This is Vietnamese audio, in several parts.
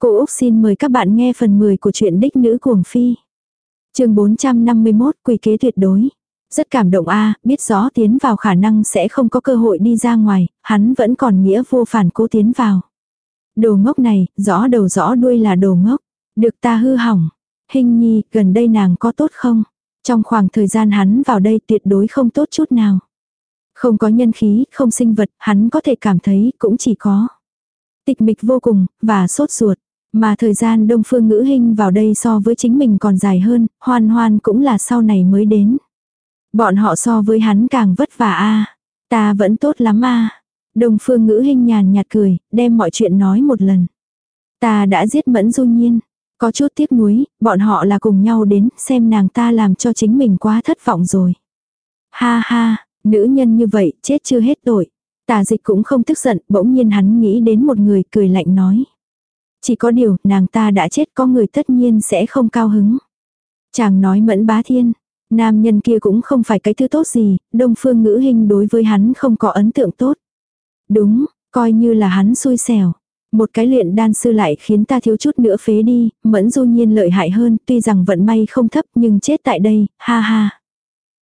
Cô Úc xin mời các bạn nghe phần 10 của truyện Đích Nữ Cuồng Phi. chương 451 quỳ kế tuyệt đối. Rất cảm động a biết rõ tiến vào khả năng sẽ không có cơ hội đi ra ngoài, hắn vẫn còn nghĩa vô phản cố tiến vào. Đồ ngốc này, rõ đầu rõ đuôi là đồ ngốc. Được ta hư hỏng. Hình nhi, gần đây nàng có tốt không? Trong khoảng thời gian hắn vào đây tuyệt đối không tốt chút nào. Không có nhân khí, không sinh vật, hắn có thể cảm thấy cũng chỉ có. Tịch mịch vô cùng, và sốt ruột. Mà thời gian đông phương ngữ hình vào đây so với chính mình còn dài hơn, hoan hoan cũng là sau này mới đến. Bọn họ so với hắn càng vất vả a Ta vẫn tốt lắm a Đông phương ngữ hình nhàn nhạt cười, đem mọi chuyện nói một lần. Ta đã giết mẫn du nhiên. Có chút tiếc nuối, bọn họ là cùng nhau đến, xem nàng ta làm cho chính mình quá thất vọng rồi. Ha ha, nữ nhân như vậy, chết chưa hết tội. Tà dịch cũng không tức giận, bỗng nhiên hắn nghĩ đến một người cười lạnh nói. Chỉ có điều, nàng ta đã chết có người tất nhiên sẽ không cao hứng. Chàng nói mẫn bá thiên, nam nhân kia cũng không phải cái thứ tốt gì, đông phương ngữ hình đối với hắn không có ấn tượng tốt. Đúng, coi như là hắn xui xẻo. Một cái luyện đan sư lại khiến ta thiếu chút nữa phế đi, mẫn du nhiên lợi hại hơn, tuy rằng vận may không thấp nhưng chết tại đây, ha ha.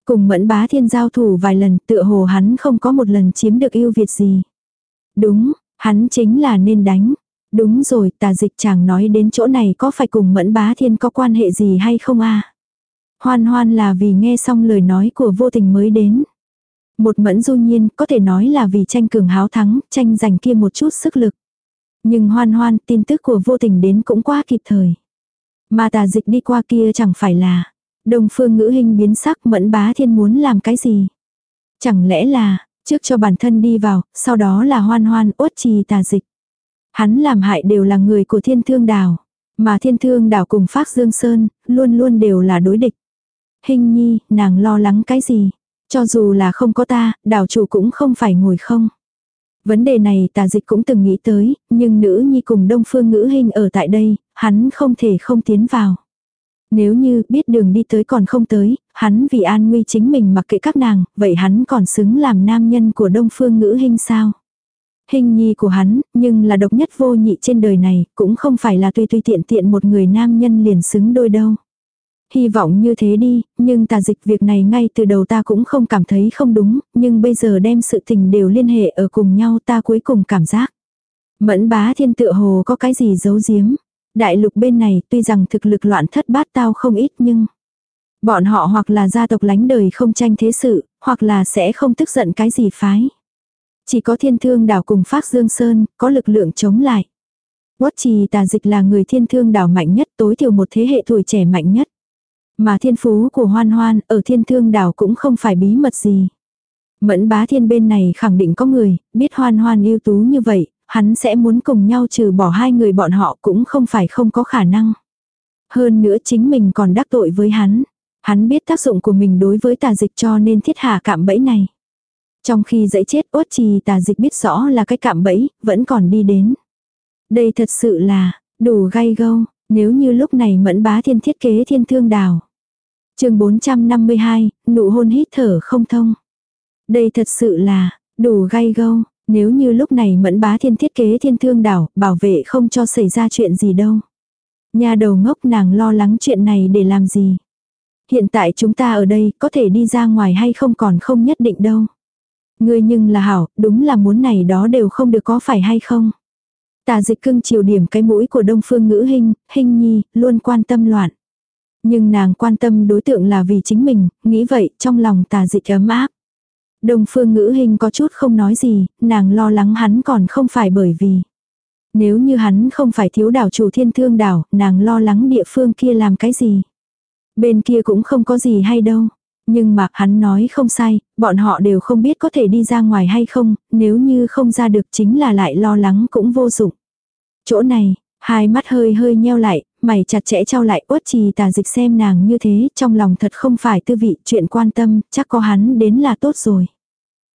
Cùng mẫn bá thiên giao thủ vài lần tựa hồ hắn không có một lần chiếm được yêu Việt gì. Đúng, hắn chính là nên đánh. Đúng rồi, tà dịch chàng nói đến chỗ này có phải cùng mẫn bá thiên có quan hệ gì hay không a Hoan hoan là vì nghe xong lời nói của vô tình mới đến. Một mẫn du nhiên có thể nói là vì tranh cường háo thắng, tranh giành kia một chút sức lực. Nhưng hoan hoan tin tức của vô tình đến cũng quá kịp thời. Mà tà dịch đi qua kia chẳng phải là. Đồng phương ngữ hình biến sắc mẫn bá thiên muốn làm cái gì. Chẳng lẽ là, trước cho bản thân đi vào, sau đó là hoan hoan uất trì tà dịch. Hắn làm hại đều là người của thiên thương đảo. Mà thiên thương đảo cùng phác dương sơn, luôn luôn đều là đối địch. Hình nhi, nàng lo lắng cái gì? Cho dù là không có ta, đảo chủ cũng không phải ngồi không. Vấn đề này tà dịch cũng từng nghĩ tới, nhưng nữ nhi cùng đông phương ngữ hình ở tại đây, hắn không thể không tiến vào. Nếu như biết đường đi tới còn không tới, hắn vì an nguy chính mình mặc kệ các nàng, vậy hắn còn xứng làm nam nhân của đông phương ngữ hình sao? Hình nhi của hắn, nhưng là độc nhất vô nhị trên đời này, cũng không phải là tùy tùy tiện tiện một người nam nhân liền xứng đôi đâu. Hy vọng như thế đi, nhưng tà dịch việc này ngay từ đầu ta cũng không cảm thấy không đúng, nhưng bây giờ đem sự tình đều liên hệ ở cùng nhau ta cuối cùng cảm giác. Mẫn bá thiên tựa hồ có cái gì giấu giếm. Đại lục bên này tuy rằng thực lực loạn thất bát tao không ít nhưng bọn họ hoặc là gia tộc lánh đời không tranh thế sự, hoặc là sẽ không tức giận cái gì phái. Chỉ có thiên thương đảo cùng Phác Dương Sơn, có lực lượng chống lại. Quất trì tà dịch là người thiên thương đảo mạnh nhất tối thiểu một thế hệ tuổi trẻ mạnh nhất. Mà thiên phú của hoan hoan ở thiên thương đảo cũng không phải bí mật gì. Mẫn bá thiên bên này khẳng định có người, biết hoan hoan ưu tú như vậy, hắn sẽ muốn cùng nhau trừ bỏ hai người bọn họ cũng không phải không có khả năng. Hơn nữa chính mình còn đắc tội với hắn. Hắn biết tác dụng của mình đối với tà dịch cho nên thiết hạ cạm bẫy này. Trong khi dãy chết uất trì tà dịch biết rõ là cái cạm bẫy, vẫn còn đi đến. Đây thật sự là, đủ gay gâu, nếu như lúc này mẫn bá thiên thiết kế thiên thương đào. chương 452, nụ hôn hít thở không thông. Đây thật sự là, đủ gay gâu, nếu như lúc này mẫn bá thiên thiết kế thiên thương đảo, bảo vệ không cho xảy ra chuyện gì đâu. Nhà đầu ngốc nàng lo lắng chuyện này để làm gì. Hiện tại chúng ta ở đây có thể đi ra ngoài hay không còn không nhất định đâu. Ngươi nhưng là hảo, đúng là muốn này đó đều không được có phải hay không. Tà dịch cưng chiều điểm cái mũi của đông phương ngữ hình, hình nhi, luôn quan tâm loạn. Nhưng nàng quan tâm đối tượng là vì chính mình, nghĩ vậy trong lòng tà dịch ấm áp. Đông phương ngữ hình có chút không nói gì, nàng lo lắng hắn còn không phải bởi vì. Nếu như hắn không phải thiếu đảo chủ thiên thương đảo, nàng lo lắng địa phương kia làm cái gì. Bên kia cũng không có gì hay đâu. Nhưng mà hắn nói không sai, bọn họ đều không biết có thể đi ra ngoài hay không, nếu như không ra được chính là lại lo lắng cũng vô dụng. Chỗ này, hai mắt hơi hơi nheo lại, mày chặt chẽ trao lại uất trì tà dịch xem nàng như thế, trong lòng thật không phải tư vị chuyện quan tâm, chắc có hắn đến là tốt rồi.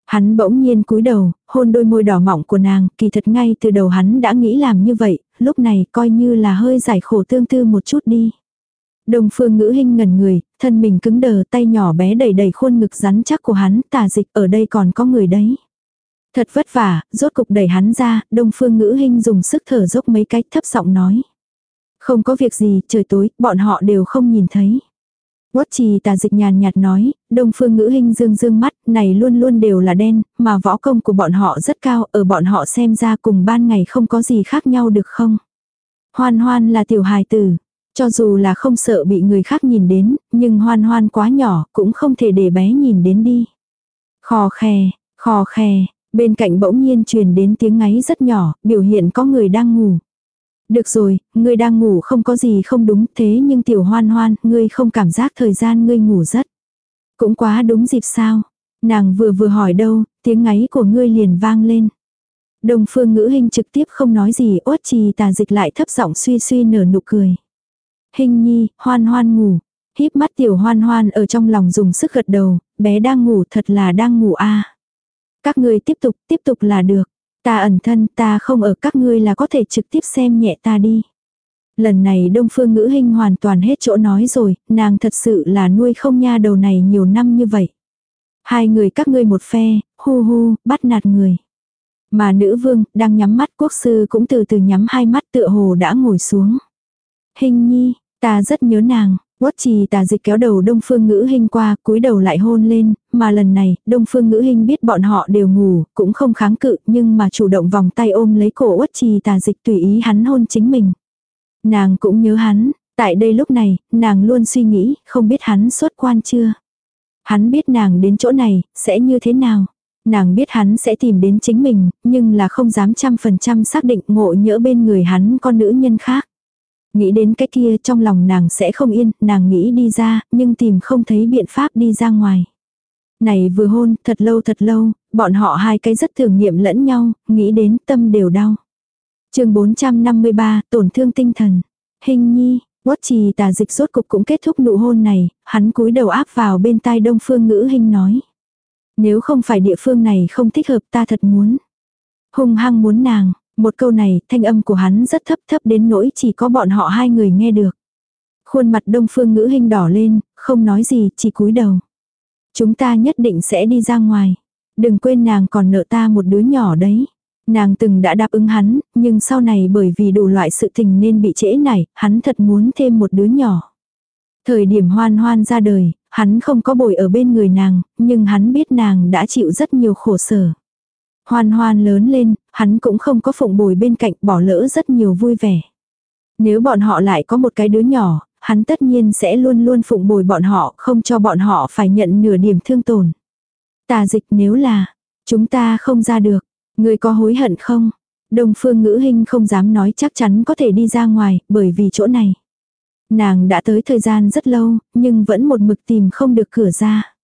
Hắn bỗng nhiên cúi đầu, hôn đôi môi đỏ mỏng của nàng, kỳ thật ngay từ đầu hắn đã nghĩ làm như vậy, lúc này coi như là hơi giải khổ tương tư một chút đi. Đồng phương ngữ hình ngẩn người, thân mình cứng đờ tay nhỏ bé đầy đầy khuôn ngực rắn chắc của hắn, tà dịch ở đây còn có người đấy. Thật vất vả, rốt cục đẩy hắn ra, đông phương ngữ hình dùng sức thở dốc mấy cách thấp giọng nói. Không có việc gì, trời tối, bọn họ đều không nhìn thấy. Quất trì tà dịch nhàn nhạt nói, đông phương ngữ hình dương dương mắt, này luôn luôn đều là đen, mà võ công của bọn họ rất cao, ở bọn họ xem ra cùng ban ngày không có gì khác nhau được không. Hoan hoan là tiểu hài tử, cho dù là không sợ bị người khác nhìn đến, nhưng hoan hoan quá nhỏ, cũng không thể để bé nhìn đến đi. Khò khè, khò khè, bên cạnh bỗng nhiên truyền đến tiếng ngáy rất nhỏ, biểu hiện có người đang ngủ. Được rồi, ngươi đang ngủ không có gì không đúng thế nhưng tiểu hoan hoan, ngươi không cảm giác thời gian ngươi ngủ rất. Cũng quá đúng dịp sao. Nàng vừa vừa hỏi đâu, tiếng ngáy của ngươi liền vang lên. Đồng phương ngữ hình trực tiếp không nói gì ốt trì tà dịch lại thấp giọng suy suy nở nụ cười. Hình nhi, hoan hoan ngủ. Híp mắt tiểu hoan hoan ở trong lòng dùng sức gật đầu, bé đang ngủ thật là đang ngủ a Các ngươi tiếp tục, tiếp tục là được. Ta ẩn thân, ta không ở các ngươi là có thể trực tiếp xem nhẹ ta đi. Lần này đông phương ngữ hình hoàn toàn hết chỗ nói rồi, nàng thật sự là nuôi không nha đầu này nhiều năm như vậy. Hai người các ngươi một phe, hu hu, bắt nạt người. Mà nữ vương, đang nhắm mắt quốc sư cũng từ từ nhắm hai mắt tựa hồ đã ngồi xuống. Hình nhi, ta rất nhớ nàng, Quất trì tà dịch kéo đầu đông phương ngữ hình qua, cúi đầu lại hôn lên, mà lần này, đông phương ngữ hình biết bọn họ đều ngủ, cũng không kháng cự, nhưng mà chủ động vòng tay ôm lấy cổ quất trì tà dịch tùy ý hắn hôn chính mình. Nàng cũng nhớ hắn, tại đây lúc này, nàng luôn suy nghĩ, không biết hắn xuất quan chưa. Hắn biết nàng đến chỗ này, sẽ như thế nào. Nàng biết hắn sẽ tìm đến chính mình, nhưng là không dám trăm phần trăm xác định ngộ nhỡ bên người hắn con nữ nhân khác. Nghĩ đến cái kia trong lòng nàng sẽ không yên, nàng nghĩ đi ra, nhưng tìm không thấy biện pháp đi ra ngoài. Này vừa hôn, thật lâu thật lâu, bọn họ hai cái rất thường nghiệm lẫn nhau, nghĩ đến tâm đều đau. chương 453, tổn thương tinh thần. Hình nhi, quất trì tà dịch rốt cục cũng kết thúc nụ hôn này, hắn cúi đầu áp vào bên tai đông phương ngữ hình nói. Nếu không phải địa phương này không thích hợp ta thật muốn. Hùng hăng muốn nàng, một câu này, thanh âm của hắn rất thấp thấp đến nỗi chỉ có bọn họ hai người nghe được. Khuôn mặt đông phương ngữ hình đỏ lên, không nói gì, chỉ cúi đầu. Chúng ta nhất định sẽ đi ra ngoài. Đừng quên nàng còn nợ ta một đứa nhỏ đấy. Nàng từng đã đáp ứng hắn, nhưng sau này bởi vì đủ loại sự tình nên bị trễ nảy, hắn thật muốn thêm một đứa nhỏ. Thời điểm hoan hoan ra đời, hắn không có bồi ở bên người nàng, nhưng hắn biết nàng đã chịu rất nhiều khổ sở. Hoan hoan lớn lên, hắn cũng không có phụng bồi bên cạnh bỏ lỡ rất nhiều vui vẻ. Nếu bọn họ lại có một cái đứa nhỏ, hắn tất nhiên sẽ luôn luôn phụng bồi bọn họ, không cho bọn họ phải nhận nửa điểm thương tổn. Tà dịch nếu là, chúng ta không ra được, người có hối hận không? Đồng phương ngữ hình không dám nói chắc chắn có thể đi ra ngoài, bởi vì chỗ này. Nàng đã tới thời gian rất lâu, nhưng vẫn một mực tìm không được cửa ra.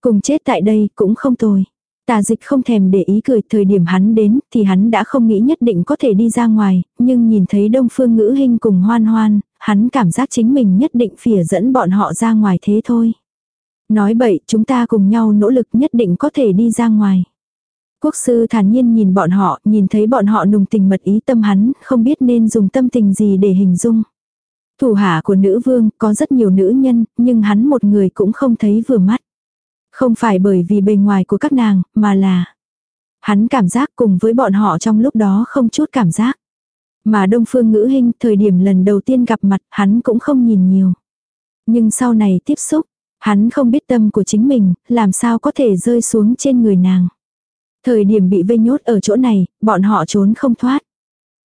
Cùng chết tại đây cũng không tồi. Tà dịch không thèm để ý cười thời điểm hắn đến thì hắn đã không nghĩ nhất định có thể đi ra ngoài, nhưng nhìn thấy đông phương ngữ hình cùng hoan hoan, hắn cảm giác chính mình nhất định phỉa dẫn bọn họ ra ngoài thế thôi. Nói bậy chúng ta cùng nhau nỗ lực nhất định có thể đi ra ngoài. Quốc sư thản nhiên nhìn bọn họ, nhìn thấy bọn họ nùng tình mật ý tâm hắn, không biết nên dùng tâm tình gì để hình dung. Thủ hạ của nữ vương có rất nhiều nữ nhân, nhưng hắn một người cũng không thấy vừa mắt. Không phải bởi vì bề ngoài của các nàng, mà là hắn cảm giác cùng với bọn họ trong lúc đó không chút cảm giác. Mà Đông Phương Ngữ Hinh thời điểm lần đầu tiên gặp mặt hắn cũng không nhìn nhiều. Nhưng sau này tiếp xúc, hắn không biết tâm của chính mình, làm sao có thể rơi xuống trên người nàng. Thời điểm bị vây nhốt ở chỗ này, bọn họ trốn không thoát.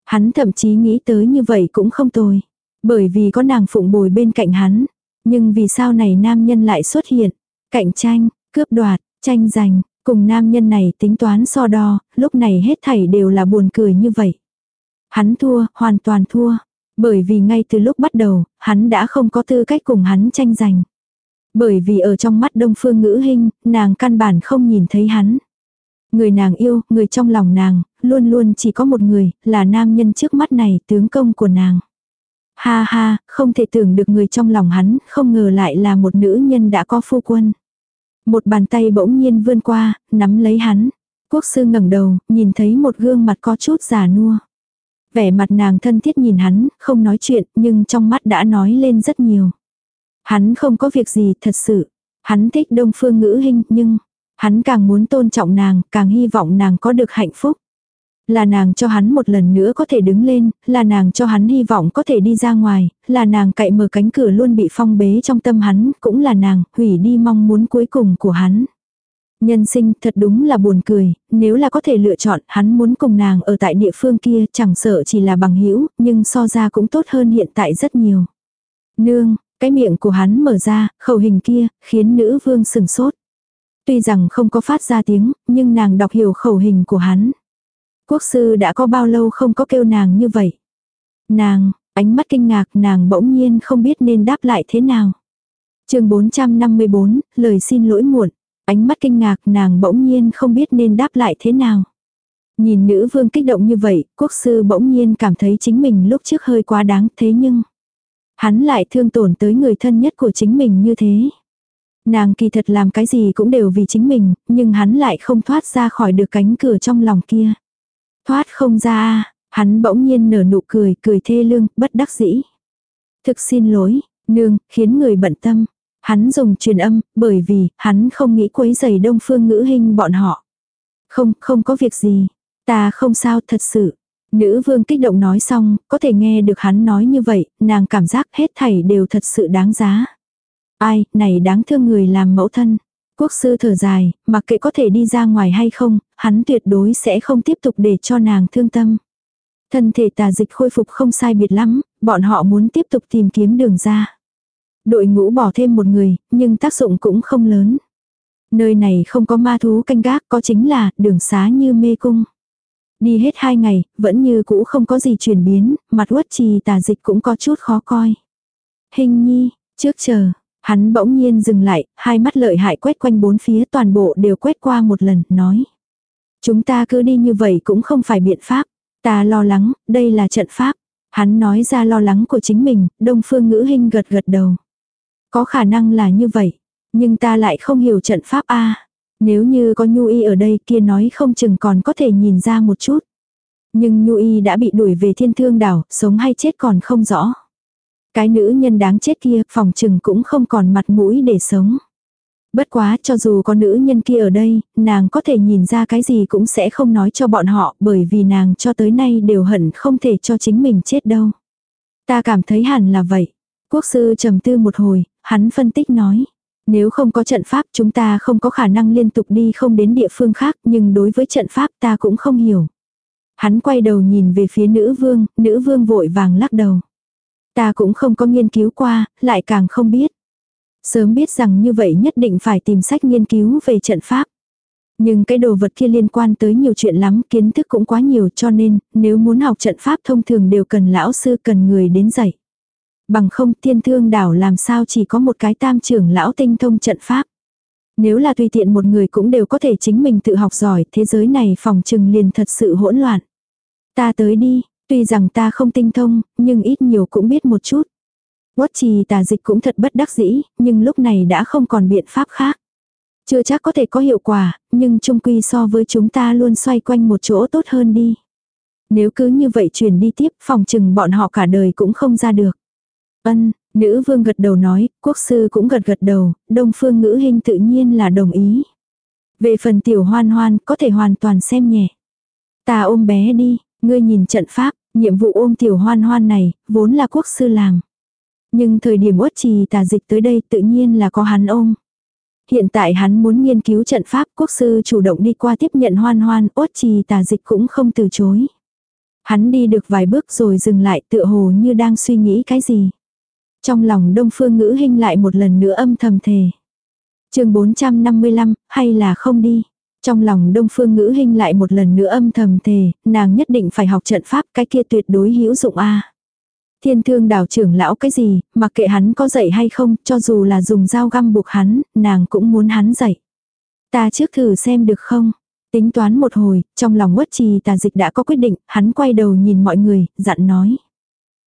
Hắn thậm chí nghĩ tới như vậy cũng không tồi. Bởi vì có nàng phụng bồi bên cạnh hắn. Nhưng vì sao này nam nhân lại xuất hiện? Cạnh tranh, cướp đoạt, tranh giành, cùng nam nhân này tính toán so đo, lúc này hết thảy đều là buồn cười như vậy. Hắn thua, hoàn toàn thua. Bởi vì ngay từ lúc bắt đầu, hắn đã không có tư cách cùng hắn tranh giành. Bởi vì ở trong mắt đông phương ngữ hình, nàng căn bản không nhìn thấy hắn. Người nàng yêu, người trong lòng nàng, luôn luôn chỉ có một người, là nam nhân trước mắt này, tướng công của nàng. Ha ha, không thể tưởng được người trong lòng hắn, không ngờ lại là một nữ nhân đã có phu quân. Một bàn tay bỗng nhiên vươn qua, nắm lấy hắn. Quốc sư ngẩng đầu, nhìn thấy một gương mặt có chút già nua. Vẻ mặt nàng thân thiết nhìn hắn, không nói chuyện, nhưng trong mắt đã nói lên rất nhiều. Hắn không có việc gì thật sự. Hắn thích đông phương ngữ hình, nhưng hắn càng muốn tôn trọng nàng, càng hy vọng nàng có được hạnh phúc. Là nàng cho hắn một lần nữa có thể đứng lên, là nàng cho hắn hy vọng có thể đi ra ngoài, là nàng cậy mở cánh cửa luôn bị phong bế trong tâm hắn, cũng là nàng hủy đi mong muốn cuối cùng của hắn. Nhân sinh thật đúng là buồn cười, nếu là có thể lựa chọn, hắn muốn cùng nàng ở tại địa phương kia, chẳng sợ chỉ là bằng hữu nhưng so ra cũng tốt hơn hiện tại rất nhiều. Nương, cái miệng của hắn mở ra, khẩu hình kia, khiến nữ vương sừng sốt. Tuy rằng không có phát ra tiếng, nhưng nàng đọc hiểu khẩu hình của hắn. Quốc sư đã có bao lâu không có kêu nàng như vậy. Nàng, ánh mắt kinh ngạc nàng bỗng nhiên không biết nên đáp lại thế nào. chương 454, lời xin lỗi muộn. Ánh mắt kinh ngạc nàng bỗng nhiên không biết nên đáp lại thế nào. Nhìn nữ vương kích động như vậy, quốc sư bỗng nhiên cảm thấy chính mình lúc trước hơi quá đáng thế nhưng. Hắn lại thương tổn tới người thân nhất của chính mình như thế. Nàng kỳ thật làm cái gì cũng đều vì chính mình, nhưng hắn lại không thoát ra khỏi được cánh cửa trong lòng kia. Thoát không ra, hắn bỗng nhiên nở nụ cười, cười thê lương, bất đắc dĩ. Thực xin lỗi, nương, khiến người bận tâm. Hắn dùng truyền âm, bởi vì, hắn không nghĩ quấy giày đông phương ngữ hình bọn họ. Không, không có việc gì. Ta không sao thật sự. Nữ vương kích động nói xong, có thể nghe được hắn nói như vậy, nàng cảm giác hết thảy đều thật sự đáng giá. Ai, này đáng thương người làm mẫu thân. Quốc sư thở dài, mặc kệ có thể đi ra ngoài hay không, hắn tuyệt đối sẽ không tiếp tục để cho nàng thương tâm. Thân thể tà dịch khôi phục không sai biệt lắm, bọn họ muốn tiếp tục tìm kiếm đường ra. Đội ngũ bỏ thêm một người, nhưng tác dụng cũng không lớn. Nơi này không có ma thú canh gác, có chính là đường xá như mê cung. Đi hết hai ngày, vẫn như cũ không có gì chuyển biến, mặt uất trì tà dịch cũng có chút khó coi. Hình nhi, trước chờ, hắn bỗng nhiên dừng lại, hai mắt lợi hại quét quanh bốn phía toàn bộ đều quét qua một lần, nói. Chúng ta cứ đi như vậy cũng không phải biện pháp. Ta lo lắng, đây là trận pháp. Hắn nói ra lo lắng của chính mình, đông phương ngữ hình gật gật đầu. Có khả năng là như vậy. Nhưng ta lại không hiểu trận pháp A. Nếu như có Nhu Y ở đây kia nói không chừng còn có thể nhìn ra một chút. Nhưng Nhu Y đã bị đuổi về thiên thương đảo, sống hay chết còn không rõ. Cái nữ nhân đáng chết kia, phòng chừng cũng không còn mặt mũi để sống. Bất quá cho dù có nữ nhân kia ở đây, nàng có thể nhìn ra cái gì cũng sẽ không nói cho bọn họ bởi vì nàng cho tới nay đều hận không thể cho chính mình chết đâu. Ta cảm thấy hẳn là vậy. Quốc sư trầm tư một hồi, hắn phân tích nói. Nếu không có trận pháp chúng ta không có khả năng liên tục đi không đến địa phương khác nhưng đối với trận pháp ta cũng không hiểu. Hắn quay đầu nhìn về phía nữ vương, nữ vương vội vàng lắc đầu. Ta cũng không có nghiên cứu qua, lại càng không biết. Sớm biết rằng như vậy nhất định phải tìm sách nghiên cứu về trận pháp. Nhưng cái đồ vật kia liên quan tới nhiều chuyện lắm, kiến thức cũng quá nhiều cho nên, nếu muốn học trận pháp thông thường đều cần lão sư cần người đến dạy. Bằng không tiên thương đảo làm sao chỉ có một cái tam trưởng lão tinh thông trận pháp. Nếu là tùy tiện một người cũng đều có thể chính mình tự học giỏi, thế giới này phòng trừng liền thật sự hỗn loạn. Ta tới đi, tuy rằng ta không tinh thông, nhưng ít nhiều cũng biết một chút. Quất trì tà dịch cũng thật bất đắc dĩ, nhưng lúc này đã không còn biện pháp khác. Chưa chắc có thể có hiệu quả, nhưng chung quy so với chúng ta luôn xoay quanh một chỗ tốt hơn đi. Nếu cứ như vậy truyền đi tiếp, phòng chừng bọn họ cả đời cũng không ra được. Ân, nữ vương gật đầu nói, quốc sư cũng gật gật đầu, đông phương ngữ hình tự nhiên là đồng ý. Về phần tiểu hoan hoan, có thể hoàn toàn xem nhẹ. Ta ôm bé đi, ngươi nhìn trận pháp, nhiệm vụ ôm tiểu hoan hoan này, vốn là quốc sư làm. Nhưng thời điểm uất trì tà dịch tới đây tự nhiên là có hắn ôm. Hiện tại hắn muốn nghiên cứu trận pháp quốc sư chủ động đi qua tiếp nhận hoan hoan, uất trì tà dịch cũng không từ chối. Hắn đi được vài bước rồi dừng lại tựa hồ như đang suy nghĩ cái gì. Trong lòng đông phương ngữ hình lại một lần nữa âm thầm thề. chương 455, hay là không đi. Trong lòng đông phương ngữ hình lại một lần nữa âm thầm thề, nàng nhất định phải học trận pháp cái kia tuyệt đối hữu dụng a Thiên thương đảo trưởng lão cái gì, mặc kệ hắn có dạy hay không, cho dù là dùng dao găm buộc hắn, nàng cũng muốn hắn dạy. Ta trước thử xem được không? Tính toán một hồi, trong lòng quất trì tà dịch đã có quyết định, hắn quay đầu nhìn mọi người, dặn nói.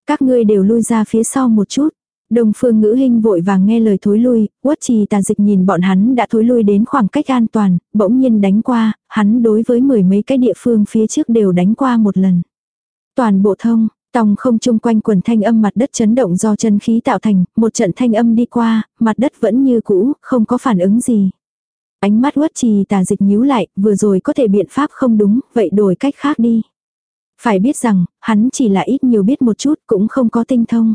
Các ngươi đều lui ra phía sau một chút. Đồng phương ngữ hình vội vàng nghe lời thối lui, quất trì tà dịch nhìn bọn hắn đã thối lui đến khoảng cách an toàn, bỗng nhiên đánh qua, hắn đối với mười mấy cái địa phương phía trước đều đánh qua một lần. Toàn bộ thông, Tòng không chung quanh quần thanh âm mặt đất chấn động do chân khí tạo thành, một trận thanh âm đi qua, mặt đất vẫn như cũ, không có phản ứng gì. Ánh mắt quất trì tà dịch nhíu lại, vừa rồi có thể biện pháp không đúng, vậy đổi cách khác đi. Phải biết rằng, hắn chỉ là ít nhiều biết một chút cũng không có tinh thông.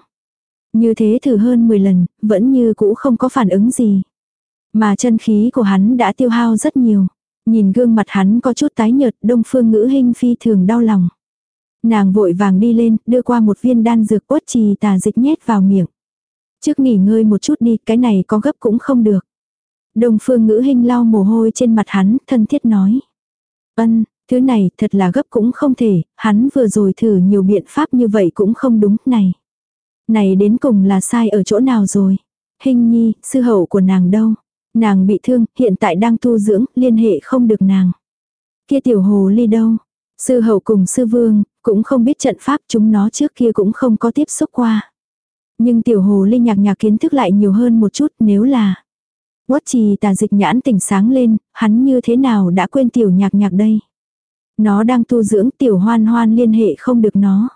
Như thế thử hơn 10 lần, vẫn như cũ không có phản ứng gì. Mà chân khí của hắn đã tiêu hao rất nhiều. Nhìn gương mặt hắn có chút tái nhợt, đông phương ngữ hình phi thường đau lòng. Nàng vội vàng đi lên, đưa qua một viên đan dược quất trì tà dịch nhét vào miệng. Trước nghỉ ngơi một chút đi, cái này có gấp cũng không được. Đông phương ngữ hình lau mồ hôi trên mặt hắn, thân thiết nói. Ân, thứ này thật là gấp cũng không thể, hắn vừa rồi thử nhiều biện pháp như vậy cũng không đúng, này. Này đến cùng là sai ở chỗ nào rồi? Hình nhi, sư hậu của nàng đâu? Nàng bị thương, hiện tại đang tu dưỡng, liên hệ không được nàng. Kia tiểu hồ ly đâu? Sư hậu cùng sư vương, cũng không biết trận pháp chúng nó trước kia cũng không có tiếp xúc qua. Nhưng tiểu hồ ly nhạc nhạc kiến thức lại nhiều hơn một chút nếu là. Quất trì tà dịch nhãn tỉnh sáng lên, hắn như thế nào đã quên tiểu nhạc nhạc đây. Nó đang tu dưỡng tiểu hoan hoan liên hệ không được nó.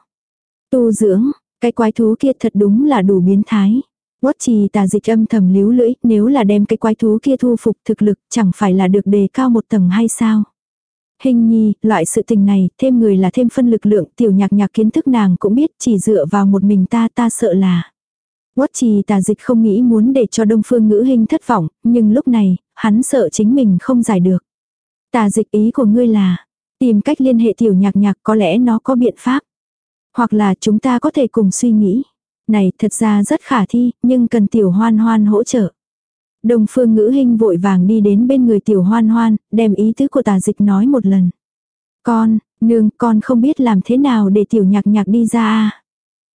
Tu dưỡng, cái quái thú kia thật đúng là đủ biến thái. Quất trì tà dịch âm thầm líu lưỡi, nếu là đem cái quái thú kia thu phục thực lực chẳng phải là được đề cao một tầng hay sao. Hình nhi, loại sự tình này, thêm người là thêm phân lực lượng, tiểu nhạc nhạc kiến thức nàng cũng biết, chỉ dựa vào một mình ta ta sợ là. Quất trì tà dịch không nghĩ muốn để cho đông phương ngữ hình thất vọng, nhưng lúc này, hắn sợ chính mình không giải được. Tà dịch ý của ngươi là, tìm cách liên hệ tiểu nhạc nhạc có lẽ nó có biện pháp. Hoặc là chúng ta có thể cùng suy nghĩ. Này thật ra rất khả thi, nhưng cần tiểu hoan hoan hỗ trợ. Đông phương ngữ hình vội vàng đi đến bên người tiểu hoan hoan, đem ý tứ của tà dịch nói một lần. Con, nương, con không biết làm thế nào để tiểu nhạc nhạc đi ra à.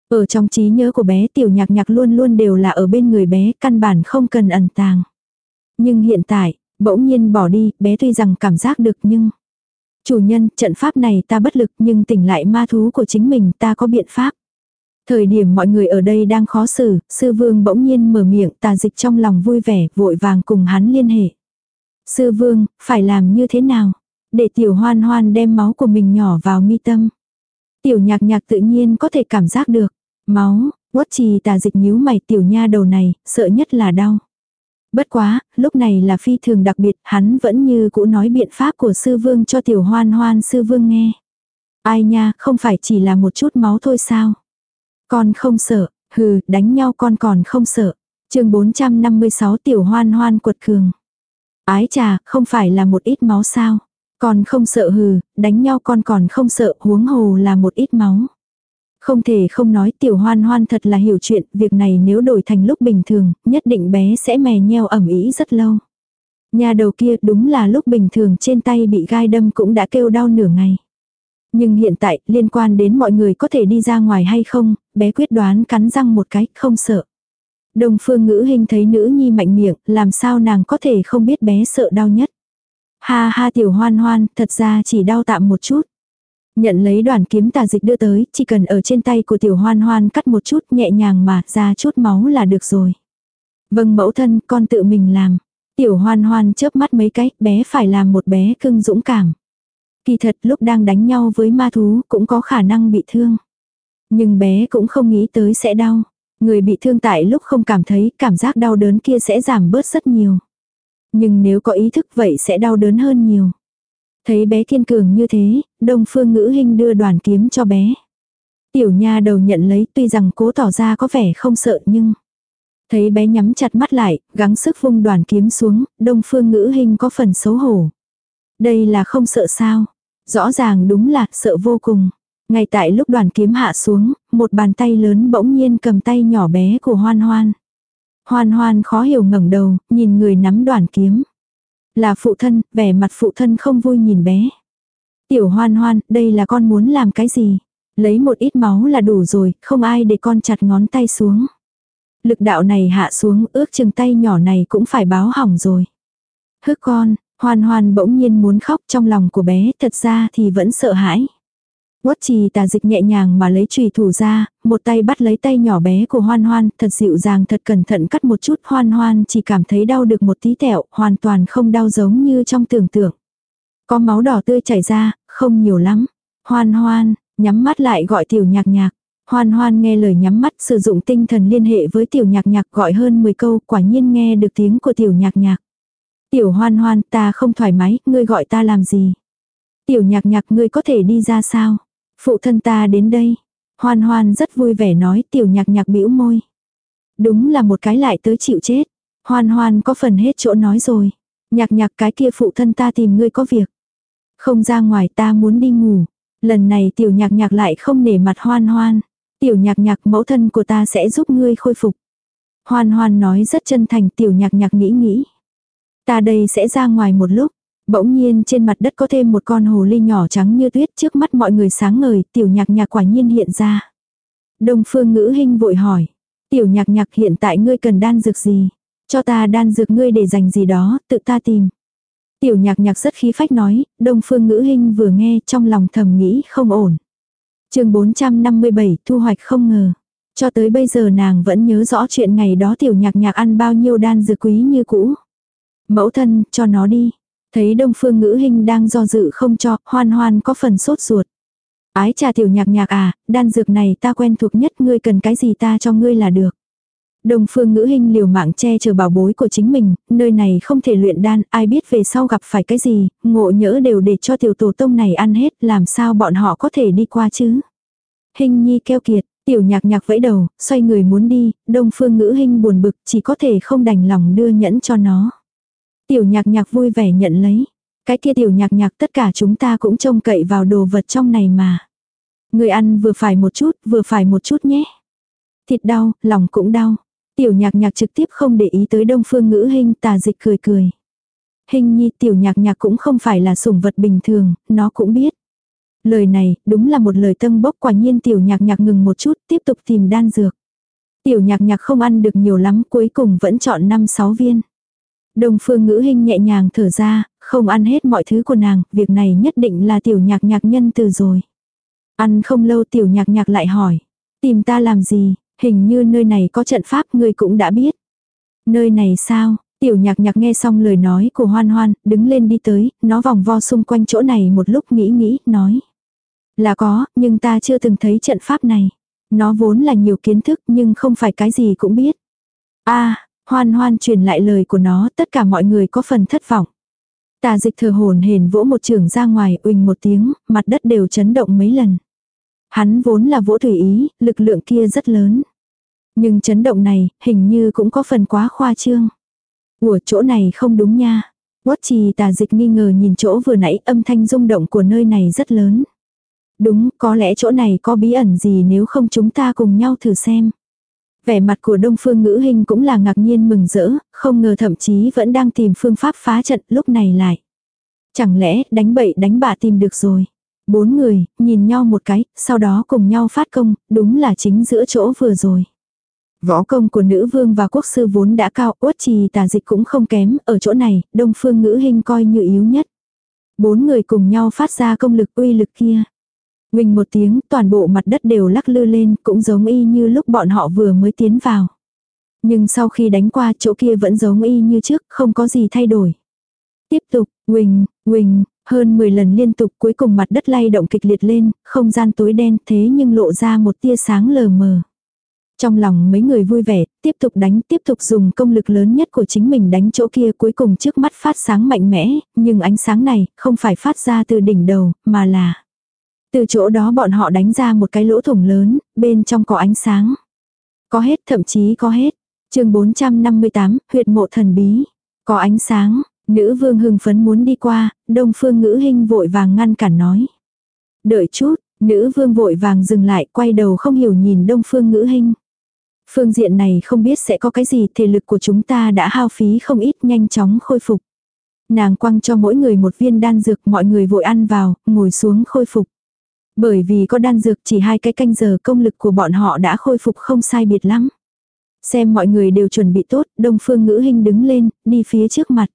Ở trong trí nhớ của bé tiểu nhạc nhạc luôn luôn đều là ở bên người bé, căn bản không cần ẩn tàng. Nhưng hiện tại, bỗng nhiên bỏ đi, bé tuy rằng cảm giác được nhưng... Chủ nhân, trận pháp này ta bất lực nhưng tỉnh lại ma thú của chính mình ta có biện pháp. Thời điểm mọi người ở đây đang khó xử, sư vương bỗng nhiên mở miệng tà dịch trong lòng vui vẻ, vội vàng cùng hắn liên hệ. Sư vương, phải làm như thế nào? Để tiểu hoan hoan đem máu của mình nhỏ vào mi tâm. Tiểu nhạc nhạc tự nhiên có thể cảm giác được. Máu, quất trì tà dịch nhíu mày tiểu nha đầu này, sợ nhất là đau. Bất quá, lúc này là phi thường đặc biệt, hắn vẫn như cũ nói biện pháp của sư vương cho tiểu hoan hoan sư vương nghe. Ai nha, không phải chỉ là một chút máu thôi sao? Con không sợ, hừ, đánh nhau con còn không sợ. chương 456 tiểu hoan hoan quật cường. Ái trà, không phải là một ít máu sao? Con không sợ hừ, đánh nhau con còn không sợ, huống hồ là một ít máu. Không thể không nói tiểu hoan hoan thật là hiểu chuyện, việc này nếu đổi thành lúc bình thường, nhất định bé sẽ mè nheo ẩm ý rất lâu. Nhà đầu kia đúng là lúc bình thường trên tay bị gai đâm cũng đã kêu đau nửa ngày. Nhưng hiện tại, liên quan đến mọi người có thể đi ra ngoài hay không, bé quyết đoán cắn răng một cái, không sợ. Đồng phương ngữ hình thấy nữ nhi mạnh miệng, làm sao nàng có thể không biết bé sợ đau nhất. Ha ha tiểu hoan hoan, thật ra chỉ đau tạm một chút. Nhận lấy đoàn kiếm tà dịch đưa tới, chỉ cần ở trên tay của tiểu hoan hoan cắt một chút nhẹ nhàng mà ra chút máu là được rồi. Vâng mẫu thân, con tự mình làm. Tiểu hoan hoan chớp mắt mấy cái, bé phải làm một bé cưng dũng cảm. Kỳ thật lúc đang đánh nhau với ma thú cũng có khả năng bị thương. Nhưng bé cũng không nghĩ tới sẽ đau. Người bị thương tại lúc không cảm thấy cảm giác đau đớn kia sẽ giảm bớt rất nhiều. Nhưng nếu có ý thức vậy sẽ đau đớn hơn nhiều. Thấy bé kiên cường như thế, đông phương ngữ hình đưa đoàn kiếm cho bé. Tiểu nha đầu nhận lấy tuy rằng cố tỏ ra có vẻ không sợ nhưng... Thấy bé nhắm chặt mắt lại, gắng sức vung đoàn kiếm xuống, đông phương ngữ hình có phần xấu hổ. Đây là không sợ sao. Rõ ràng đúng là sợ vô cùng. Ngay tại lúc đoàn kiếm hạ xuống, một bàn tay lớn bỗng nhiên cầm tay nhỏ bé của hoan hoan. Hoan hoan khó hiểu ngẩng đầu, nhìn người nắm đoàn kiếm. Là phụ thân, vẻ mặt phụ thân không vui nhìn bé. Tiểu hoan hoan, đây là con muốn làm cái gì? Lấy một ít máu là đủ rồi, không ai để con chặt ngón tay xuống. Lực đạo này hạ xuống, ước chừng tay nhỏ này cũng phải báo hỏng rồi. Hức con, hoan hoan bỗng nhiên muốn khóc trong lòng của bé, thật ra thì vẫn sợ hãi. Quất trì tà dịch nhẹ nhàng mà lấy trùy thủ ra, một tay bắt lấy tay nhỏ bé của hoan hoan, thật dịu dàng thật cẩn thận cắt một chút hoan hoan chỉ cảm thấy đau được một tí tẹo, hoàn toàn không đau giống như trong tưởng tượng. Có máu đỏ tươi chảy ra, không nhiều lắm. Hoan hoan, nhắm mắt lại gọi tiểu nhạc nhạc. Hoan hoan nghe lời nhắm mắt sử dụng tinh thần liên hệ với tiểu nhạc nhạc gọi hơn 10 câu quả nhiên nghe được tiếng của tiểu nhạc nhạc. Tiểu hoan hoan ta không thoải mái, ngươi gọi ta làm gì? Tiểu nhạc nhạc ngươi có thể đi ra sao? Phụ thân ta đến đây. Hoan hoan rất vui vẻ nói tiểu nhạc nhạc bĩu môi. Đúng là một cái lại tới chịu chết. Hoan hoan có phần hết chỗ nói rồi. Nhạc nhạc cái kia phụ thân ta tìm ngươi có việc. Không ra ngoài ta muốn đi ngủ. Lần này tiểu nhạc nhạc lại không nể mặt hoan hoan. Tiểu nhạc nhạc mẫu thân của ta sẽ giúp ngươi khôi phục. Hoan hoan nói rất chân thành tiểu nhạc nhạc nghĩ nghĩ. Ta đây sẽ ra ngoài một lúc. Bỗng nhiên trên mặt đất có thêm một con hồ ly nhỏ trắng như tuyết trước mắt mọi người sáng ngời, tiểu nhạc nhạc quả nhiên hiện ra. Đông phương ngữ hình vội hỏi. Tiểu nhạc nhạc hiện tại ngươi cần đan dược gì? Cho ta đan dược ngươi để dành gì đó, tự ta tìm. Tiểu nhạc nhạc rất khí phách nói, đông phương ngữ hình vừa nghe trong lòng thầm nghĩ không ổn. chương 457 thu hoạch không ngờ. Cho tới bây giờ nàng vẫn nhớ rõ chuyện ngày đó tiểu nhạc nhạc ăn bao nhiêu đan dược quý như cũ. Mẫu thân, cho nó đi. Thấy đông phương ngữ hình đang do dự không cho, hoan hoan có phần sốt ruột. Ái trà tiểu nhạc nhạc à, đan dược này ta quen thuộc nhất ngươi cần cái gì ta cho ngươi là được. Đông phương ngữ hình liều mạng che chở bảo bối của chính mình, nơi này không thể luyện đan, ai biết về sau gặp phải cái gì, ngộ nhỡ đều để cho tiểu tổ tông này ăn hết, làm sao bọn họ có thể đi qua chứ. Hình nhi keo kiệt, tiểu nhạc nhạc vẫy đầu, xoay người muốn đi, đông phương ngữ hình buồn bực, chỉ có thể không đành lòng đưa nhẫn cho nó. Tiểu nhạc nhạc vui vẻ nhận lấy. Cái kia tiểu nhạc nhạc tất cả chúng ta cũng trông cậy vào đồ vật trong này mà. Người ăn vừa phải một chút, vừa phải một chút nhé. Thịt đau, lòng cũng đau. Tiểu nhạc nhạc trực tiếp không để ý tới đông phương ngữ hình tà dịch cười cười. Hình nhi tiểu nhạc nhạc cũng không phải là sủng vật bình thường, nó cũng biết. Lời này, đúng là một lời tân bốc quả nhiên tiểu nhạc nhạc ngừng một chút, tiếp tục tìm đan dược. Tiểu nhạc nhạc không ăn được nhiều lắm, cuối cùng vẫn chọn 5-6 viên. Đông phương ngữ hình nhẹ nhàng thở ra, không ăn hết mọi thứ của nàng, việc này nhất định là tiểu nhạc nhạc nhân từ rồi. Ăn không lâu tiểu nhạc nhạc lại hỏi. Tìm ta làm gì, hình như nơi này có trận pháp ngươi cũng đã biết. Nơi này sao, tiểu nhạc nhạc nghe xong lời nói của hoan hoan, đứng lên đi tới, nó vòng vo xung quanh chỗ này một lúc nghĩ nghĩ, nói. Là có, nhưng ta chưa từng thấy trận pháp này. Nó vốn là nhiều kiến thức nhưng không phải cái gì cũng biết. a Hoan hoan truyền lại lời của nó, tất cả mọi người có phần thất vọng. Tà dịch thờ hồn hền vỗ một trường ra ngoài, uỳnh một tiếng, mặt đất đều chấn động mấy lần. Hắn vốn là vỗ thủy ý, lực lượng kia rất lớn. Nhưng chấn động này, hình như cũng có phần quá khoa trương. Ủa chỗ này không đúng nha. Quất trì tà dịch nghi ngờ nhìn chỗ vừa nãy âm thanh rung động của nơi này rất lớn. Đúng, có lẽ chỗ này có bí ẩn gì nếu không chúng ta cùng nhau thử xem. Vẻ mặt của đông phương ngữ Hinh cũng là ngạc nhiên mừng rỡ, không ngờ thậm chí vẫn đang tìm phương pháp phá trận lúc này lại. Chẳng lẽ đánh bậy đánh bạ tìm được rồi. Bốn người, nhìn nhau một cái, sau đó cùng nhau phát công, đúng là chính giữa chỗ vừa rồi. Võ công của nữ vương và quốc sư vốn đã cao, uất trì tà dịch cũng không kém, ở chỗ này, đông phương ngữ hình coi như yếu nhất. Bốn người cùng nhau phát ra công lực uy lực kia. Quỳnh một tiếng, toàn bộ mặt đất đều lắc lư lên, cũng giống y như lúc bọn họ vừa mới tiến vào. Nhưng sau khi đánh qua chỗ kia vẫn giống y như trước, không có gì thay đổi. Tiếp tục, Quỳnh, Quỳnh, hơn 10 lần liên tục cuối cùng mặt đất lay động kịch liệt lên, không gian tối đen thế nhưng lộ ra một tia sáng lờ mờ. Trong lòng mấy người vui vẻ, tiếp tục đánh, tiếp tục dùng công lực lớn nhất của chính mình đánh chỗ kia cuối cùng trước mắt phát sáng mạnh mẽ, nhưng ánh sáng này không phải phát ra từ đỉnh đầu, mà là từ chỗ đó bọn họ đánh ra một cái lỗ thủng lớn, bên trong có ánh sáng. Có hết, thậm chí có hết. chương 458, huyệt mộ thần bí. Có ánh sáng, nữ vương hưng phấn muốn đi qua, đông phương ngữ hình vội vàng ngăn cản nói. Đợi chút, nữ vương vội vàng dừng lại, quay đầu không hiểu nhìn đông phương ngữ hình. Phương diện này không biết sẽ có cái gì, thể lực của chúng ta đã hao phí không ít nhanh chóng khôi phục. Nàng quăng cho mỗi người một viên đan dược mọi người vội ăn vào, ngồi xuống khôi phục. Bởi vì có đan dược chỉ hai cái canh giờ công lực của bọn họ đã khôi phục không sai biệt lắm. Xem mọi người đều chuẩn bị tốt, đông phương ngữ hình đứng lên, đi phía trước mặt.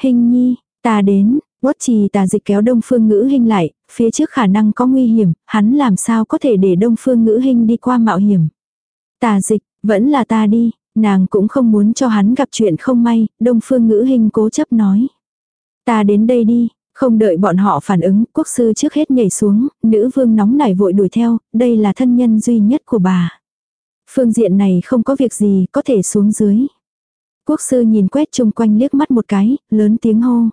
Hình nhi, ta đến, quất trì tà dịch kéo đông phương ngữ hình lại, phía trước khả năng có nguy hiểm, hắn làm sao có thể để đông phương ngữ hình đi qua mạo hiểm. Tà dịch, vẫn là ta đi, nàng cũng không muốn cho hắn gặp chuyện không may, đông phương ngữ hình cố chấp nói. Ta đến đây đi, không đợi bọn họ phản ứng, quốc sư trước hết nhảy xuống, nữ vương nóng nảy vội đuổi theo, đây là thân nhân duy nhất của bà. Phương diện này không có việc gì, có thể xuống dưới. Quốc sư nhìn quét chung quanh liếc mắt một cái, lớn tiếng hô.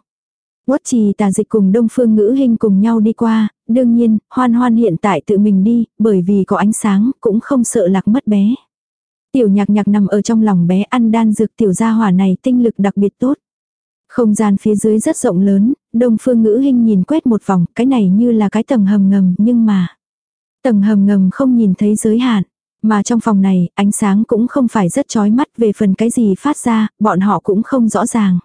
Quất trì tà dịch cùng đông phương ngữ hình cùng nhau đi qua, đương nhiên, hoan hoan hiện tại tự mình đi, bởi vì có ánh sáng, cũng không sợ lạc mất bé. Tiểu nhạc nhạc nằm ở trong lòng bé ăn đan dược tiểu gia hỏa này tinh lực đặc biệt tốt. Không gian phía dưới rất rộng lớn, đông phương ngữ hình nhìn quét một vòng, cái này như là cái tầng hầm ngầm, nhưng mà... Tầng hầm ngầm không nhìn thấy giới hạn. Mà trong phòng này, ánh sáng cũng không phải rất chói mắt về phần cái gì phát ra, bọn họ cũng không rõ ràng.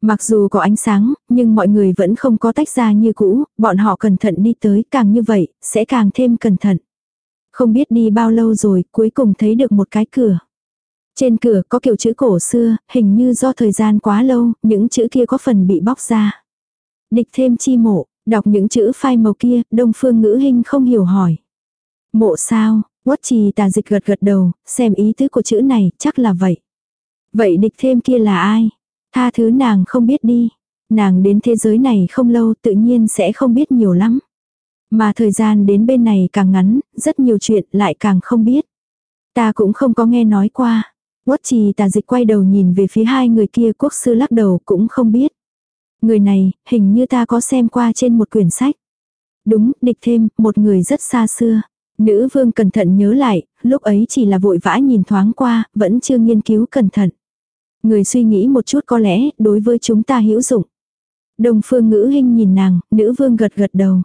Mặc dù có ánh sáng, nhưng mọi người vẫn không có tách ra như cũ, bọn họ cẩn thận đi tới, càng như vậy, sẽ càng thêm cẩn thận. Không biết đi bao lâu rồi, cuối cùng thấy được một cái cửa. Trên cửa có kiểu chữ cổ xưa, hình như do thời gian quá lâu, những chữ kia có phần bị bóc ra. Địch thêm chi mộ, đọc những chữ phai màu kia, đông phương ngữ hình không hiểu hỏi. Mộ sao, quất trì tà dịch gật gật đầu, xem ý tứ của chữ này, chắc là vậy. Vậy địch thêm kia là ai? Tha thứ nàng không biết đi. Nàng đến thế giới này không lâu tự nhiên sẽ không biết nhiều lắm. Mà thời gian đến bên này càng ngắn, rất nhiều chuyện lại càng không biết. Ta cũng không có nghe nói qua. Quất trì tà dịch quay đầu nhìn về phía hai người kia quốc sư lắc đầu cũng không biết. Người này, hình như ta có xem qua trên một quyển sách. Đúng, địch thêm, một người rất xa xưa. Nữ vương cẩn thận nhớ lại, lúc ấy chỉ là vội vã nhìn thoáng qua, vẫn chưa nghiên cứu cẩn thận. Người suy nghĩ một chút có lẽ, đối với chúng ta hữu dụng. Đồng phương ngữ hình nhìn nàng, nữ vương gật gật đầu.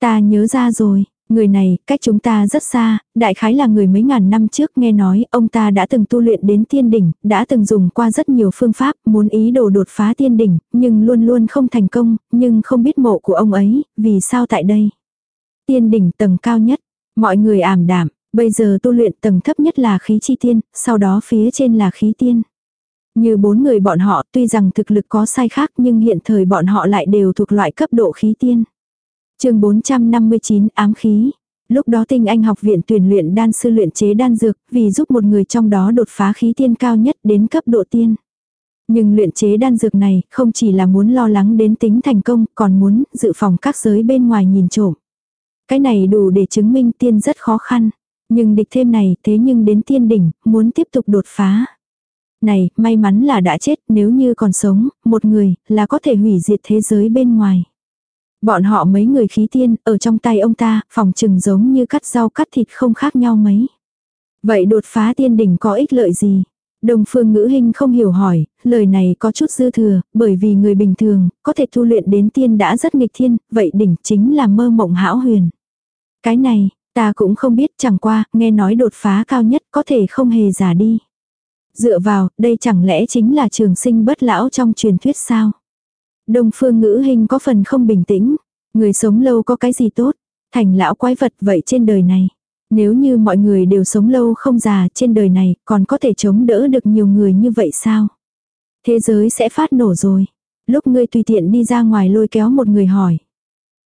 Ta nhớ ra rồi, người này, cách chúng ta rất xa, đại khái là người mấy ngàn năm trước nghe nói ông ta đã từng tu luyện đến tiên đỉnh, đã từng dùng qua rất nhiều phương pháp, muốn ý đồ đột phá tiên đỉnh, nhưng luôn luôn không thành công, nhưng không biết mộ của ông ấy, vì sao tại đây. Tiên đỉnh tầng cao nhất, mọi người ảm đảm, bây giờ tu luyện tầng thấp nhất là khí chi tiên, sau đó phía trên là khí tiên. Như bốn người bọn họ tuy rằng thực lực có sai khác nhưng hiện thời bọn họ lại đều thuộc loại cấp độ khí tiên chương 459 ám khí. Lúc đó tinh anh học viện tuyển luyện đan sư luyện chế đan dược vì giúp một người trong đó đột phá khí tiên cao nhất đến cấp độ tiên. Nhưng luyện chế đan dược này không chỉ là muốn lo lắng đến tính thành công còn muốn dự phòng các giới bên ngoài nhìn trộm. Cái này đủ để chứng minh tiên rất khó khăn. Nhưng địch thêm này thế nhưng đến tiên đỉnh muốn tiếp tục đột phá. Này, may mắn là đã chết, nếu như còn sống, một người, là có thể hủy diệt thế giới bên ngoài. Bọn họ mấy người khí tiên, ở trong tay ông ta, phòng trừng giống như cắt rau cắt thịt không khác nhau mấy. Vậy đột phá tiên đỉnh có ích lợi gì? Đồng phương ngữ hình không hiểu hỏi, lời này có chút dư thừa, bởi vì người bình thường, có thể tu luyện đến tiên đã rất nghịch thiên, vậy đỉnh chính là mơ mộng hão huyền. Cái này, ta cũng không biết chẳng qua, nghe nói đột phá cao nhất có thể không hề giả đi. Dựa vào, đây chẳng lẽ chính là trường sinh bất lão trong truyền thuyết sao? Đông phương ngữ hình có phần không bình tĩnh. Người sống lâu có cái gì tốt? Thành lão quái vật vậy trên đời này. Nếu như mọi người đều sống lâu không già trên đời này còn có thể chống đỡ được nhiều người như vậy sao? Thế giới sẽ phát nổ rồi. Lúc ngươi tùy tiện đi ra ngoài lôi kéo một người hỏi.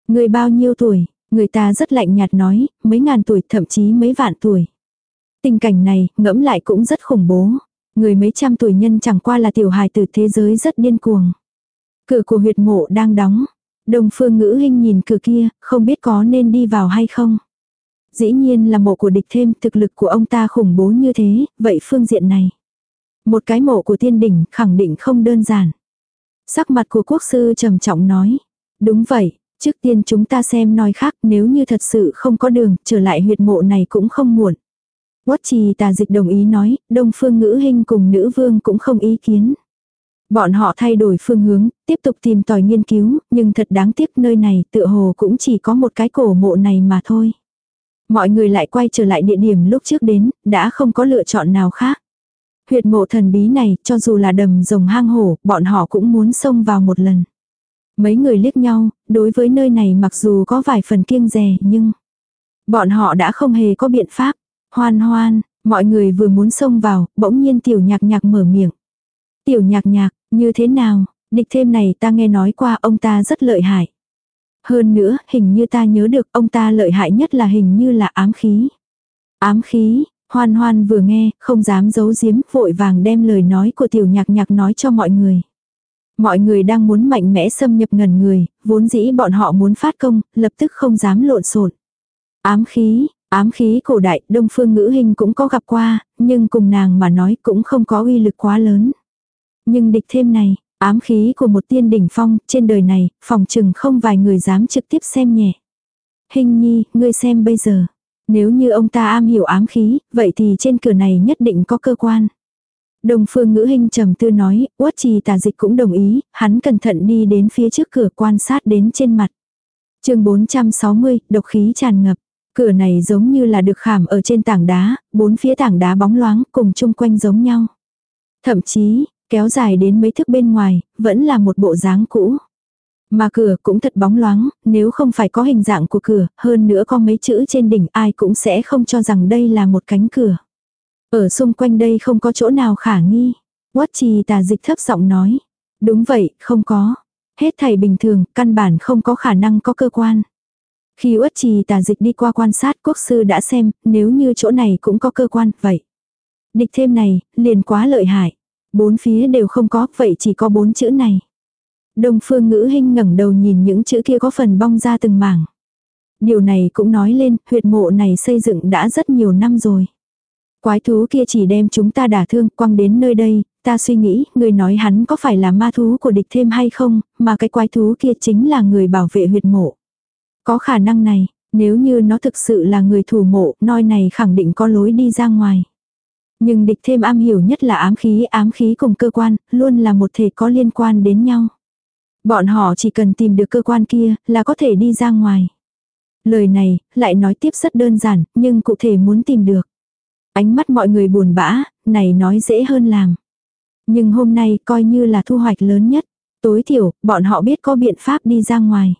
Người bao nhiêu tuổi? Người ta rất lạnh nhạt nói, mấy ngàn tuổi thậm chí mấy vạn tuổi. Tình cảnh này, ngẫm lại cũng rất khủng bố. Người mấy trăm tuổi nhân chẳng qua là tiểu hài từ thế giới rất điên cuồng. Cửa của huyệt mộ đang đóng. Đồng phương ngữ hình nhìn cửa kia, không biết có nên đi vào hay không. Dĩ nhiên là mộ của địch thêm thực lực của ông ta khủng bố như thế, vậy phương diện này. Một cái mộ của tiên đỉnh khẳng định không đơn giản. Sắc mặt của quốc sư trầm trọng nói. Đúng vậy, trước tiên chúng ta xem nói khác nếu như thật sự không có đường, trở lại huyệt mộ này cũng không muộn. Quất trì tà dịch đồng ý nói, đông phương ngữ hình cùng nữ vương cũng không ý kiến. Bọn họ thay đổi phương hướng, tiếp tục tìm tòi nghiên cứu, nhưng thật đáng tiếc nơi này tựa hồ cũng chỉ có một cái cổ mộ này mà thôi. Mọi người lại quay trở lại địa điểm lúc trước đến, đã không có lựa chọn nào khác. Huyệt mộ thần bí này, cho dù là đầm rồng hang hổ, bọn họ cũng muốn xông vào một lần. Mấy người liếc nhau, đối với nơi này mặc dù có vài phần kiêng rè nhưng bọn họ đã không hề có biện pháp. Hoan hoan, mọi người vừa muốn xông vào, bỗng nhiên tiểu nhạc nhạc mở miệng. Tiểu nhạc nhạc, như thế nào, địch thêm này ta nghe nói qua ông ta rất lợi hại. Hơn nữa, hình như ta nhớ được ông ta lợi hại nhất là hình như là ám khí. Ám khí, hoan hoan vừa nghe, không dám giấu giếm, vội vàng đem lời nói của tiểu nhạc nhạc nói cho mọi người. Mọi người đang muốn mạnh mẽ xâm nhập ngần người, vốn dĩ bọn họ muốn phát công, lập tức không dám lộn xộn. Ám khí, Ám khí cổ đại, đông phương ngữ hình cũng có gặp qua, nhưng cùng nàng mà nói cũng không có uy lực quá lớn. Nhưng địch thêm này, ám khí của một tiên đỉnh phong, trên đời này, phòng chừng không vài người dám trực tiếp xem nhẹ. Hình nhi, ngươi xem bây giờ. Nếu như ông ta am hiểu ám khí, vậy thì trên cửa này nhất định có cơ quan. Đồng phương ngữ hình trầm tư nói, uất trì tà dịch cũng đồng ý, hắn cẩn thận đi đến phía trước cửa quan sát đến trên mặt. chương 460, độc khí tràn ngập. Cửa này giống như là được khảm ở trên tảng đá, bốn phía tảng đá bóng loáng cùng chung quanh giống nhau. Thậm chí, kéo dài đến mấy thước bên ngoài, vẫn là một bộ dáng cũ. Mà cửa cũng thật bóng loáng, nếu không phải có hình dạng của cửa, hơn nữa có mấy chữ trên đỉnh ai cũng sẽ không cho rằng đây là một cánh cửa. Ở xung quanh đây không có chỗ nào khả nghi. Quát trì tà dịch thấp giọng nói. Đúng vậy, không có. Hết thầy bình thường, căn bản không có khả năng có cơ quan. Khi uất trì tà dịch đi qua quan sát quốc sư đã xem, nếu như chỗ này cũng có cơ quan, vậy. Địch thêm này, liền quá lợi hại. Bốn phía đều không có, vậy chỉ có bốn chữ này. Đông phương ngữ hình ngẩng đầu nhìn những chữ kia có phần bong ra từng mảng. Điều này cũng nói lên, huyệt mộ này xây dựng đã rất nhiều năm rồi. Quái thú kia chỉ đem chúng ta đả thương quăng đến nơi đây, ta suy nghĩ, người nói hắn có phải là ma thú của địch thêm hay không, mà cái quái thú kia chính là người bảo vệ huyệt mộ. Có khả năng này, nếu như nó thực sự là người thủ mộ, noi này khẳng định có lối đi ra ngoài. Nhưng địch thêm am hiểu nhất là ám khí, ám khí cùng cơ quan, luôn là một thể có liên quan đến nhau. Bọn họ chỉ cần tìm được cơ quan kia, là có thể đi ra ngoài. Lời này, lại nói tiếp rất đơn giản, nhưng cụ thể muốn tìm được. Ánh mắt mọi người buồn bã, này nói dễ hơn làm. Nhưng hôm nay coi như là thu hoạch lớn nhất. Tối thiểu, bọn họ biết có biện pháp đi ra ngoài.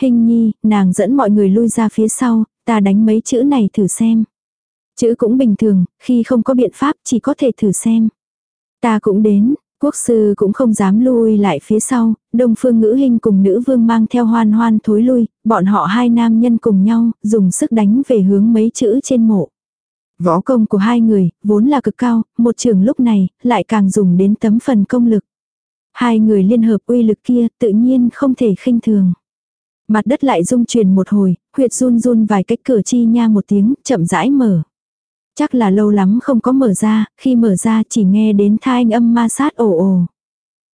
Hình nhi, nàng dẫn mọi người lui ra phía sau, ta đánh mấy chữ này thử xem. Chữ cũng bình thường, khi không có biện pháp chỉ có thể thử xem. Ta cũng đến, quốc sư cũng không dám lui lại phía sau, đông phương ngữ hình cùng nữ vương mang theo hoan hoan thối lui, bọn họ hai nam nhân cùng nhau, dùng sức đánh về hướng mấy chữ trên mộ. Võ công của hai người, vốn là cực cao, một trường lúc này, lại càng dùng đến tấm phần công lực. Hai người liên hợp uy lực kia, tự nhiên không thể khinh thường. Mặt đất lại rung chuyển một hồi, huyệt run run vài cách cửa chi nha một tiếng, chậm rãi mở. Chắc là lâu lắm không có mở ra, khi mở ra chỉ nghe đến thai âm ma sát ồ ồ.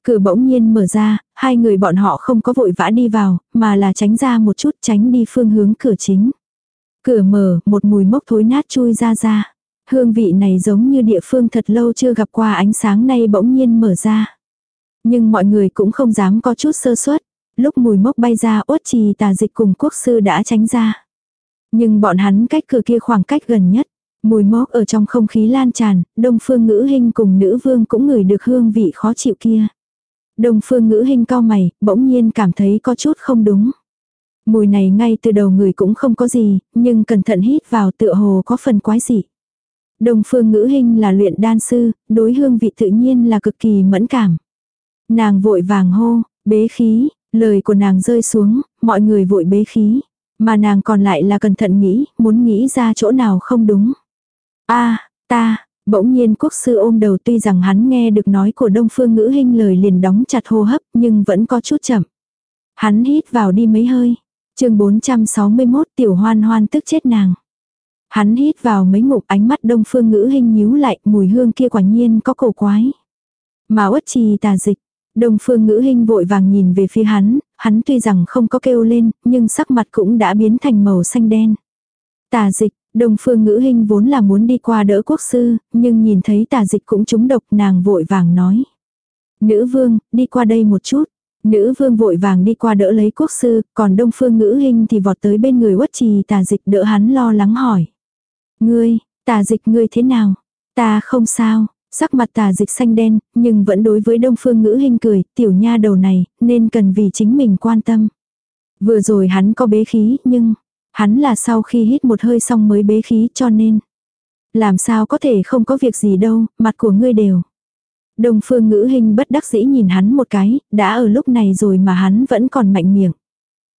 Cửa bỗng nhiên mở ra, hai người bọn họ không có vội vã đi vào, mà là tránh ra một chút tránh đi phương hướng cửa chính. Cửa mở, một mùi mốc thối nát chui ra ra. Hương vị này giống như địa phương thật lâu chưa gặp qua ánh sáng nay bỗng nhiên mở ra. Nhưng mọi người cũng không dám có chút sơ suất. Lúc mùi mốc bay ra ốt trì tà dịch cùng quốc sư đã tránh ra. Nhưng bọn hắn cách cửa kia khoảng cách gần nhất. Mùi mốc ở trong không khí lan tràn, đông phương ngữ hình cùng nữ vương cũng ngửi được hương vị khó chịu kia. Đông phương ngữ hình cao mày, bỗng nhiên cảm thấy có chút không đúng. Mùi này ngay từ đầu người cũng không có gì, nhưng cẩn thận hít vào tựa hồ có phần quái dị. Đông phương ngữ hình là luyện đan sư, đối hương vị tự nhiên là cực kỳ mẫn cảm. Nàng vội vàng hô, bế khí, lời của nàng rơi xuống, mọi người vội bế khí. Mà nàng còn lại là cẩn thận nghĩ, muốn nghĩ ra chỗ nào không đúng a ta, bỗng nhiên quốc sư ôm đầu tuy rằng hắn nghe được nói của đông phương ngữ hình lời liền đóng chặt hô hấp nhưng vẫn có chút chậm. Hắn hít vào đi mấy hơi chương 461 tiểu hoan hoan tức chết nàng. Hắn hít vào mấy ngụm ánh mắt đông phương ngữ hình nhíu lại, mùi hương kia quả nhiên có cổ quái. Mà uất trì tà dịch, đông phương ngữ hình vội vàng nhìn về phía hắn, hắn tuy rằng không có kêu lên, nhưng sắc mặt cũng đã biến thành màu xanh đen. Tà dịch, đông phương ngữ hình vốn là muốn đi qua đỡ quốc sư, nhưng nhìn thấy tà dịch cũng trúng độc nàng vội vàng nói. Nữ vương, đi qua đây một chút. Nữ vương vội vàng đi qua đỡ lấy quốc sư, còn đông phương ngữ hình thì vọt tới bên người uất trì tà dịch đỡ hắn lo lắng hỏi. Ngươi, tà dịch ngươi thế nào? Ta không sao, sắc mặt tà dịch xanh đen, nhưng vẫn đối với đông phương ngữ hình cười, tiểu nha đầu này, nên cần vì chính mình quan tâm. Vừa rồi hắn có bế khí, nhưng, hắn là sau khi hít một hơi xong mới bế khí cho nên. Làm sao có thể không có việc gì đâu, mặt của ngươi đều. đồng phương ngữ hình bất đắc dĩ nhìn hắn một cái, đã ở lúc này rồi mà hắn vẫn còn mạnh miệng.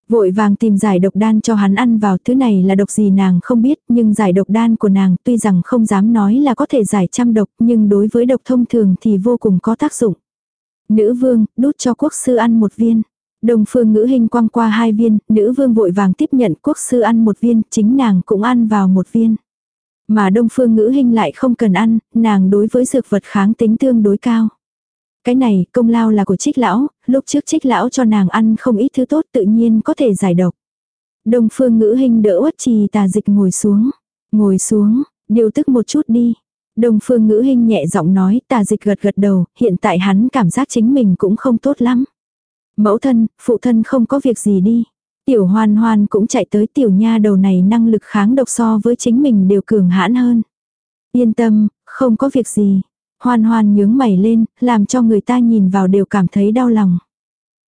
Vội vàng tìm giải độc đan cho hắn ăn vào thứ này là độc gì nàng không biết nhưng giải độc đan của nàng tuy rằng không dám nói là có thể giải trăm độc nhưng đối với độc thông thường thì vô cùng có tác dụng. Nữ vương đút cho quốc sư ăn một viên. Đồng phương ngữ hình quăng qua hai viên, nữ vương vội vàng tiếp nhận quốc sư ăn một viên, chính nàng cũng ăn vào một viên. Mà đông phương ngữ hình lại không cần ăn, nàng đối với dược vật kháng tính tương đối cao. Cái này, công lao là của trích lão, lúc trước trích lão cho nàng ăn không ít thứ tốt tự nhiên có thể giải độc. Đông phương ngữ hình đỡ uất trì tà dịch ngồi xuống. Ngồi xuống, điều tức một chút đi. Đông phương ngữ hình nhẹ giọng nói tà dịch gật gật đầu, hiện tại hắn cảm giác chính mình cũng không tốt lắm. Mẫu thân, phụ thân không có việc gì đi. Tiểu hoan hoan cũng chạy tới tiểu nha đầu này năng lực kháng độc so với chính mình đều cường hãn hơn. Yên tâm, không có việc gì. Hoan hoan nhướng mày lên, làm cho người ta nhìn vào đều cảm thấy đau lòng.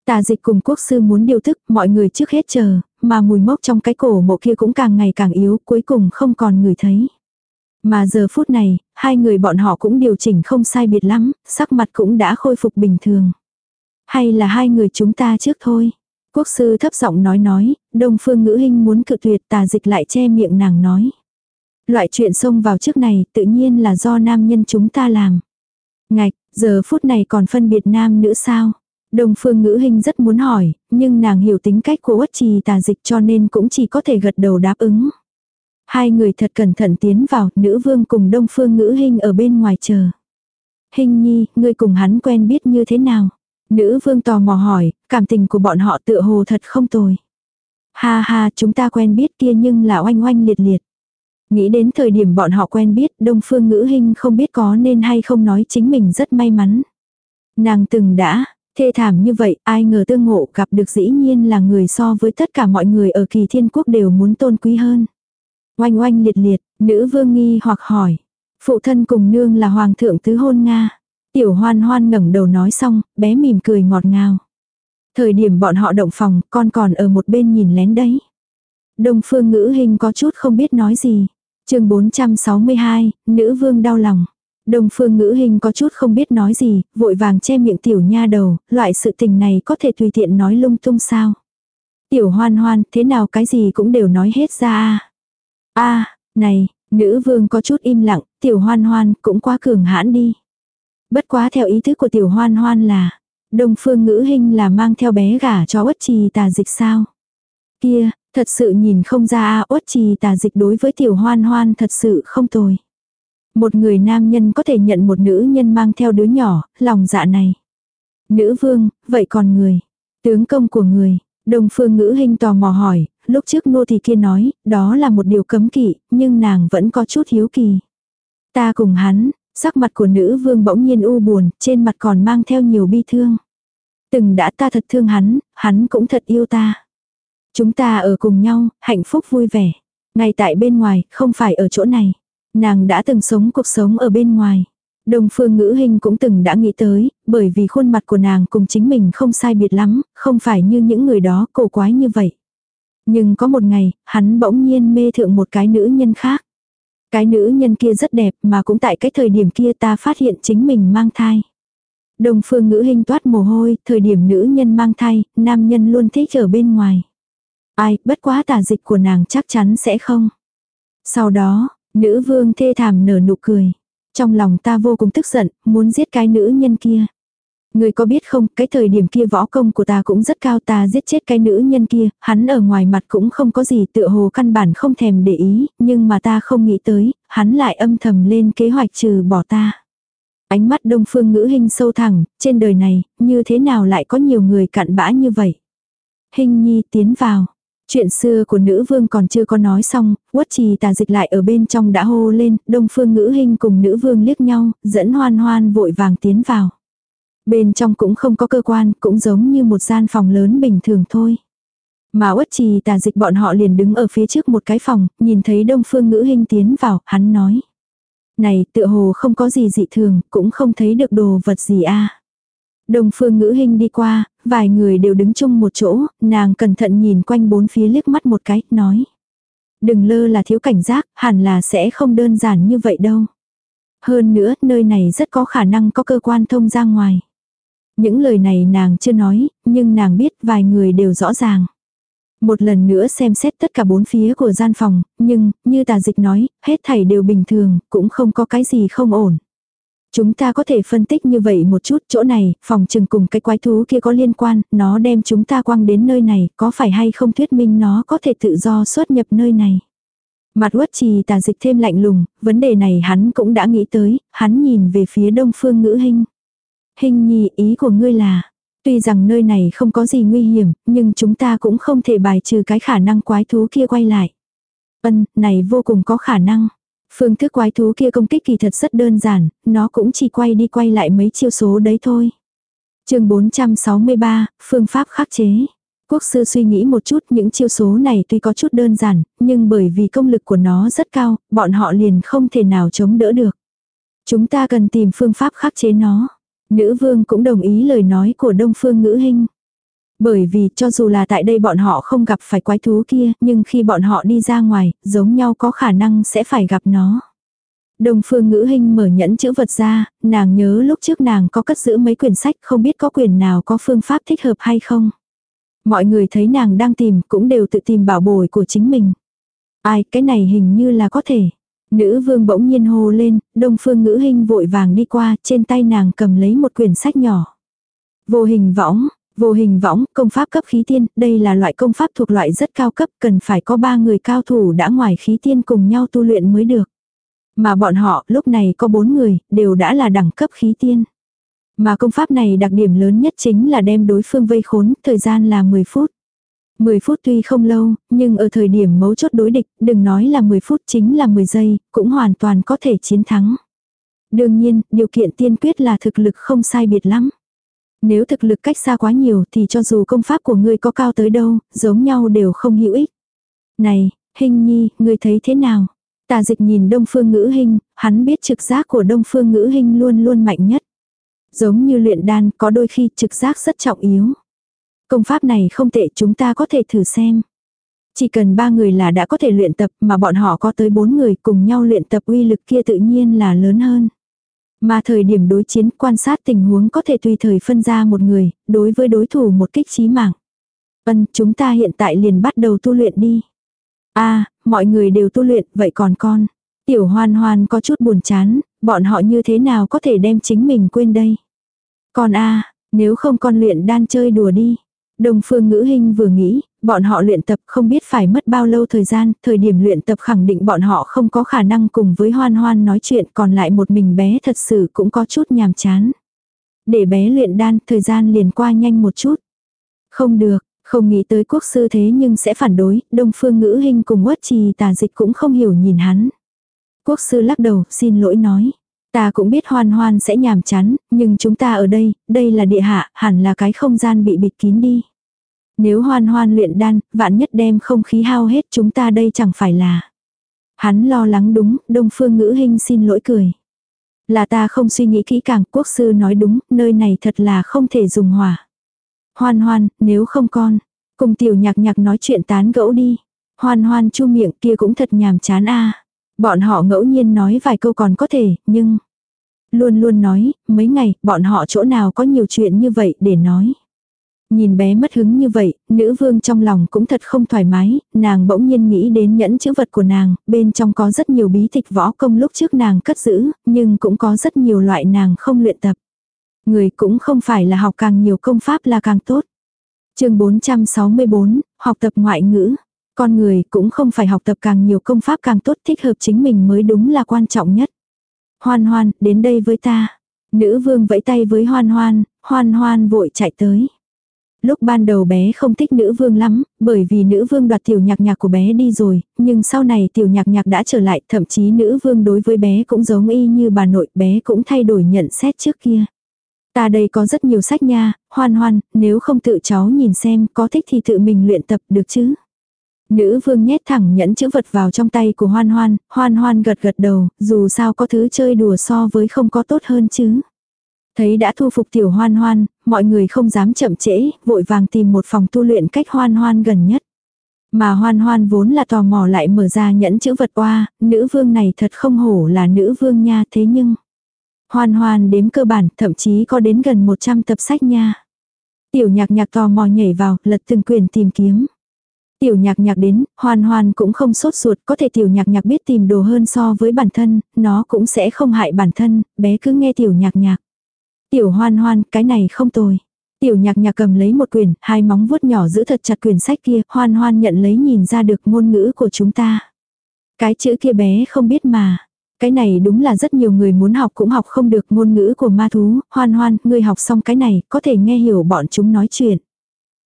Tà dịch cùng quốc sư muốn điều thức, mọi người trước hết chờ, mà mùi mốc trong cái cổ mộ kia cũng càng ngày càng yếu, cuối cùng không còn người thấy. Mà giờ phút này, hai người bọn họ cũng điều chỉnh không sai biệt lắm, sắc mặt cũng đã khôi phục bình thường. Hay là hai người chúng ta trước thôi. Quốc sư thấp giọng nói nói, đông phương ngữ hình muốn cự tuyệt tà dịch lại che miệng nàng nói. Loại chuyện xông vào trước này tự nhiên là do nam nhân chúng ta làm. Ngạch, giờ phút này còn phân biệt nam nữ sao? Đông phương ngữ hình rất muốn hỏi, nhưng nàng hiểu tính cách của uất trì tà dịch cho nên cũng chỉ có thể gật đầu đáp ứng. Hai người thật cẩn thận tiến vào, nữ vương cùng đông phương ngữ hình ở bên ngoài chờ. Hình nhi, ngươi cùng hắn quen biết như thế nào? Nữ vương tò mò hỏi, cảm tình của bọn họ tựa hồ thật không tồi. Ha ha, chúng ta quen biết kia nhưng là oanh oanh liệt liệt. Nghĩ đến thời điểm bọn họ quen biết, đông phương ngữ hình không biết có nên hay không nói chính mình rất may mắn. Nàng từng đã, thê thảm như vậy, ai ngờ tương ngộ gặp được dĩ nhiên là người so với tất cả mọi người ở kỳ thiên quốc đều muốn tôn quý hơn. Oanh oanh liệt liệt, nữ vương nghi hoặc hỏi. Phụ thân cùng nương là hoàng thượng tứ hôn Nga. Tiểu hoan hoan ngẩng đầu nói xong, bé mỉm cười ngọt ngào. Thời điểm bọn họ động phòng, con còn ở một bên nhìn lén đấy. Đông phương ngữ hình có chút không biết nói gì. chương 462, nữ vương đau lòng. Đông phương ngữ hình có chút không biết nói gì, vội vàng che miệng tiểu nha đầu, loại sự tình này có thể tùy tiện nói lung tung sao. Tiểu hoan hoan, thế nào cái gì cũng đều nói hết ra a à, này, nữ vương có chút im lặng, tiểu hoan hoan cũng quá cường hãn đi. Bất quá theo ý thức của tiểu hoan hoan là, đông phương ngữ hình là mang theo bé gả cho uất trì tà dịch sao. Kia, thật sự nhìn không ra a uất trì tà dịch đối với tiểu hoan hoan thật sự không tồi. Một người nam nhân có thể nhận một nữ nhân mang theo đứa nhỏ, lòng dạ này. Nữ vương, vậy còn người? Tướng công của người, Đông phương ngữ hình tò mò hỏi, lúc trước nô thì kia nói, đó là một điều cấm kỵ, nhưng nàng vẫn có chút hiếu kỳ. Ta cùng hắn, sắc mặt của nữ vương bỗng nhiên u buồn, trên mặt còn mang theo nhiều bi thương. Từng đã ta thật thương hắn, hắn cũng thật yêu ta. Chúng ta ở cùng nhau, hạnh phúc vui vẻ. Ngay tại bên ngoài, không phải ở chỗ này. Nàng đã từng sống cuộc sống ở bên ngoài. Đông phương ngữ hình cũng từng đã nghĩ tới, bởi vì khuôn mặt của nàng cùng chính mình không sai biệt lắm, không phải như những người đó cổ quái như vậy. Nhưng có một ngày, hắn bỗng nhiên mê thượng một cái nữ nhân khác. Cái nữ nhân kia rất đẹp mà cũng tại cái thời điểm kia ta phát hiện chính mình mang thai. đồng phương ngữ hình toát mồ hôi, thời điểm nữ nhân mang thai, nam nhân luôn thích ở bên ngoài. Ai, bất quá tà dịch của nàng chắc chắn sẽ không. Sau đó, nữ vương thê thảm nở nụ cười. Trong lòng ta vô cùng tức giận, muốn giết cái nữ nhân kia. Người có biết không, cái thời điểm kia võ công của ta cũng rất cao ta giết chết cái nữ nhân kia, hắn ở ngoài mặt cũng không có gì tựa hồ căn bản không thèm để ý, nhưng mà ta không nghĩ tới, hắn lại âm thầm lên kế hoạch trừ bỏ ta. Ánh mắt đông phương ngữ hình sâu thẳng, trên đời này, như thế nào lại có nhiều người cặn bã như vậy. Hình nhi tiến vào. Chuyện xưa của nữ vương còn chưa có nói xong, quất trì tà dịch lại ở bên trong đã hô lên, đông phương ngữ hình cùng nữ vương liếc nhau, dẫn hoan hoan vội vàng tiến vào. Bên trong cũng không có cơ quan, cũng giống như một gian phòng lớn bình thường thôi. Mà uất trì tà dịch bọn họ liền đứng ở phía trước một cái phòng, nhìn thấy đông phương ngữ hình tiến vào, hắn nói. Này, tựa hồ không có gì dị thường, cũng không thấy được đồ vật gì a Đông phương ngữ hình đi qua, vài người đều đứng chung một chỗ, nàng cẩn thận nhìn quanh bốn phía liếc mắt một cái, nói. Đừng lơ là thiếu cảnh giác, hẳn là sẽ không đơn giản như vậy đâu. Hơn nữa, nơi này rất có khả năng có cơ quan thông ra ngoài. Những lời này nàng chưa nói, nhưng nàng biết vài người đều rõ ràng. Một lần nữa xem xét tất cả bốn phía của gian phòng, nhưng, như tà dịch nói, hết thảy đều bình thường, cũng không có cái gì không ổn. Chúng ta có thể phân tích như vậy một chút, chỗ này, phòng trừng cùng cái quái thú kia có liên quan, nó đem chúng ta quăng đến nơi này, có phải hay không thuyết minh nó có thể tự do xuất nhập nơi này. Mặt quất trì tà dịch thêm lạnh lùng, vấn đề này hắn cũng đã nghĩ tới, hắn nhìn về phía đông phương ngữ hình hình nhi ý của ngươi là, tuy rằng nơi này không có gì nguy hiểm, nhưng chúng ta cũng không thể bài trừ cái khả năng quái thú kia quay lại. Ân, này vô cùng có khả năng. Phương thức quái thú kia công kích kỳ thật rất đơn giản, nó cũng chỉ quay đi quay lại mấy chiêu số đấy thôi. chương 463, phương pháp khắc chế. Quốc sư suy nghĩ một chút những chiêu số này tuy có chút đơn giản, nhưng bởi vì công lực của nó rất cao, bọn họ liền không thể nào chống đỡ được. Chúng ta cần tìm phương pháp khắc chế nó. Nữ vương cũng đồng ý lời nói của đông phương ngữ hình. Bởi vì cho dù là tại đây bọn họ không gặp phải quái thú kia, nhưng khi bọn họ đi ra ngoài, giống nhau có khả năng sẽ phải gặp nó. Đông phương ngữ hình mở nhẫn chữ vật ra, nàng nhớ lúc trước nàng có cất giữ mấy quyển sách không biết có quyển nào có phương pháp thích hợp hay không. Mọi người thấy nàng đang tìm cũng đều tự tìm bảo bồi của chính mình. Ai, cái này hình như là có thể. Nữ vương bỗng nhiên hô lên, đông phương ngữ hình vội vàng đi qua, trên tay nàng cầm lấy một quyển sách nhỏ. Vô hình võng, vô hình võng, công pháp cấp khí tiên, đây là loại công pháp thuộc loại rất cao cấp, cần phải có ba người cao thủ đã ngoài khí tiên cùng nhau tu luyện mới được. Mà bọn họ, lúc này có bốn người, đều đã là đẳng cấp khí tiên. Mà công pháp này đặc điểm lớn nhất chính là đem đối phương vây khốn, thời gian là 10 phút. 10 phút tuy không lâu, nhưng ở thời điểm mấu chốt đối địch, đừng nói là 10 phút chính là 10 giây, cũng hoàn toàn có thể chiến thắng. Đương nhiên, điều kiện tiên quyết là thực lực không sai biệt lắm. Nếu thực lực cách xa quá nhiều thì cho dù công pháp của ngươi có cao tới đâu, giống nhau đều không hữu ích. Này, hình nhi, ngươi thấy thế nào? Tà dịch nhìn đông phương ngữ hình, hắn biết trực giác của đông phương ngữ hình luôn luôn mạnh nhất. Giống như luyện đan có đôi khi trực giác rất trọng yếu. Công pháp này không tệ chúng ta có thể thử xem. Chỉ cần ba người là đã có thể luyện tập mà bọn họ có tới bốn người cùng nhau luyện tập uy lực kia tự nhiên là lớn hơn. Mà thời điểm đối chiến quan sát tình huống có thể tùy thời phân ra một người, đối với đối thủ một kích chí mạng. Vân, chúng ta hiện tại liền bắt đầu tu luyện đi. a mọi người đều tu luyện, vậy còn con? Tiểu hoan hoan có chút buồn chán, bọn họ như thế nào có thể đem chính mình quên đây? Con a nếu không con luyện đan chơi đùa đi. Đồng phương ngữ hình vừa nghĩ, bọn họ luyện tập không biết phải mất bao lâu thời gian, thời điểm luyện tập khẳng định bọn họ không có khả năng cùng với hoan hoan nói chuyện còn lại một mình bé thật sự cũng có chút nhàm chán. Để bé luyện đan, thời gian liền qua nhanh một chút. Không được, không nghĩ tới quốc sư thế nhưng sẽ phản đối, đông phương ngữ hình cùng quất trì tà dịch cũng không hiểu nhìn hắn. Quốc sư lắc đầu, xin lỗi nói. Ta cũng biết hoan hoan sẽ nhàm chán, nhưng chúng ta ở đây, đây là địa hạ, hẳn là cái không gian bị bịt kín đi. Nếu hoan hoan luyện đan, vạn nhất đem không khí hao hết chúng ta đây chẳng phải là. Hắn lo lắng đúng, đông phương ngữ hình xin lỗi cười. Là ta không suy nghĩ kỹ càng, quốc sư nói đúng, nơi này thật là không thể dùng hỏa. Hoan hoan, nếu không con, cùng tiểu nhạc nhạc nói chuyện tán gẫu đi. Hoan hoan chu miệng kia cũng thật nhàm chán a Bọn họ ngẫu nhiên nói vài câu còn có thể, nhưng... Luôn luôn nói, mấy ngày, bọn họ chỗ nào có nhiều chuyện như vậy để nói. Nhìn bé mất hứng như vậy, nữ vương trong lòng cũng thật không thoải mái, nàng bỗng nhiên nghĩ đến nhẫn chữ vật của nàng, bên trong có rất nhiều bí tịch võ công lúc trước nàng cất giữ, nhưng cũng có rất nhiều loại nàng không luyện tập. Người cũng không phải là học càng nhiều công pháp là càng tốt. chương 464, học tập ngoại ngữ. Con người cũng không phải học tập càng nhiều công pháp càng tốt thích hợp chính mình mới đúng là quan trọng nhất. Hoan hoan, đến đây với ta. Nữ vương vẫy tay với hoan hoan, hoan hoan vội chạy tới. Lúc ban đầu bé không thích nữ vương lắm, bởi vì nữ vương đoạt tiểu nhạc nhạc của bé đi rồi, nhưng sau này tiểu nhạc nhạc đã trở lại, thậm chí nữ vương đối với bé cũng giống y như bà nội, bé cũng thay đổi nhận xét trước kia. Ta đây có rất nhiều sách nha, hoan hoan, nếu không tự cháu nhìn xem, có thích thì tự mình luyện tập được chứ. Nữ vương nhét thẳng nhẫn chữ vật vào trong tay của hoan hoan, hoan hoan gật gật đầu, dù sao có thứ chơi đùa so với không có tốt hơn chứ. Thấy đã thu phục tiểu hoan hoan, mọi người không dám chậm trễ, vội vàng tìm một phòng tu luyện cách hoan hoan gần nhất. Mà hoan hoan vốn là tò mò lại mở ra nhẫn chữ vật oa, nữ vương này thật không hổ là nữ vương nha thế nhưng. Hoan hoan đếm cơ bản thậm chí có đến gần 100 tập sách nha. Tiểu nhạc nhạc tò mò nhảy vào, lật từng quyền tìm kiếm. Tiểu nhạc nhạc đến, hoan hoan cũng không sốt ruột, có thể tiểu nhạc nhạc biết tìm đồ hơn so với bản thân, nó cũng sẽ không hại bản thân, bé cứ nghe tiểu nhạc nhạc. Tiểu hoan hoan, cái này không tồi. Tiểu nhạc nhạc cầm lấy một quyển, hai móng vuốt nhỏ giữ thật chặt quyển sách kia, hoan hoan nhận lấy nhìn ra được ngôn ngữ của chúng ta. Cái chữ kia bé không biết mà. Cái này đúng là rất nhiều người muốn học cũng học không được ngôn ngữ của ma thú, hoan hoan, ngươi học xong cái này, có thể nghe hiểu bọn chúng nói chuyện.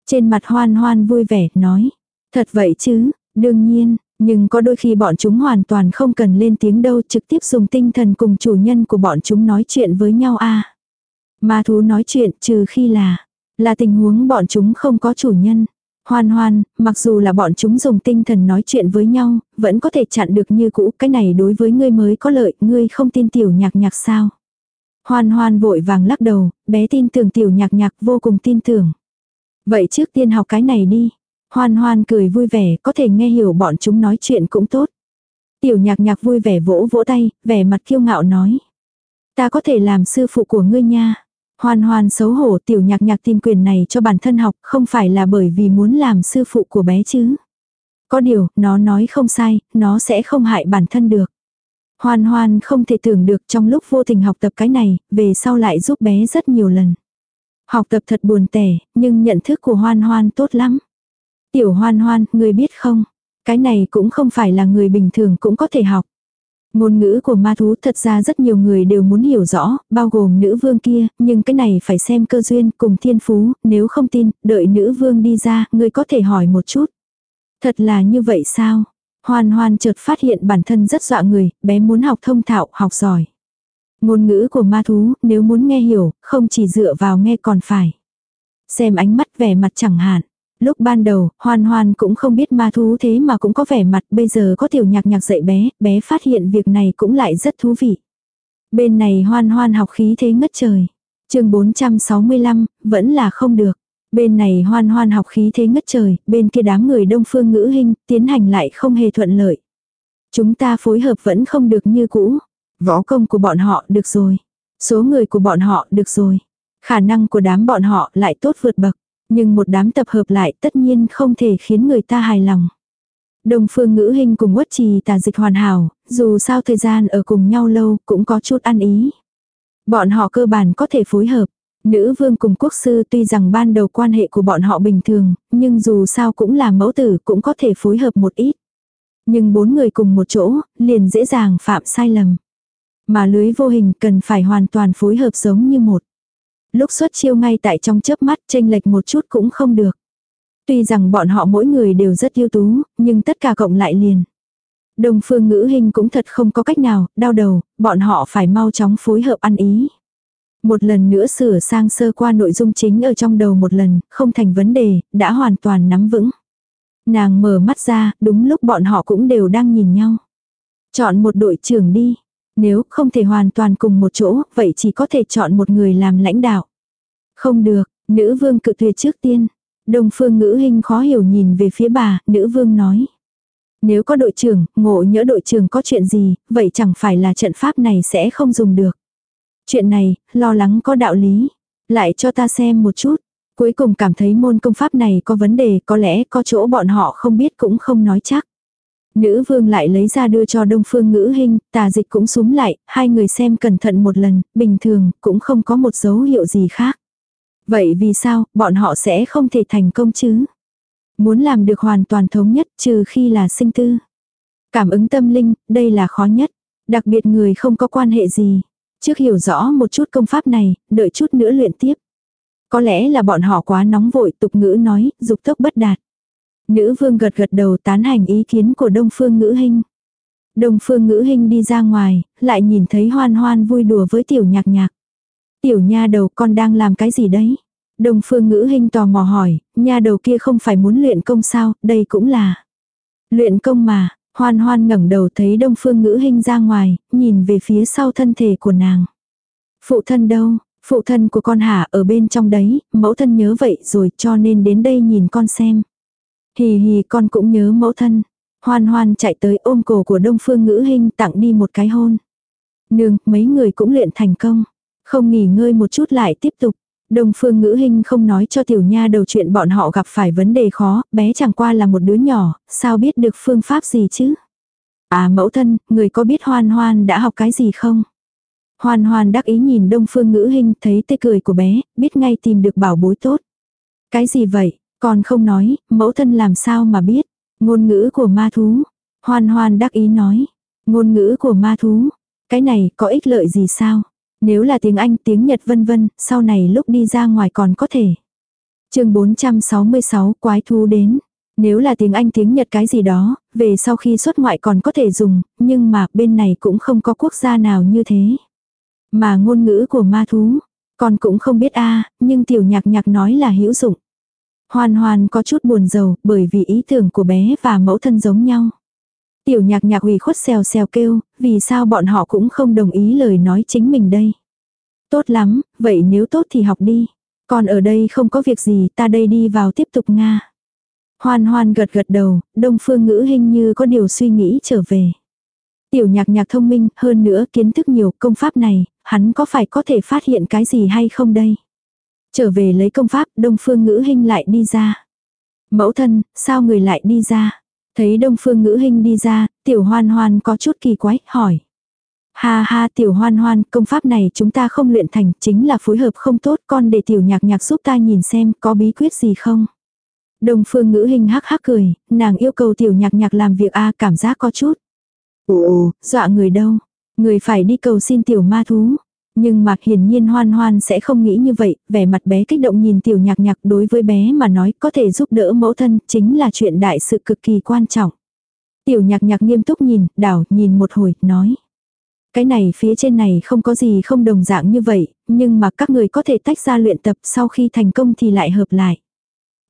Trên mặt hoan hoan vui vẻ, nói, thật vậy chứ, đương nhiên, nhưng có đôi khi bọn chúng hoàn toàn không cần lên tiếng đâu trực tiếp dùng tinh thần cùng chủ nhân của bọn chúng nói chuyện với nhau a Ma thú nói chuyện trừ khi là, là tình huống bọn chúng không có chủ nhân. Hoan hoan, mặc dù là bọn chúng dùng tinh thần nói chuyện với nhau, vẫn có thể chặn được như cũ, cái này đối với ngươi mới có lợi, ngươi không tin tiểu nhạc nhạc sao. Hoan hoan vội vàng lắc đầu, bé tin tưởng tiểu nhạc nhạc vô cùng tin tưởng. Vậy trước tiên học cái này đi. Hoan hoan cười vui vẻ, có thể nghe hiểu bọn chúng nói chuyện cũng tốt. Tiểu nhạc nhạc vui vẻ vỗ vỗ tay, vẻ mặt kiêu ngạo nói. Ta có thể làm sư phụ của ngươi nha. Hoan hoan xấu hổ tiểu nhạc nhạc tìm quyền này cho bản thân học không phải là bởi vì muốn làm sư phụ của bé chứ. Có điều, nó nói không sai, nó sẽ không hại bản thân được. Hoan hoan không thể tưởng được trong lúc vô tình học tập cái này, về sau lại giúp bé rất nhiều lần. Học tập thật buồn tẻ, nhưng nhận thức của hoan hoan tốt lắm. Tiểu hoan hoan, người biết không? Cái này cũng không phải là người bình thường cũng có thể học. Ngôn ngữ của ma thú thật ra rất nhiều người đều muốn hiểu rõ, bao gồm nữ vương kia, nhưng cái này phải xem cơ duyên cùng thiên phú, nếu không tin, đợi nữ vương đi ra, người có thể hỏi một chút. Thật là như vậy sao? Hoan hoan chợt phát hiện bản thân rất dọa người, bé muốn học thông thạo, học giỏi. Ngôn ngữ của ma thú, nếu muốn nghe hiểu, không chỉ dựa vào nghe còn phải. Xem ánh mắt vẻ mặt chẳng hạn. Lúc ban đầu, hoan hoan cũng không biết ma thú thế mà cũng có vẻ mặt, bây giờ có tiểu nhạc nhạc dạy bé, bé phát hiện việc này cũng lại rất thú vị. Bên này hoan hoan học khí thế ngất trời. chương 465, vẫn là không được. Bên này hoan hoan học khí thế ngất trời, bên kia đám người đông phương ngữ hình, tiến hành lại không hề thuận lợi. Chúng ta phối hợp vẫn không được như cũ. Võ công của bọn họ được rồi. Số người của bọn họ được rồi. Khả năng của đám bọn họ lại tốt vượt bậc. Nhưng một đám tập hợp lại tất nhiên không thể khiến người ta hài lòng. Đồng phương ngữ hình cùng quất trì tà dịch hoàn hảo, dù sao thời gian ở cùng nhau lâu cũng có chút ăn ý. Bọn họ cơ bản có thể phối hợp. Nữ vương cùng quốc sư tuy rằng ban đầu quan hệ của bọn họ bình thường, nhưng dù sao cũng là mẫu tử cũng có thể phối hợp một ít. Nhưng bốn người cùng một chỗ, liền dễ dàng phạm sai lầm. Mà lưới vô hình cần phải hoàn toàn phối hợp giống như một lúc xuất chiêu ngay tại trong chớp mắt tranh lệch một chút cũng không được. Tuy rằng bọn họ mỗi người đều rất ưu tú, nhưng tất cả cộng lại liền. Đồng phương ngữ hình cũng thật không có cách nào, đau đầu, bọn họ phải mau chóng phối hợp ăn ý. Một lần nữa sửa sang sơ qua nội dung chính ở trong đầu một lần, không thành vấn đề, đã hoàn toàn nắm vững. Nàng mở mắt ra, đúng lúc bọn họ cũng đều đang nhìn nhau. Chọn một đội trưởng đi, nếu không thể hoàn toàn cùng một chỗ, vậy chỉ có thể chọn một người làm lãnh đạo. Không được, nữ vương cự tuyệt trước tiên. Đông phương ngữ hình khó hiểu nhìn về phía bà, nữ vương nói. Nếu có đội trưởng, ngộ nhỡ đội trưởng có chuyện gì, vậy chẳng phải là trận pháp này sẽ không dùng được. Chuyện này, lo lắng có đạo lý. Lại cho ta xem một chút. Cuối cùng cảm thấy môn công pháp này có vấn đề, có lẽ có chỗ bọn họ không biết cũng không nói chắc. Nữ vương lại lấy ra đưa cho đông phương ngữ hình, tà dịch cũng súng lại, hai người xem cẩn thận một lần, bình thường, cũng không có một dấu hiệu gì khác. Vậy vì sao, bọn họ sẽ không thể thành công chứ? Muốn làm được hoàn toàn thống nhất trừ khi là sinh tư. Cảm ứng tâm linh, đây là khó nhất. Đặc biệt người không có quan hệ gì. Trước hiểu rõ một chút công pháp này, đợi chút nữa luyện tiếp. Có lẽ là bọn họ quá nóng vội tục ngữ nói, dục tốc bất đạt. Nữ vương gật gật đầu tán hành ý kiến của đông phương ngữ hình. Đông phương ngữ hình đi ra ngoài, lại nhìn thấy hoan hoan vui đùa với tiểu nhạc nhạc. Tiểu nha đầu con đang làm cái gì đấy? Đông phương ngữ hình tò mò hỏi, nha đầu kia không phải muốn luyện công sao, đây cũng là. Luyện công mà, hoan hoan ngẩng đầu thấy đông phương ngữ hình ra ngoài, nhìn về phía sau thân thể của nàng. Phụ thân đâu, phụ thân của con hả ở bên trong đấy, mẫu thân nhớ vậy rồi cho nên đến đây nhìn con xem. Hì hì con cũng nhớ mẫu thân. Hoan hoan chạy tới ôm cổ của đông phương ngữ Hinh tặng đi một cái hôn. Nương, mấy người cũng luyện thành công. Không nghỉ ngơi một chút lại tiếp tục. Đông phương ngữ Hinh không nói cho tiểu nha đầu chuyện bọn họ gặp phải vấn đề khó, bé chẳng qua là một đứa nhỏ, sao biết được phương pháp gì chứ? À mẫu thân, người có biết hoan hoan đã học cái gì không? Hoan hoan đắc ý nhìn đông phương ngữ Hinh thấy tê cười của bé, biết ngay tìm được bảo bối tốt. Cái gì vậy, còn không nói, mẫu thân làm sao mà biết. Ngôn ngữ của ma thú. Hoan hoan đắc ý nói. Ngôn ngữ của ma thú. Cái này có ích lợi gì sao? Nếu là tiếng Anh, tiếng Nhật vân vân, sau này lúc đi ra ngoài còn có thể. chương 466 quái thú đến. Nếu là tiếng Anh tiếng Nhật cái gì đó, về sau khi xuất ngoại còn có thể dùng, nhưng mà bên này cũng không có quốc gia nào như thế. Mà ngôn ngữ của ma thú, con cũng không biết a nhưng tiểu nhạc nhạc nói là hữu dụng. Hoan hoan có chút buồn rầu bởi vì ý tưởng của bé và mẫu thân giống nhau. Tiểu nhạc nhạc ủy khuất xèo xèo kêu, vì sao bọn họ cũng không đồng ý lời nói chính mình đây. Tốt lắm, vậy nếu tốt thì học đi. Còn ở đây không có việc gì ta đây đi vào tiếp tục Nga. Hoan hoan gật gật đầu, đông phương ngữ hình như có điều suy nghĩ trở về. Tiểu nhạc nhạc thông minh, hơn nữa kiến thức nhiều công pháp này, hắn có phải có thể phát hiện cái gì hay không đây? Trở về lấy công pháp, đông phương ngữ hình lại đi ra. Mẫu thân, sao người lại đi ra? Thấy đông phương ngữ hình đi ra, tiểu hoan hoan có chút kỳ quái, hỏi. Ha ha tiểu hoan hoan, công pháp này chúng ta không luyện thành, chính là phối hợp không tốt, con để tiểu nhạc nhạc giúp ta nhìn xem có bí quyết gì không. Đông phương ngữ hình hắc hắc cười, nàng yêu cầu tiểu nhạc nhạc làm việc a cảm giác có chút. Ồ, dọa người đâu. Người phải đi cầu xin tiểu ma thú. Nhưng mà hiển nhiên hoan hoan sẽ không nghĩ như vậy, vẻ mặt bé kích động nhìn tiểu nhạc nhạc đối với bé mà nói có thể giúp đỡ mẫu thân chính là chuyện đại sự cực kỳ quan trọng. Tiểu nhạc nhạc nghiêm túc nhìn, đảo nhìn một hồi, nói. Cái này phía trên này không có gì không đồng dạng như vậy, nhưng mà các người có thể tách ra luyện tập sau khi thành công thì lại hợp lại.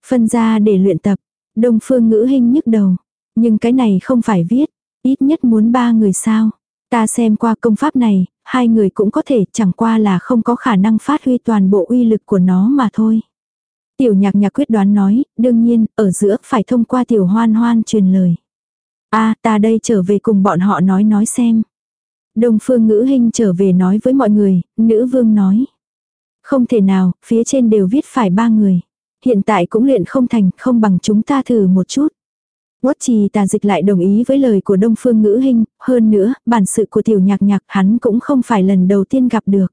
Phân ra để luyện tập, đông phương ngữ hình nhức đầu. Nhưng cái này không phải viết, ít nhất muốn ba người sao. Ta xem qua công pháp này, hai người cũng có thể chẳng qua là không có khả năng phát huy toàn bộ uy lực của nó mà thôi. Tiểu nhạc nhạc quyết đoán nói, đương nhiên, ở giữa phải thông qua tiểu hoan hoan truyền lời. a ta đây trở về cùng bọn họ nói nói xem. Đông phương ngữ hình trở về nói với mọi người, nữ vương nói. Không thể nào, phía trên đều viết phải ba người. Hiện tại cũng luyện không thành, không bằng chúng ta thử một chút. Quốc trì tà dịch lại đồng ý với lời của đông phương ngữ hình, hơn nữa, bản sự của tiểu nhạc nhạc hắn cũng không phải lần đầu tiên gặp được.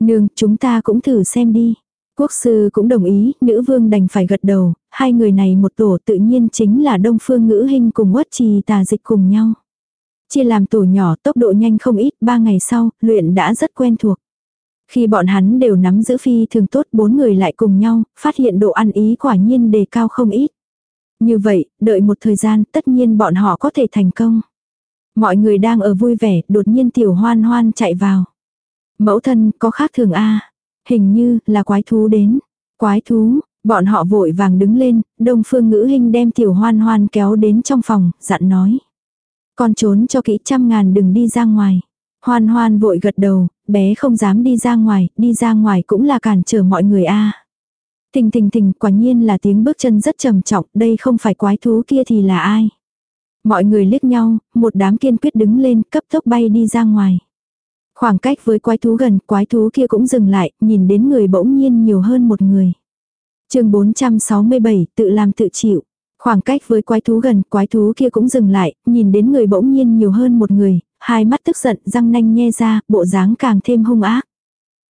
Nương, chúng ta cũng thử xem đi. Quốc sư cũng đồng ý, nữ vương đành phải gật đầu, hai người này một tổ tự nhiên chính là đông phương ngữ hình cùng Quốc trì tà dịch cùng nhau. Chia làm tổ nhỏ tốc độ nhanh không ít, ba ngày sau, luyện đã rất quen thuộc. Khi bọn hắn đều nắm giữ phi thường tốt bốn người lại cùng nhau, phát hiện độ ăn ý quả nhiên đề cao không ít. Như vậy, đợi một thời gian tất nhiên bọn họ có thể thành công. Mọi người đang ở vui vẻ, đột nhiên tiểu hoan hoan chạy vào. Mẫu thân có khác thường a Hình như là quái thú đến. Quái thú, bọn họ vội vàng đứng lên, đông phương ngữ hình đem tiểu hoan hoan kéo đến trong phòng, dặn nói. Con trốn cho kỹ trăm ngàn đừng đi ra ngoài. Hoan hoan vội gật đầu, bé không dám đi ra ngoài, đi ra ngoài cũng là cản trở mọi người a. Thình thình thình, quả nhiên là tiếng bước chân rất trầm trọng, đây không phải quái thú kia thì là ai. Mọi người liếc nhau, một đám kiên quyết đứng lên, cấp tốc bay đi ra ngoài. Khoảng cách với quái thú gần, quái thú kia cũng dừng lại, nhìn đến người bỗng nhiên nhiều hơn một người. chương 467, tự làm tự chịu. Khoảng cách với quái thú gần, quái thú kia cũng dừng lại, nhìn đến người bỗng nhiên nhiều hơn một người, hai mắt tức giận, răng nanh nhe ra, bộ dáng càng thêm hung ác.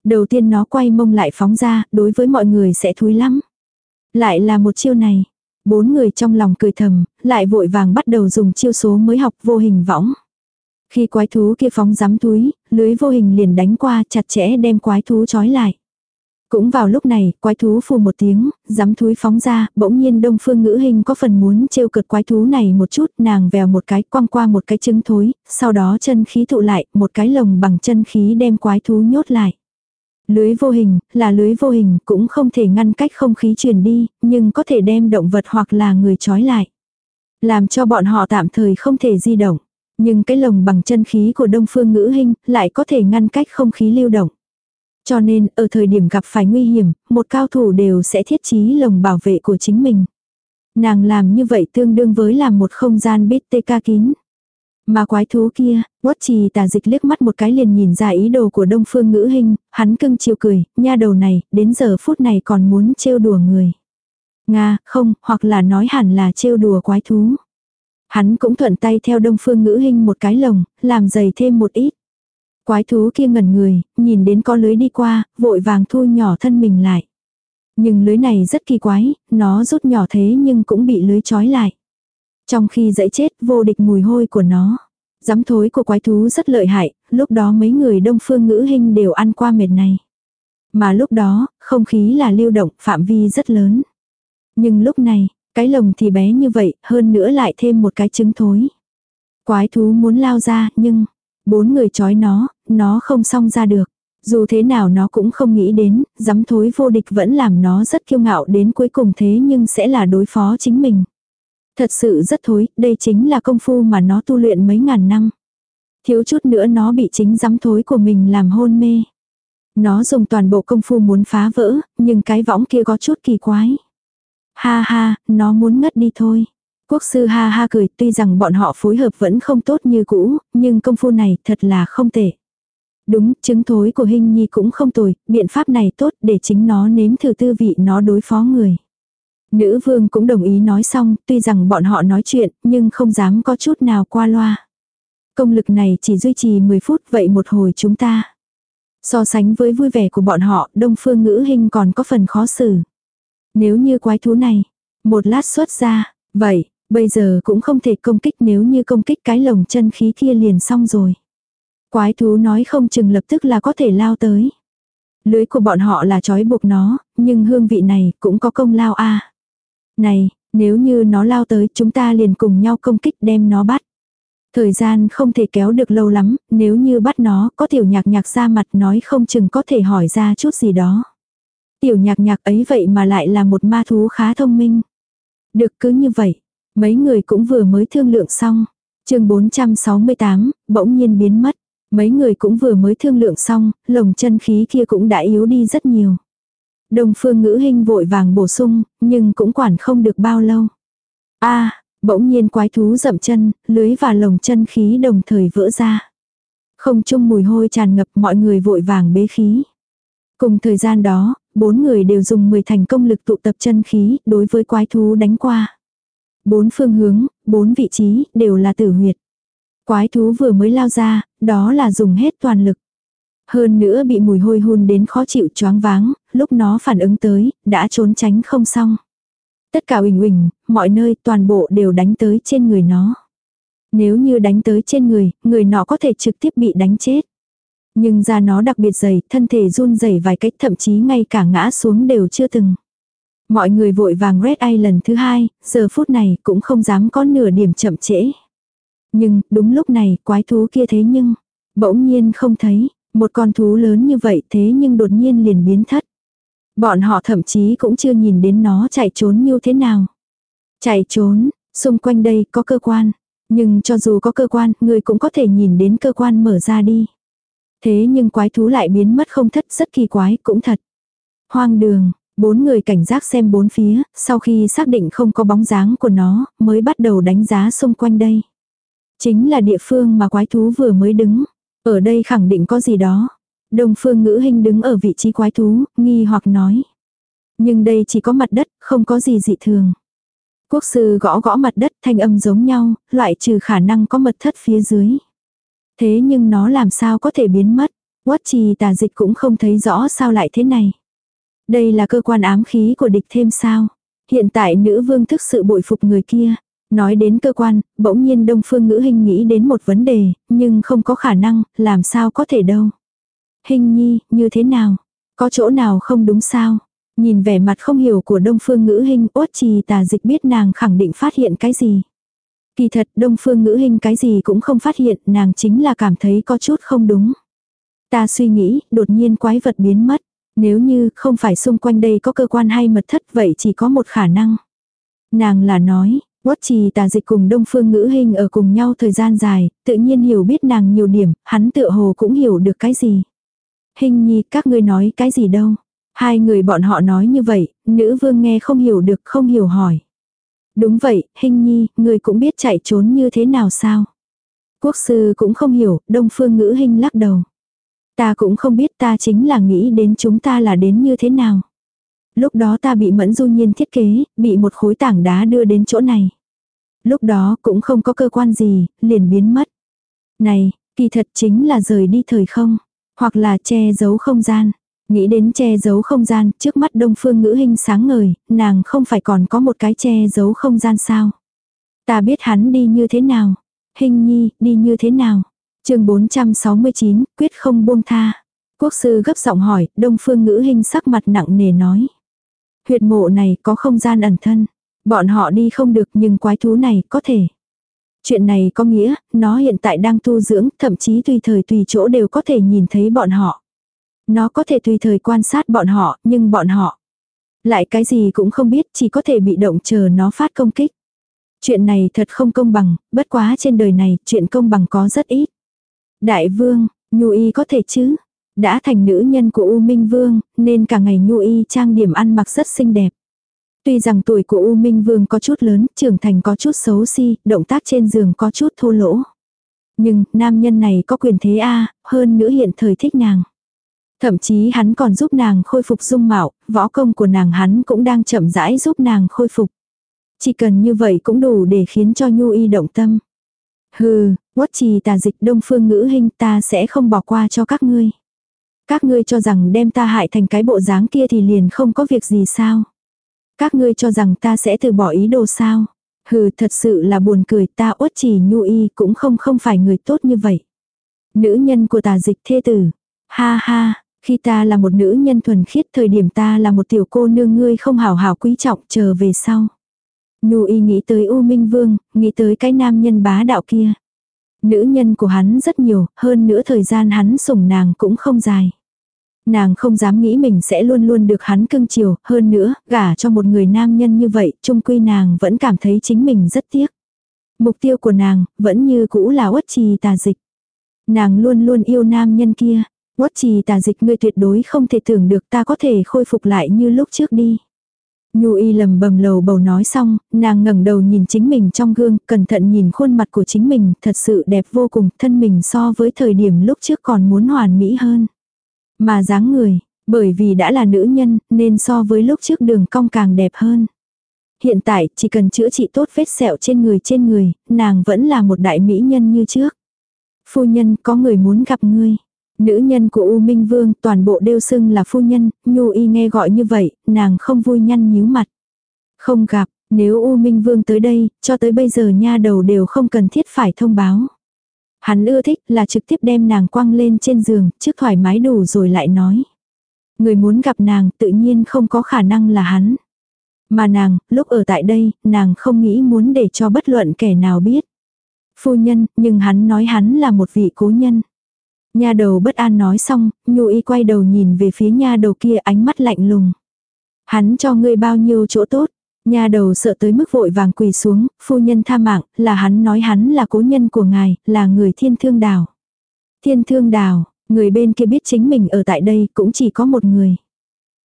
Đầu tiên nó quay mông lại phóng ra, đối với mọi người sẽ thúi lắm. Lại là một chiêu này. Bốn người trong lòng cười thầm, lại vội vàng bắt đầu dùng chiêu số mới học vô hình võng. Khi quái thú kia phóng giám túi, lưới vô hình liền đánh qua chặt chẽ đem quái thú trói lại. Cũng vào lúc này, quái thú phù một tiếng, dám thúi phóng ra, bỗng nhiên đông phương ngữ hình có phần muốn trêu cợt quái thú này một chút, nàng vèo một cái quăng qua một cái trứng thối, sau đó chân khí tụ lại, một cái lồng bằng chân khí đem quái thú nhốt lại. Lưới vô hình, là lưới vô hình, cũng không thể ngăn cách không khí truyền đi, nhưng có thể đem động vật hoặc là người trói lại. Làm cho bọn họ tạm thời không thể di động. Nhưng cái lồng bằng chân khí của đông phương ngữ hình lại có thể ngăn cách không khí lưu động. Cho nên, ở thời điểm gặp phải nguy hiểm, một cao thủ đều sẽ thiết trí lồng bảo vệ của chính mình. Nàng làm như vậy tương đương với làm một không gian bít tê ca kín. Mà quái thú kia, quất trì tà dịch liếc mắt một cái liền nhìn ra ý đồ của đông phương ngữ hình, hắn cưng chiều cười, nha đầu này, đến giờ phút này còn muốn trêu đùa người. Nga, không, hoặc là nói hẳn là trêu đùa quái thú. Hắn cũng thuận tay theo đông phương ngữ hình một cái lồng, làm dày thêm một ít. Quái thú kia ngẩn người, nhìn đến có lưới đi qua, vội vàng thu nhỏ thân mình lại. Nhưng lưới này rất kỳ quái, nó rút nhỏ thế nhưng cũng bị lưới trói lại. Trong khi dẫy chết vô địch mùi hôi của nó. Giám thối của quái thú rất lợi hại, lúc đó mấy người đông phương ngữ hình đều ăn qua mệt này. Mà lúc đó, không khí là lưu động, phạm vi rất lớn. Nhưng lúc này, cái lồng thì bé như vậy, hơn nữa lại thêm một cái trứng thối. Quái thú muốn lao ra, nhưng, bốn người chói nó, nó không xong ra được. Dù thế nào nó cũng không nghĩ đến, dám thối vô địch vẫn làm nó rất kiêu ngạo đến cuối cùng thế nhưng sẽ là đối phó chính mình. Thật sự rất thối, đây chính là công phu mà nó tu luyện mấy ngàn năm. Thiếu chút nữa nó bị chính rắm thối của mình làm hôn mê. Nó dùng toàn bộ công phu muốn phá vỡ, nhưng cái võng kia có chút kỳ quái. Ha ha, nó muốn ngất đi thôi. Quốc sư ha ha cười, tuy rằng bọn họ phối hợp vẫn không tốt như cũ, nhưng công phu này thật là không tệ. Đúng, chứng thối của hình nhi cũng không tồi, biện pháp này tốt để chính nó nếm thử tư vị nó đối phó người. Nữ vương cũng đồng ý nói xong, tuy rằng bọn họ nói chuyện, nhưng không dám có chút nào qua loa. Công lực này chỉ duy trì 10 phút, vậy một hồi chúng ta. So sánh với vui vẻ của bọn họ, đông phương ngữ hình còn có phần khó xử. Nếu như quái thú này, một lát xuất ra, vậy, bây giờ cũng không thể công kích nếu như công kích cái lồng chân khí kia liền xong rồi. Quái thú nói không chừng lập tức là có thể lao tới. Lưới của bọn họ là trói buộc nó, nhưng hương vị này cũng có công lao a. Này, nếu như nó lao tới chúng ta liền cùng nhau công kích đem nó bắt. Thời gian không thể kéo được lâu lắm, nếu như bắt nó có tiểu nhạc nhạc ra mặt nói không chừng có thể hỏi ra chút gì đó. Tiểu nhạc nhạc ấy vậy mà lại là một ma thú khá thông minh. Được cứ như vậy, mấy người cũng vừa mới thương lượng xong. chương 468, bỗng nhiên biến mất. Mấy người cũng vừa mới thương lượng xong, lồng chân khí kia cũng đã yếu đi rất nhiều. Đông phương ngữ hình vội vàng bổ sung, nhưng cũng quản không được bao lâu. a bỗng nhiên quái thú dậm chân, lưới và lồng chân khí đồng thời vỡ ra. Không chung mùi hôi tràn ngập mọi người vội vàng bế khí. Cùng thời gian đó, bốn người đều dùng 10 thành công lực tụ tập chân khí đối với quái thú đánh qua. Bốn phương hướng, bốn vị trí đều là tử huyệt. Quái thú vừa mới lao ra, đó là dùng hết toàn lực. Hơn nữa bị mùi hôi hun đến khó chịu choáng váng, lúc nó phản ứng tới, đã trốn tránh không xong. Tất cả huỳnh huỳnh, mọi nơi toàn bộ đều đánh tới trên người nó. Nếu như đánh tới trên người, người nọ có thể trực tiếp bị đánh chết. Nhưng da nó đặc biệt dày, thân thể run rẩy vài cách thậm chí ngay cả ngã xuống đều chưa từng. Mọi người vội vàng Red Eye lần thứ hai, giờ phút này cũng không dám có nửa điểm chậm trễ. Nhưng, đúng lúc này, quái thú kia thế nhưng, bỗng nhiên không thấy, một con thú lớn như vậy thế nhưng đột nhiên liền biến thất. Bọn họ thậm chí cũng chưa nhìn đến nó chạy trốn như thế nào. Chạy trốn, xung quanh đây có cơ quan. Nhưng cho dù có cơ quan, người cũng có thể nhìn đến cơ quan mở ra đi. Thế nhưng quái thú lại biến mất không thất rất kỳ quái cũng thật. Hoang đường, bốn người cảnh giác xem bốn phía, sau khi xác định không có bóng dáng của nó, mới bắt đầu đánh giá xung quanh đây. Chính là địa phương mà quái thú vừa mới đứng. Ở đây khẳng định có gì đó. Đông phương ngữ hình đứng ở vị trí quái thú, nghi hoặc nói. Nhưng đây chỉ có mặt đất, không có gì dị thường. Quốc sư gõ gõ mặt đất thanh âm giống nhau, loại trừ khả năng có mật thất phía dưới. Thế nhưng nó làm sao có thể biến mất. Quát trì tà dịch cũng không thấy rõ sao lại thế này. Đây là cơ quan ám khí của địch thêm sao. Hiện tại nữ vương thức sự bội phục người kia. Nói đến cơ quan, bỗng nhiên đông phương ngữ hình nghĩ đến một vấn đề, nhưng không có khả năng, làm sao có thể đâu. Hình nhi, như thế nào? Có chỗ nào không đúng sao? Nhìn vẻ mặt không hiểu của đông phương ngữ hình ốt trì tà dịch biết nàng khẳng định phát hiện cái gì. Kỳ thật đông phương ngữ hình cái gì cũng không phát hiện, nàng chính là cảm thấy có chút không đúng. Ta suy nghĩ, đột nhiên quái vật biến mất. Nếu như không phải xung quanh đây có cơ quan hay mật thất vậy chỉ có một khả năng. Nàng là nói, Quốc trì tà dịch cùng đông phương ngữ hình ở cùng nhau thời gian dài, tự nhiên hiểu biết nàng nhiều điểm, hắn tựa hồ cũng hiểu được cái gì. Hình nhi các ngươi nói cái gì đâu. Hai người bọn họ nói như vậy, nữ vương nghe không hiểu được không hiểu hỏi. Đúng vậy, hình nhi, người cũng biết chạy trốn như thế nào sao. Quốc sư cũng không hiểu, đông phương ngữ hình lắc đầu. Ta cũng không biết ta chính là nghĩ đến chúng ta là đến như thế nào. Lúc đó ta bị mẫn du nhiên thiết kế, bị một khối tảng đá đưa đến chỗ này. Lúc đó cũng không có cơ quan gì, liền biến mất. Này, kỳ thật chính là rời đi thời không, hoặc là che giấu không gian. Nghĩ đến che giấu không gian, trước mắt đông phương ngữ hình sáng ngời, nàng không phải còn có một cái che giấu không gian sao. Ta biết hắn đi như thế nào. Hình nhi, đi như thế nào? chương 469, quyết không buông tha. Quốc sư gấp giọng hỏi, đông phương ngữ hình sắc mặt nặng nề nói. Huyệt mộ này có không gian ẩn thân. Bọn họ đi không được nhưng quái thú này có thể. Chuyện này có nghĩa, nó hiện tại đang tu dưỡng, thậm chí tùy thời tùy chỗ đều có thể nhìn thấy bọn họ. Nó có thể tùy thời quan sát bọn họ, nhưng bọn họ lại cái gì cũng không biết, chỉ có thể bị động chờ nó phát công kích. Chuyện này thật không công bằng, bất quá trên đời này, chuyện công bằng có rất ít. Đại vương, Nhu Y có thể chứ? Đã thành nữ nhân của U Minh Vương, nên cả ngày Nhu Y trang điểm ăn mặc rất xinh đẹp. Tuy rằng tuổi của U Minh Vương có chút lớn, trưởng thành có chút xấu si, động tác trên giường có chút thô lỗ. Nhưng, nam nhân này có quyền thế A, hơn nữ hiện thời thích nàng. Thậm chí hắn còn giúp nàng khôi phục dung mạo, võ công của nàng hắn cũng đang chậm rãi giúp nàng khôi phục. Chỉ cần như vậy cũng đủ để khiến cho Nhu Y động tâm. Hừ, quất trì tà dịch đông phương ngữ hình ta sẽ không bỏ qua cho các ngươi. Các ngươi cho rằng đem ta hại thành cái bộ dáng kia thì liền không có việc gì sao. Các ngươi cho rằng ta sẽ từ bỏ ý đồ sao. Hừ thật sự là buồn cười ta uất trì nhu y cũng không không phải người tốt như vậy. Nữ nhân của tà dịch thê tử. Ha ha, khi ta là một nữ nhân thuần khiết thời điểm ta là một tiểu cô nương ngươi không hảo hảo quý trọng chờ về sau. Nhu y nghĩ tới U Minh Vương, nghĩ tới cái nam nhân bá đạo kia. Nữ nhân của hắn rất nhiều, hơn nữa thời gian hắn sủng nàng cũng không dài. Nàng không dám nghĩ mình sẽ luôn luôn được hắn cưng chiều, hơn nữa, gả cho một người nam nhân như vậy, chung quy nàng vẫn cảm thấy chính mình rất tiếc. Mục tiêu của nàng, vẫn như cũ là uất trì tà dịch. Nàng luôn luôn yêu nam nhân kia. Uất trì tà dịch ngươi tuyệt đối không thể tưởng được ta có thể khôi phục lại như lúc trước đi. Nhu y lầm bầm lầu bầu nói xong, nàng ngẩng đầu nhìn chính mình trong gương, cẩn thận nhìn khuôn mặt của chính mình, thật sự đẹp vô cùng, thân mình so với thời điểm lúc trước còn muốn hoàn mỹ hơn. Mà dáng người, bởi vì đã là nữ nhân, nên so với lúc trước đường cong càng đẹp hơn. Hiện tại, chỉ cần chữa trị tốt vết sẹo trên người trên người, nàng vẫn là một đại mỹ nhân như trước. Phu nhân, có người muốn gặp ngươi. Nữ nhân của U Minh Vương toàn bộ đều xưng là phu nhân, Nhu Y nghe gọi như vậy, nàng không vui nhăn nhíu mặt. Không gặp, nếu U Minh Vương tới đây, cho tới bây giờ nha đầu đều không cần thiết phải thông báo. Hắn ưa thích là trực tiếp đem nàng quăng lên trên giường, trước thoải mái đủ rồi lại nói. Người muốn gặp nàng tự nhiên không có khả năng là hắn. Mà nàng, lúc ở tại đây, nàng không nghĩ muốn để cho bất luận kẻ nào biết. Phu nhân, nhưng hắn nói hắn là một vị cố nhân. Nha đầu bất an nói xong, nhu y quay đầu nhìn về phía nha đầu kia ánh mắt lạnh lùng. Hắn cho ngươi bao nhiêu chỗ tốt nhà đầu sợ tới mức vội vàng quỳ xuống, phu nhân tha mạng, là hắn nói hắn là cố nhân của ngài, là người thiên thương đào. Thiên thương đào, người bên kia biết chính mình ở tại đây cũng chỉ có một người.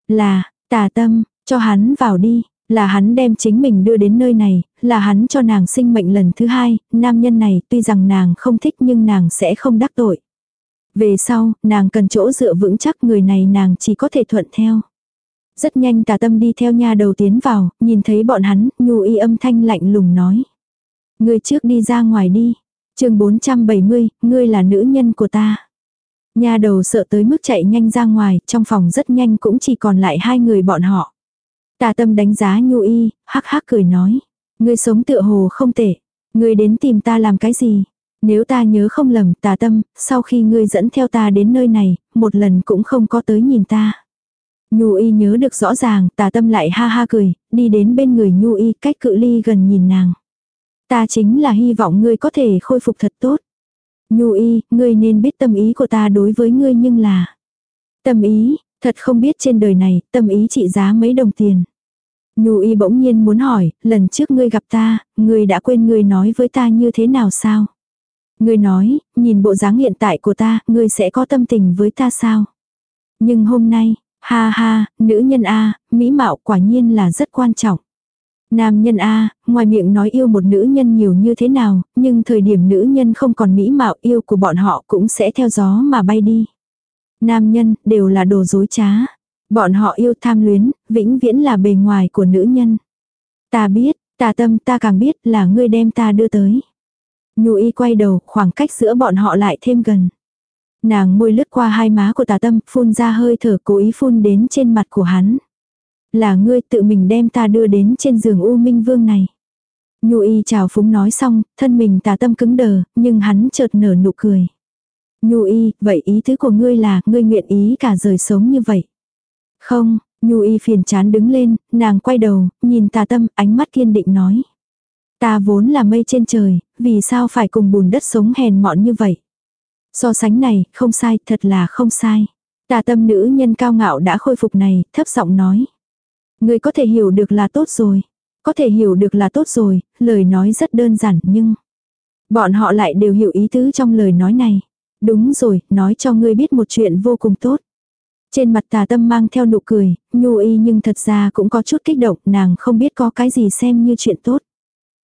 Là, tà tâm, cho hắn vào đi, là hắn đem chính mình đưa đến nơi này, là hắn cho nàng sinh mệnh lần thứ hai, nam nhân này tuy rằng nàng không thích nhưng nàng sẽ không đắc tội. Về sau, nàng cần chỗ dựa vững chắc người này nàng chỉ có thể thuận theo. Rất nhanh tà tâm đi theo nha đầu tiến vào, nhìn thấy bọn hắn, nhu y âm thanh lạnh lùng nói. Ngươi trước đi ra ngoài đi. chương 470, ngươi là nữ nhân của ta. Nha đầu sợ tới mức chạy nhanh ra ngoài, trong phòng rất nhanh cũng chỉ còn lại hai người bọn họ. Tà tâm đánh giá nhu y, hắc hắc cười nói. Ngươi sống tựa hồ không tệ. Ngươi đến tìm ta làm cái gì? Nếu ta nhớ không lầm tà tâm, sau khi ngươi dẫn theo ta đến nơi này, một lần cũng không có tới nhìn ta. Nhu y nhớ được rõ ràng, tà tâm lại ha ha cười, đi đến bên người Nhu y cách cự ly gần nhìn nàng. Ta chính là hy vọng ngươi có thể khôi phục thật tốt. Nhu y, ngươi nên biết tâm ý của ta đối với ngươi nhưng là... Tâm ý, thật không biết trên đời này, tâm ý trị giá mấy đồng tiền. Nhu y bỗng nhiên muốn hỏi, lần trước ngươi gặp ta, ngươi đã quên ngươi nói với ta như thế nào sao? Ngươi nói, nhìn bộ dáng hiện tại của ta, ngươi sẽ có tâm tình với ta sao? Nhưng hôm nay, ha ha, nữ nhân A, mỹ mạo quả nhiên là rất quan trọng. Nam nhân A, ngoài miệng nói yêu một nữ nhân nhiều như thế nào, nhưng thời điểm nữ nhân không còn mỹ mạo yêu của bọn họ cũng sẽ theo gió mà bay đi. Nam nhân, đều là đồ dối trá. Bọn họ yêu tham luyến, vĩnh viễn là bề ngoài của nữ nhân. Ta biết, ta tâm ta càng biết là ngươi đem ta đưa tới. Nhu y quay đầu, khoảng cách giữa bọn họ lại thêm gần. Nàng môi lướt qua hai má của tà tâm, phun ra hơi thở cố ý phun đến trên mặt của hắn. Là ngươi tự mình đem ta đưa đến trên giường U Minh Vương này. Nhu y chào phúng nói xong, thân mình tà tâm cứng đờ, nhưng hắn chợt nở nụ cười. Nhu y, vậy ý tứ của ngươi là, ngươi nguyện ý cả rời sống như vậy. Không, Nhu y phiền chán đứng lên, nàng quay đầu, nhìn tà tâm, ánh mắt kiên định nói. Ta vốn là mây trên trời, vì sao phải cùng bùn đất sống hèn mọn như vậy. So sánh này, không sai, thật là không sai. Tà tâm nữ nhân cao ngạo đã khôi phục này, thấp giọng nói. Người có thể hiểu được là tốt rồi. Có thể hiểu được là tốt rồi, lời nói rất đơn giản nhưng... Bọn họ lại đều hiểu ý tứ trong lời nói này. Đúng rồi, nói cho ngươi biết một chuyện vô cùng tốt. Trên mặt tà tâm mang theo nụ cười, nhu y nhưng thật ra cũng có chút kích động, nàng không biết có cái gì xem như chuyện tốt.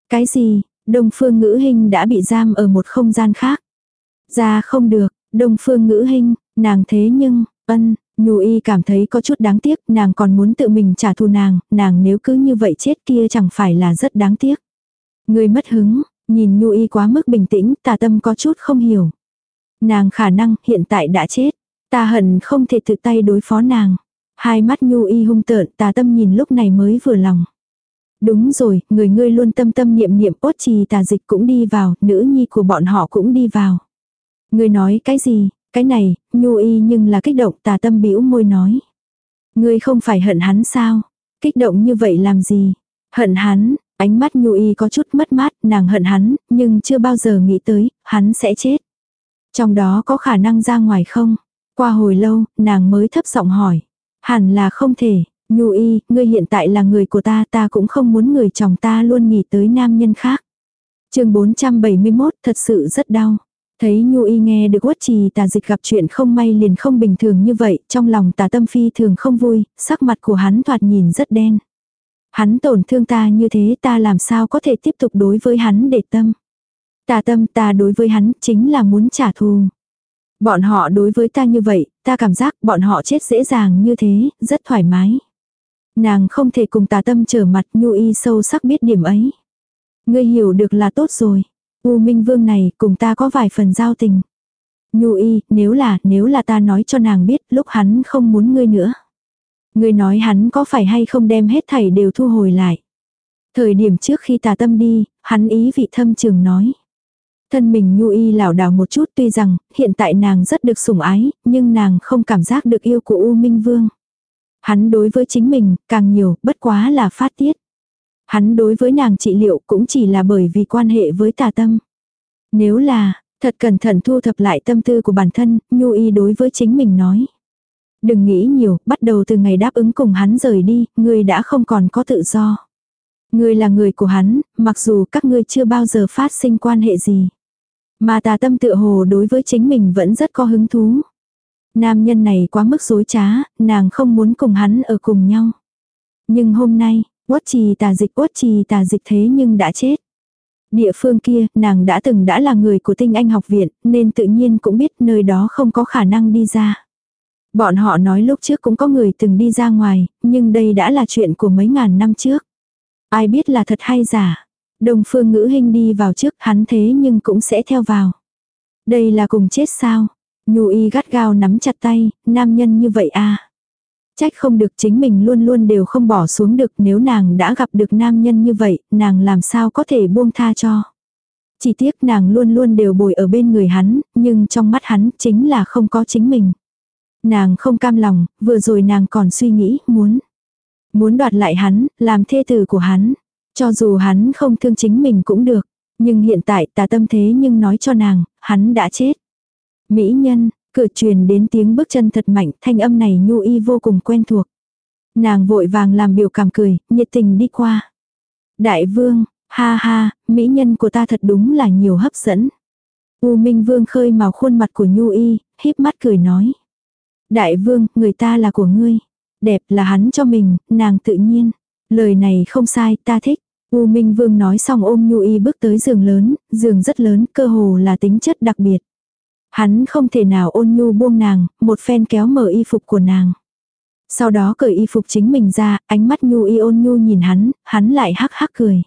Cái gì, đông phương ngữ hình đã bị giam ở một không gian khác. Ra không được, đông phương ngữ hình, nàng thế nhưng, ân, nhu y cảm thấy có chút đáng tiếc, nàng còn muốn tự mình trả thù nàng, nàng nếu cứ như vậy chết kia chẳng phải là rất đáng tiếc. Người mất hứng, nhìn nhu y quá mức bình tĩnh, tà tâm có chút không hiểu. Nàng khả năng hiện tại đã chết. Ta hận không thể tự tay đối phó nàng. Hai mắt nhu y hung tợn tà tâm nhìn lúc này mới vừa lòng. Đúng rồi, người ngươi luôn tâm tâm niệm niệm ốt trì tà dịch cũng đi vào, nữ nhi của bọn họ cũng đi vào. Ngươi nói cái gì, cái này, nhu y nhưng là kích động tà tâm bĩu môi nói. Ngươi không phải hận hắn sao? Kích động như vậy làm gì? Hận hắn, ánh mắt nhu y có chút mất mát, nàng hận hắn, nhưng chưa bao giờ nghĩ tới, hắn sẽ chết. Trong đó có khả năng ra ngoài không? Qua hồi lâu, nàng mới thấp giọng hỏi. Hẳn là không thể, Nhu y, ngươi hiện tại là người của ta, ta cũng không muốn người chồng ta luôn nghĩ tới nam nhân khác. chương 471 thật sự rất đau. Thấy Nhu y nghe được quất trì tà dịch gặp chuyện không may liền không bình thường như vậy, trong lòng tà tâm phi thường không vui, sắc mặt của hắn thoạt nhìn rất đen. Hắn tổn thương ta như thế ta làm sao có thể tiếp tục đối với hắn để tâm. Tà tâm ta đối với hắn chính là muốn trả thù. Bọn họ đối với ta như vậy, ta cảm giác bọn họ chết dễ dàng như thế, rất thoải mái. Nàng không thể cùng tà tâm trở mặt nhu y sâu sắc biết điểm ấy. Ngươi hiểu được là tốt rồi. U Minh Vương này cùng ta có vài phần giao tình. Nhu y, nếu là, nếu là ta nói cho nàng biết lúc hắn không muốn ngươi nữa. Ngươi nói hắn có phải hay không đem hết thảy đều thu hồi lại. Thời điểm trước khi tà tâm đi, hắn ý vị thâm trường nói. Thân mình nhu y lảo đảo một chút tuy rằng hiện tại nàng rất được sủng ái, nhưng nàng không cảm giác được yêu của U Minh Vương. Hắn đối với chính mình, càng nhiều, bất quá là phát tiết. Hắn đối với nàng trị liệu cũng chỉ là bởi vì quan hệ với tà tâm. Nếu là, thật cẩn thận thu thập lại tâm tư của bản thân, nhu y đối với chính mình nói. Đừng nghĩ nhiều, bắt đầu từ ngày đáp ứng cùng hắn rời đi, ngươi đã không còn có tự do. Ngươi là người của hắn, mặc dù các ngươi chưa bao giờ phát sinh quan hệ gì. Mà tà tâm tự hồ đối với chính mình vẫn rất có hứng thú. Nam nhân này quá mức dối trá, nàng không muốn cùng hắn ở cùng nhau. Nhưng hôm nay, Uất trì tà dịch uất trì tà dịch thế nhưng đã chết. Địa phương kia, nàng đã từng đã là người của tinh anh học viện, nên tự nhiên cũng biết nơi đó không có khả năng đi ra. Bọn họ nói lúc trước cũng có người từng đi ra ngoài, nhưng đây đã là chuyện của mấy ngàn năm trước. Ai biết là thật hay giả. Đồng phương ngữ hình đi vào trước hắn thế nhưng cũng sẽ theo vào. Đây là cùng chết sao? Nhu y gắt gao nắm chặt tay, nam nhân như vậy à. Trách không được chính mình luôn luôn đều không bỏ xuống được nếu nàng đã gặp được nam nhân như vậy, nàng làm sao có thể buông tha cho. Chỉ tiếc nàng luôn luôn đều bồi ở bên người hắn, nhưng trong mắt hắn chính là không có chính mình. Nàng không cam lòng, vừa rồi nàng còn suy nghĩ, muốn. Muốn đoạt lại hắn, làm thê tử của hắn. Cho dù hắn không thương chính mình cũng được. Nhưng hiện tại tà tâm thế nhưng nói cho nàng, hắn đã chết. Mỹ nhân, cửa truyền đến tiếng bước chân thật mạnh, thanh âm này nhu y vô cùng quen thuộc. Nàng vội vàng làm biểu cảm cười, nhiệt tình đi qua. Đại vương, ha ha, mỹ nhân của ta thật đúng là nhiều hấp dẫn. U Minh Vương khơi màu khuôn mặt của Nhu Y, híp mắt cười nói. Đại vương, người ta là của ngươi. Đẹp là hắn cho mình, nàng tự nhiên. Lời này không sai, ta thích. U Minh Vương nói xong ôm Nhu Y bước tới giường lớn, giường rất lớn, cơ hồ là tính chất đặc biệt. Hắn không thể nào ôn nhu buông nàng, một phen kéo mở y phục của nàng. Sau đó cởi y phục chính mình ra, ánh mắt nhu y ôn nhu nhìn hắn, hắn lại hắc hắc cười.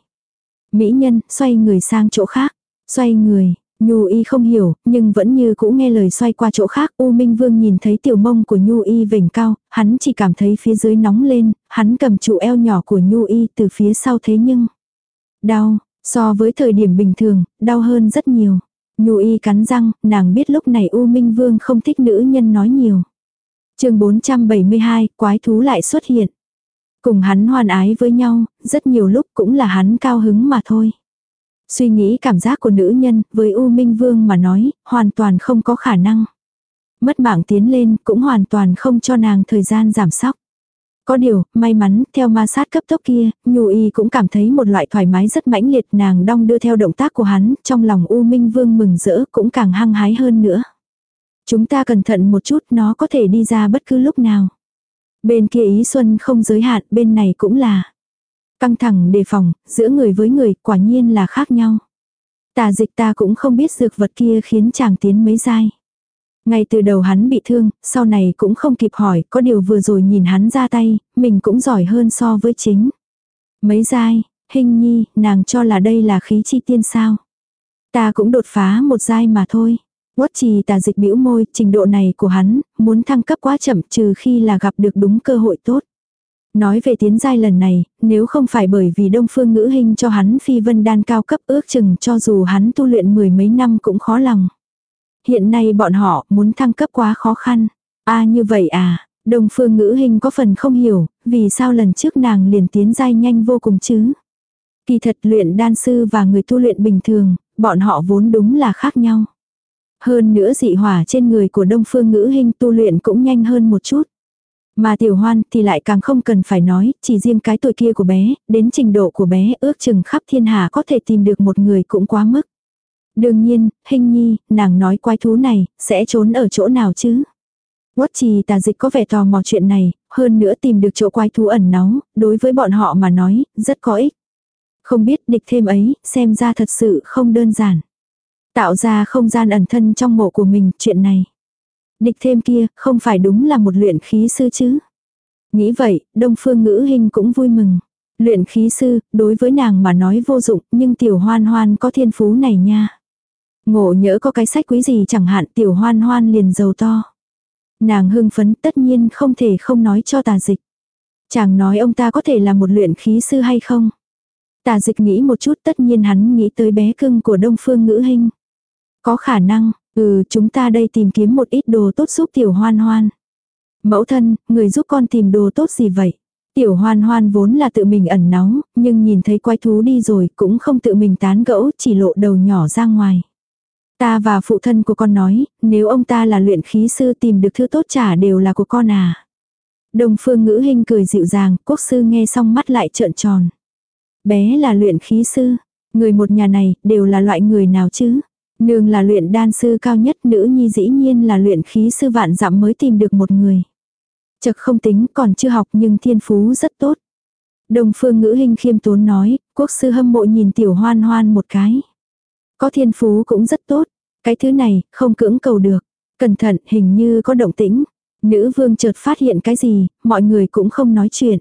Mỹ nhân, xoay người sang chỗ khác. Xoay người, Nhu y không hiểu, nhưng vẫn như cũ nghe lời xoay qua chỗ khác. U Minh Vương nhìn thấy tiểu mông của Nhu y vểnh cao, hắn chỉ cảm thấy phía dưới nóng lên, hắn cầm trụ eo nhỏ của Nhu y từ phía sau thế nhưng. Đau, So với thời điểm bình thường, đau hơn rất nhiều. Nhu y cắn răng, nàng biết lúc này U Minh Vương không thích nữ nhân nói nhiều. chương 472, quái thú lại xuất hiện. Cùng hắn hoàn ái với nhau, rất nhiều lúc cũng là hắn cao hứng mà thôi. Suy nghĩ cảm giác của nữ nhân, với U Minh Vương mà nói, hoàn toàn không có khả năng. Mất mạng tiến lên, cũng hoàn toàn không cho nàng thời gian giảm sóc. Có điều, may mắn, theo ma sát cấp tốc kia, Nhu Y cũng cảm thấy một loại thoải mái rất mãnh liệt nàng đong đưa theo động tác của hắn, trong lòng U Minh Vương mừng rỡ cũng càng hăng hái hơn nữa. Chúng ta cẩn thận một chút, nó có thể đi ra bất cứ lúc nào. Bên kia ý xuân không giới hạn, bên này cũng là. Căng thẳng đề phòng, giữa người với người, quả nhiên là khác nhau. Tà dịch ta cũng không biết dược vật kia khiến chàng tiến mấy giai. Ngay từ đầu hắn bị thương, sau này cũng không kịp hỏi, có điều vừa rồi nhìn hắn ra tay, mình cũng giỏi hơn so với chính. Mấy giai, hình nhi, nàng cho là đây là khí chi tiên sao. Ta cũng đột phá một giai mà thôi. Quất trì tà dịch bĩu môi, trình độ này của hắn, muốn thăng cấp quá chậm trừ khi là gặp được đúng cơ hội tốt. Nói về tiến giai lần này, nếu không phải bởi vì đông phương ngữ hình cho hắn phi vân đan cao cấp ước chừng cho dù hắn tu luyện mười mấy năm cũng khó lòng. Hiện nay bọn họ muốn thăng cấp quá khó khăn. À như vậy à, đông phương ngữ hình có phần không hiểu, vì sao lần trước nàng liền tiến giai nhanh vô cùng chứ. Kỳ thật luyện đan sư và người tu luyện bình thường, bọn họ vốn đúng là khác nhau. Hơn nữa dị hỏa trên người của đông phương ngữ hình tu luyện cũng nhanh hơn một chút. Mà tiểu hoan thì lại càng không cần phải nói, chỉ riêng cái tuổi kia của bé, đến trình độ của bé ước chừng khắp thiên hạ có thể tìm được một người cũng quá mức. Đương nhiên, hình nhi, nàng nói quái thú này, sẽ trốn ở chỗ nào chứ? Quất trì tà dịch có vẻ tò mò chuyện này, hơn nữa tìm được chỗ quái thú ẩn náu, đối với bọn họ mà nói, rất có ích. Không biết địch thêm ấy, xem ra thật sự không đơn giản. Tạo ra không gian ẩn thân trong mộ của mình, chuyện này. Địch thêm kia, không phải đúng là một luyện khí sư chứ. Nghĩ vậy, đông phương ngữ hình cũng vui mừng. Luyện khí sư, đối với nàng mà nói vô dụng, nhưng tiểu hoan hoan có thiên phú này nha. Ngộ nhỡ có cái sách quý gì chẳng hạn tiểu hoan hoan liền giàu to. Nàng hưng phấn tất nhiên không thể không nói cho tà dịch. Chàng nói ông ta có thể là một luyện khí sư hay không. Tà dịch nghĩ một chút tất nhiên hắn nghĩ tới bé cưng của đông phương ngữ hình. Có khả năng, ừ chúng ta đây tìm kiếm một ít đồ tốt giúp tiểu hoan hoan. Mẫu thân, người giúp con tìm đồ tốt gì vậy? Tiểu hoan hoan vốn là tự mình ẩn náu, nhưng nhìn thấy quái thú đi rồi cũng không tự mình tán gẫu, chỉ lộ đầu nhỏ ra ngoài. Ta và phụ thân của con nói, nếu ông ta là luyện khí sư tìm được thứ tốt trả đều là của con à. Đồng phương ngữ hình cười dịu dàng, quốc sư nghe xong mắt lại trợn tròn. Bé là luyện khí sư, người một nhà này đều là loại người nào chứ? Nương là luyện đan sư cao nhất, nữ nhi dĩ nhiên là luyện khí sư vạn dặm mới tìm được một người. Chật không tính còn chưa học nhưng thiên phú rất tốt. Đồng phương ngữ hình khiêm tốn nói, quốc sư hâm mộ nhìn tiểu hoan hoan một cái. Có thiên phú cũng rất tốt. Cái thứ này, không cưỡng cầu được. Cẩn thận, hình như có động tĩnh. Nữ vương chợt phát hiện cái gì, mọi người cũng không nói chuyện.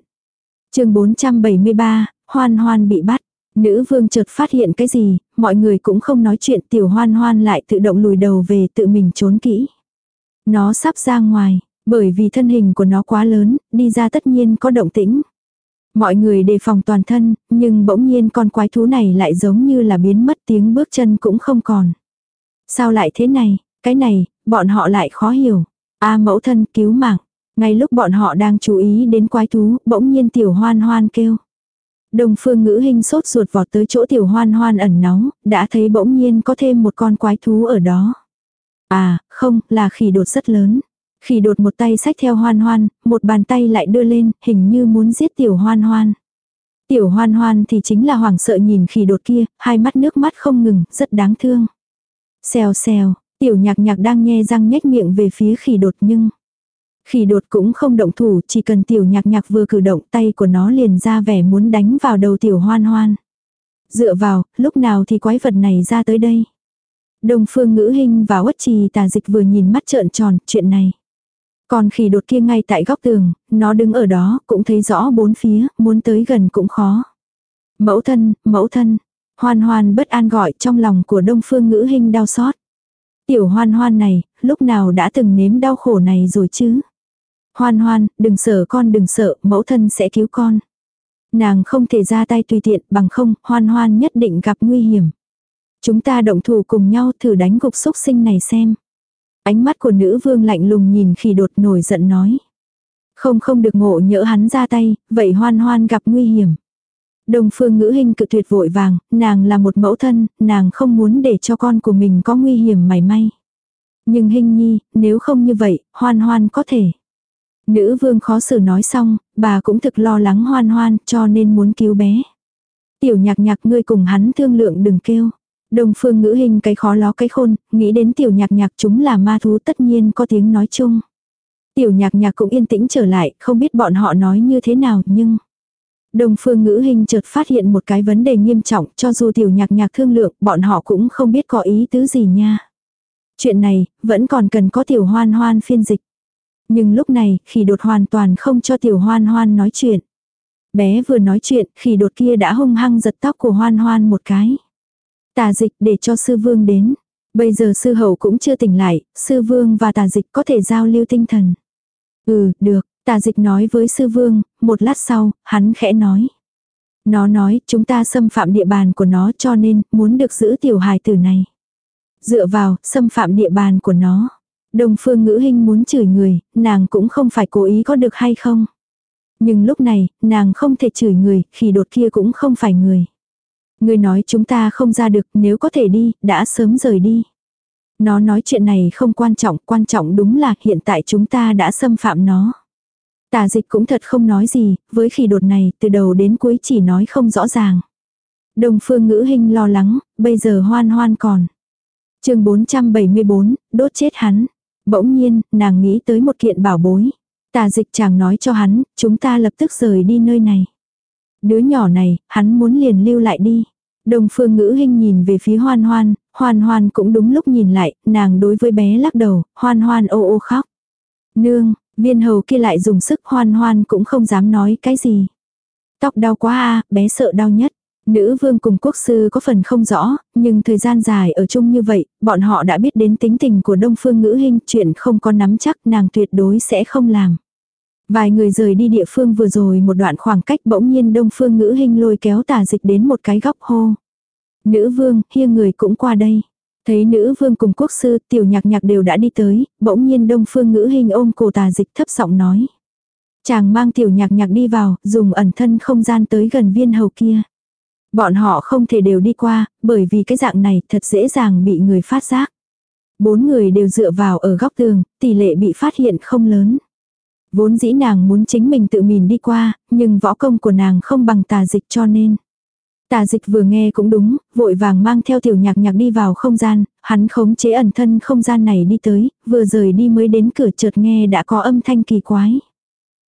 chương 473, hoan hoan bị bắt. Nữ vương chợt phát hiện cái gì, mọi người cũng không nói chuyện tiểu hoan hoan lại tự động lùi đầu về tự mình trốn kỹ. Nó sắp ra ngoài, bởi vì thân hình của nó quá lớn, đi ra tất nhiên có động tĩnh. Mọi người đề phòng toàn thân, nhưng bỗng nhiên con quái thú này lại giống như là biến mất tiếng bước chân cũng không còn. Sao lại thế này, cái này, bọn họ lại khó hiểu. A mẫu thân cứu mạng. Ngay lúc bọn họ đang chú ý đến quái thú, bỗng nhiên tiểu hoan hoan kêu. Đồng phương ngữ hình sốt ruột vọt tới chỗ tiểu hoan hoan ẩn nóng, đã thấy bỗng nhiên có thêm một con quái thú ở đó. À, không, là khỉ đột rất lớn. Khỉ đột một tay sách theo hoan hoan, một bàn tay lại đưa lên, hình như muốn giết tiểu hoan hoan. Tiểu hoan hoan thì chính là hoảng sợ nhìn khỉ đột kia, hai mắt nước mắt không ngừng, rất đáng thương. Xèo xèo, tiểu nhạc nhạc đang nghe răng nhếch miệng về phía khỉ đột nhưng... Khỉ đột cũng không động thủ, chỉ cần tiểu nhạc nhạc vừa cử động tay của nó liền ra vẻ muốn đánh vào đầu tiểu hoan hoan. Dựa vào, lúc nào thì quái vật này ra tới đây. Đông phương ngữ hình và uất trì tà dịch vừa nhìn mắt trợn tròn, chuyện này. Còn khỉ đột kia ngay tại góc tường, nó đứng ở đó, cũng thấy rõ bốn phía, muốn tới gần cũng khó. Mẫu thân, mẫu thân. Hoan hoan bất an gọi trong lòng của đông phương ngữ hình đau xót. Tiểu hoan hoan này, lúc nào đã từng nếm đau khổ này rồi chứ? Hoan hoan, đừng sợ con đừng sợ, mẫu thân sẽ cứu con. Nàng không thể ra tay tùy tiện bằng không, hoan hoan nhất định gặp nguy hiểm. Chúng ta động thủ cùng nhau thử đánh gục xúc sinh này xem. Ánh mắt của nữ vương lạnh lùng nhìn khi đột nổi giận nói. Không không được ngộ nhỡ hắn ra tay, vậy hoan hoan gặp nguy hiểm. Đồng phương ngữ hình cự tuyệt vội vàng, nàng là một mẫu thân, nàng không muốn để cho con của mình có nguy hiểm mảy may. Nhưng hình nhi, nếu không như vậy, hoan hoan có thể. Nữ vương khó xử nói xong, bà cũng thực lo lắng hoan hoan cho nên muốn cứu bé. Tiểu nhạc nhạc ngươi cùng hắn thương lượng đừng kêu. Đồng phương ngữ hình cái khó ló cái khôn, nghĩ đến tiểu nhạc nhạc chúng là ma thú tất nhiên có tiếng nói chung. Tiểu nhạc nhạc cũng yên tĩnh trở lại, không biết bọn họ nói như thế nào nhưng... Đồng phương ngữ hình chợt phát hiện một cái vấn đề nghiêm trọng cho dù tiểu nhạc nhạc thương lượng bọn họ cũng không biết có ý tứ gì nha. Chuyện này vẫn còn cần có tiểu hoan hoan phiên dịch. Nhưng lúc này khi đột hoàn toàn không cho tiểu hoan hoan nói chuyện. Bé vừa nói chuyện khi đột kia đã hung hăng giật tóc của hoan hoan một cái. Tà dịch để cho sư vương đến. Bây giờ sư hậu cũng chưa tỉnh lại, sư vương và tà dịch có thể giao lưu tinh thần. Ừ, được, tà dịch nói với sư vương, một lát sau, hắn khẽ nói. Nó nói, chúng ta xâm phạm địa bàn của nó cho nên, muốn được giữ tiểu hài tử này. Dựa vào, xâm phạm địa bàn của nó. Đồng phương ngữ hình muốn chửi người, nàng cũng không phải cố ý có được hay không. Nhưng lúc này, nàng không thể chửi người, khi đột kia cũng không phải người. Người nói chúng ta không ra được, nếu có thể đi, đã sớm rời đi. Nó nói chuyện này không quan trọng, quan trọng đúng là hiện tại chúng ta đã xâm phạm nó. Tà dịch cũng thật không nói gì, với khi đột này, từ đầu đến cuối chỉ nói không rõ ràng. Đồng phương ngữ hình lo lắng, bây giờ hoan hoan còn. chương 474, đốt chết hắn. Bỗng nhiên, nàng nghĩ tới một kiện bảo bối. Tà dịch chàng nói cho hắn, chúng ta lập tức rời đi nơi này. Đứa nhỏ này, hắn muốn liền lưu lại đi. Đồng phương ngữ hình nhìn về phía hoan hoan, hoan hoan cũng đúng lúc nhìn lại, nàng đối với bé lắc đầu, hoan hoan ô ô khóc. Nương, viên hầu kia lại dùng sức hoan hoan cũng không dám nói cái gì. Tóc đau quá a bé sợ đau nhất. Nữ vương cùng quốc sư có phần không rõ, nhưng thời gian dài ở chung như vậy, bọn họ đã biết đến tính tình của đông phương ngữ hình, chuyện không có nắm chắc nàng tuyệt đối sẽ không làm. Vài người rời đi địa phương vừa rồi một đoạn khoảng cách bỗng nhiên đông phương ngữ hình lôi kéo tà dịch đến một cái góc hô. Nữ vương, hiêng người cũng qua đây. Thấy nữ vương cùng quốc sư tiểu nhạc nhạc đều đã đi tới, bỗng nhiên đông phương ngữ hình ôm cổ tà dịch thấp giọng nói. Chàng mang tiểu nhạc nhạc đi vào, dùng ẩn thân không gian tới gần viên hầu kia. Bọn họ không thể đều đi qua, bởi vì cái dạng này thật dễ dàng bị người phát giác. Bốn người đều dựa vào ở góc tường, tỷ lệ bị phát hiện không lớn. Vốn dĩ nàng muốn chính mình tự mình đi qua, nhưng võ công của nàng không bằng tà dịch cho nên. Tà dịch vừa nghe cũng đúng, vội vàng mang theo tiểu nhạc nhạc đi vào không gian, hắn khống chế ẩn thân không gian này đi tới, vừa rời đi mới đến cửa chợt nghe đã có âm thanh kỳ quái.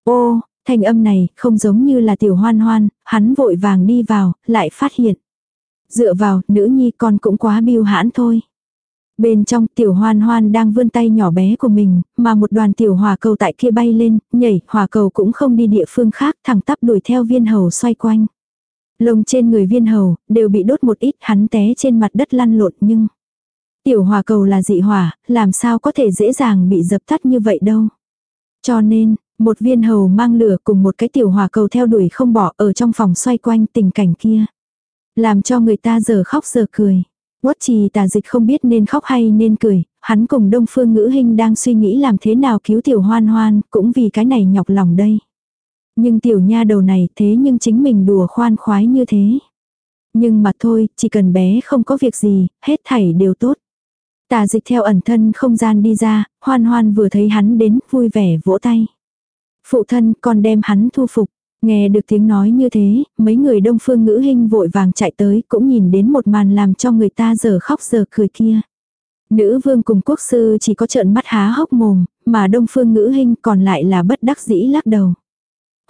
Ô, thanh âm này không giống như là tiểu hoan hoan, hắn vội vàng đi vào, lại phát hiện. Dựa vào, nữ nhi con cũng quá biêu hãn thôi. Bên trong tiểu hoan hoan đang vươn tay nhỏ bé của mình, mà một đoàn tiểu hòa cầu tại kia bay lên, nhảy, hòa cầu cũng không đi địa phương khác, thẳng tắp đuổi theo viên hầu xoay quanh. Lông trên người viên hầu, đều bị đốt một ít, hắn té trên mặt đất lăn lộn nhưng... Tiểu hòa cầu là dị hỏa, làm sao có thể dễ dàng bị dập tắt như vậy đâu. Cho nên, một viên hầu mang lửa cùng một cái tiểu hòa cầu theo đuổi không bỏ ở trong phòng xoay quanh tình cảnh kia. Làm cho người ta giờ khóc giờ cười. Quất trì tà dịch không biết nên khóc hay nên cười, hắn cùng đông phương ngữ hình đang suy nghĩ làm thế nào cứu tiểu hoan hoan, cũng vì cái này nhọc lòng đây. Nhưng tiểu nha đầu này thế nhưng chính mình đùa khoan khoái như thế. Nhưng mà thôi, chỉ cần bé không có việc gì, hết thảy đều tốt. Tà dịch theo ẩn thân không gian đi ra, hoan hoan vừa thấy hắn đến, vui vẻ vỗ tay. Phụ thân còn đem hắn thu phục. Nghe được tiếng nói như thế, mấy người đông phương ngữ hình vội vàng chạy tới cũng nhìn đến một màn làm cho người ta giờ khóc giờ cười kia. Nữ vương cùng quốc sư chỉ có trợn mắt há hốc mồm, mà đông phương ngữ hình còn lại là bất đắc dĩ lắc đầu.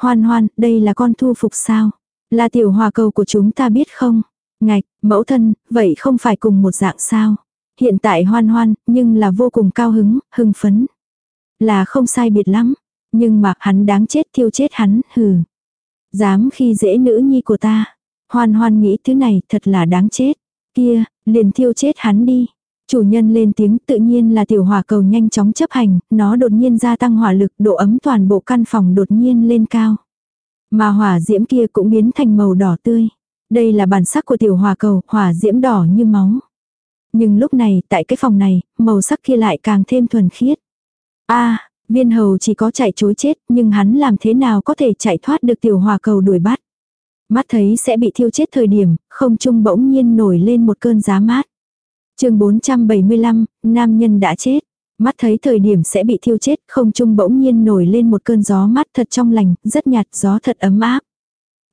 Hoan hoan, đây là con thu phục sao? Là tiểu hòa cầu của chúng ta biết không? Ngạch, mẫu thân, vậy không phải cùng một dạng sao? Hiện tại hoan hoan, nhưng là vô cùng cao hứng, hưng phấn. Là không sai biệt lắm. Nhưng mà hắn đáng chết thiêu chết hắn, hừ. Dám khi dễ nữ nhi của ta. Hoan hoan nghĩ thứ này thật là đáng chết. Kia, liền thiêu chết hắn đi. Chủ nhân lên tiếng tự nhiên là tiểu hỏa cầu nhanh chóng chấp hành, nó đột nhiên gia tăng hỏa lực độ ấm toàn bộ căn phòng đột nhiên lên cao. Mà hỏa diễm kia cũng biến thành màu đỏ tươi. Đây là bản sắc của tiểu hỏa cầu, hỏa diễm đỏ như máu. Nhưng lúc này, tại cái phòng này, màu sắc kia lại càng thêm thuần khiết. a viên hầu chỉ có chạy chối chết, nhưng hắn làm thế nào có thể chạy thoát được tiểu hòa cầu đuổi bắt. Mắt thấy sẽ bị thiêu chết thời điểm, không trung bỗng nhiên nổi lên một cơn giá mát. chương 475, nam nhân đã chết. Mắt thấy thời điểm sẽ bị thiêu chết, không trung bỗng nhiên nổi lên một cơn gió mát thật trong lành, rất nhạt, gió thật ấm áp.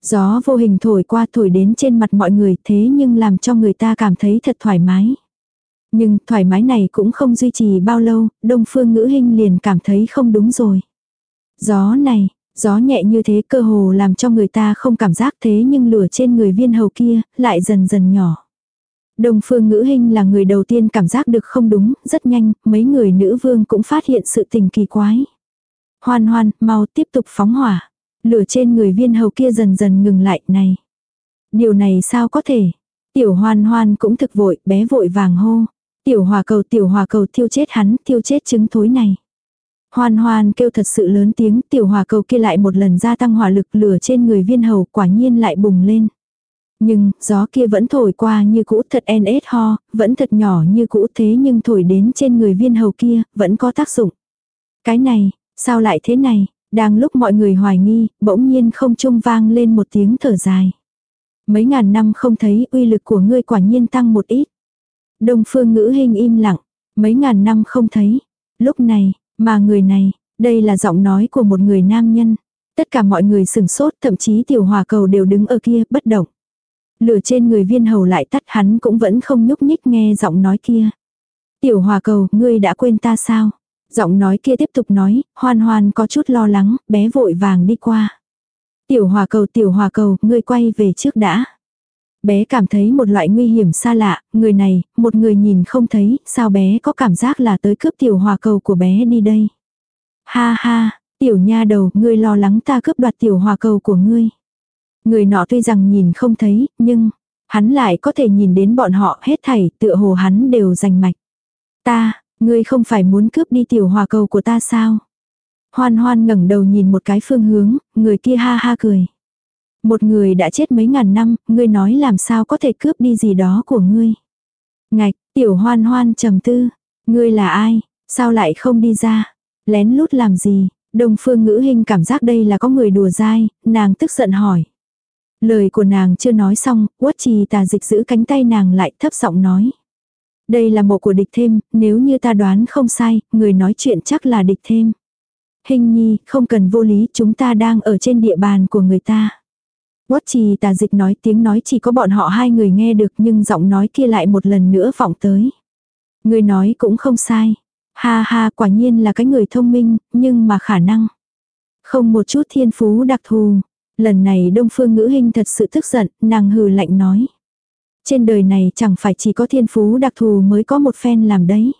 Gió vô hình thổi qua thổi đến trên mặt mọi người thế nhưng làm cho người ta cảm thấy thật thoải mái. Nhưng thoải mái này cũng không duy trì bao lâu, đông phương ngữ hình liền cảm thấy không đúng rồi. Gió này, gió nhẹ như thế cơ hồ làm cho người ta không cảm giác thế nhưng lửa trên người viên hầu kia lại dần dần nhỏ. Đông phương ngữ hình là người đầu tiên cảm giác được không đúng, rất nhanh, mấy người nữ vương cũng phát hiện sự tình kỳ quái. Hoan hoan, mau tiếp tục phóng hỏa. Lửa trên người viên hầu kia dần dần ngừng lại, này. Điều này sao có thể? Tiểu hoan hoan cũng thực vội, bé vội vàng hô. Tiểu hòa cầu tiểu hòa cầu thiêu chết hắn, thiêu chết trứng thối này. Hoan hoan kêu thật sự lớn tiếng, tiểu hòa cầu kia lại một lần gia tăng hỏa lực lửa trên người viên hầu quả nhiên lại bùng lên. Nhưng, gió kia vẫn thổi qua như cũ thật en ết ho, vẫn thật nhỏ như cũ thế nhưng thổi đến trên người viên hầu kia, vẫn có tác dụng. Cái này, sao lại thế này? Đang lúc mọi người hoài nghi, bỗng nhiên không trung vang lên một tiếng thở dài. Mấy ngàn năm không thấy uy lực của ngươi quả nhiên tăng một ít. Đông phương ngữ hình im lặng, mấy ngàn năm không thấy. Lúc này, mà người này, đây là giọng nói của một người nam nhân. Tất cả mọi người sừng sốt, thậm chí tiểu hòa cầu đều đứng ở kia, bất động. Lửa trên người viên hầu lại tắt hắn cũng vẫn không nhúc nhích nghe giọng nói kia. Tiểu hòa cầu, ngươi đã quên ta sao? Giọng nói kia tiếp tục nói, hoan hoan có chút lo lắng, bé vội vàng đi qua. Tiểu hòa cầu tiểu hòa cầu, ngươi quay về trước đã. Bé cảm thấy một loại nguy hiểm xa lạ, người này, một người nhìn không thấy, sao bé có cảm giác là tới cướp tiểu hòa cầu của bé đi đây. Ha ha, tiểu nha đầu, ngươi lo lắng ta cướp đoạt tiểu hòa cầu của ngươi. Người nọ tuy rằng nhìn không thấy, nhưng, hắn lại có thể nhìn đến bọn họ hết thảy, tựa hồ hắn đều rành mạch. Ta, ngươi không phải muốn cướp đi tiểu hòa cầu của ta sao? Hoan hoan ngẩng đầu nhìn một cái phương hướng, người kia ha ha cười. Một người đã chết mấy ngàn năm, ngươi nói làm sao có thể cướp đi gì đó của ngươi. Ngạch, tiểu hoan hoan trầm tư. Ngươi là ai? Sao lại không đi ra? Lén lút làm gì? Đông phương ngữ hình cảm giác đây là có người đùa dai, nàng tức giận hỏi. Lời của nàng chưa nói xong, quất trì tà dịch giữ cánh tay nàng lại thấp giọng nói. Đây là mộ của địch thêm, nếu như ta đoán không sai, người nói chuyện chắc là địch thêm. Hình nhi, không cần vô lý, chúng ta đang ở trên địa bàn của người ta. Quất trì tà dịch nói tiếng nói chỉ có bọn họ hai người nghe được nhưng giọng nói kia lại một lần nữa vọng tới. Người nói cũng không sai. Ha ha quả nhiên là cái người thông minh, nhưng mà khả năng. Không một chút thiên phú đặc thù. Lần này đông phương ngữ hình thật sự tức giận, nàng hừ lạnh nói. Trên đời này chẳng phải chỉ có thiên phú đặc thù mới có một phen làm đấy.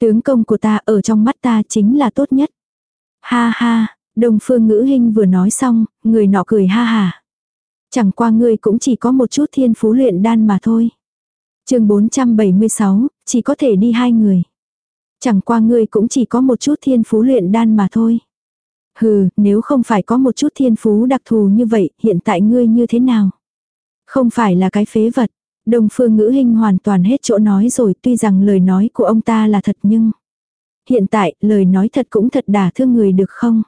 Tướng công của ta ở trong mắt ta chính là tốt nhất. Ha ha, đông phương ngữ hình vừa nói xong, người nọ cười ha ha. Chẳng qua ngươi cũng chỉ có một chút thiên phú luyện đan mà thôi. chương 476, chỉ có thể đi hai người. Chẳng qua ngươi cũng chỉ có một chút thiên phú luyện đan mà thôi. Hừ, nếu không phải có một chút thiên phú đặc thù như vậy, hiện tại ngươi như thế nào? Không phải là cái phế vật. Đồng phương ngữ hình hoàn toàn hết chỗ nói rồi tuy rằng lời nói của ông ta là thật nhưng... Hiện tại, lời nói thật cũng thật đả thương người được không?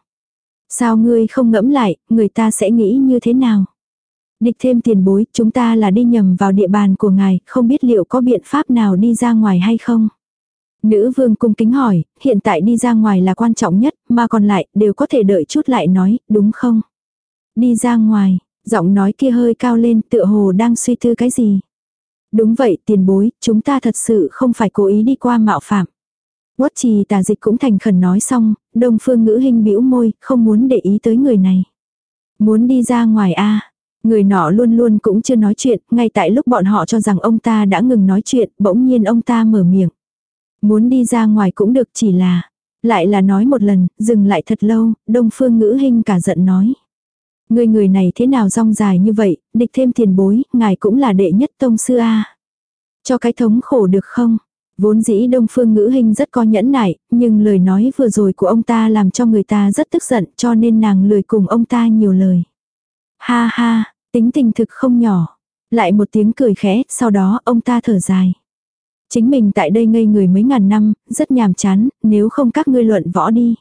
Sao ngươi không ngẫm lại, người ta sẽ nghĩ như thế nào? Địch thêm tiền bối, chúng ta là đi nhầm vào địa bàn của ngài, không biết liệu có biện pháp nào đi ra ngoài hay không? Nữ vương cung kính hỏi, hiện tại đi ra ngoài là quan trọng nhất, mà còn lại, đều có thể đợi chút lại nói, đúng không? Đi ra ngoài, giọng nói kia hơi cao lên tựa hồ đang suy tư cái gì. Đúng vậy, tiền bối, chúng ta thật sự không phải cố ý đi qua mạo phạm. Quất trì tà dịch cũng thành khẩn nói xong, đông phương ngữ hình bĩu môi, không muốn để ý tới người này. Muốn đi ra ngoài a Người nọ luôn luôn cũng chưa nói chuyện, ngay tại lúc bọn họ cho rằng ông ta đã ngừng nói chuyện, bỗng nhiên ông ta mở miệng. Muốn đi ra ngoài cũng được chỉ là, lại là nói một lần, dừng lại thật lâu, đông phương ngữ hình cả giận nói. Người người này thế nào rong dài như vậy, địch thêm tiền bối, ngài cũng là đệ nhất tông sư a Cho cái thống khổ được không? Vốn dĩ đông phương ngữ hình rất có nhẫn nại, nhưng lời nói vừa rồi của ông ta làm cho người ta rất tức giận cho nên nàng lười cùng ông ta nhiều lời. Ha ha, tính tình thực không nhỏ. Lại một tiếng cười khẽ, sau đó ông ta thở dài. Chính mình tại đây ngây người mấy ngàn năm, rất nhàm chán, nếu không các ngươi luận võ đi.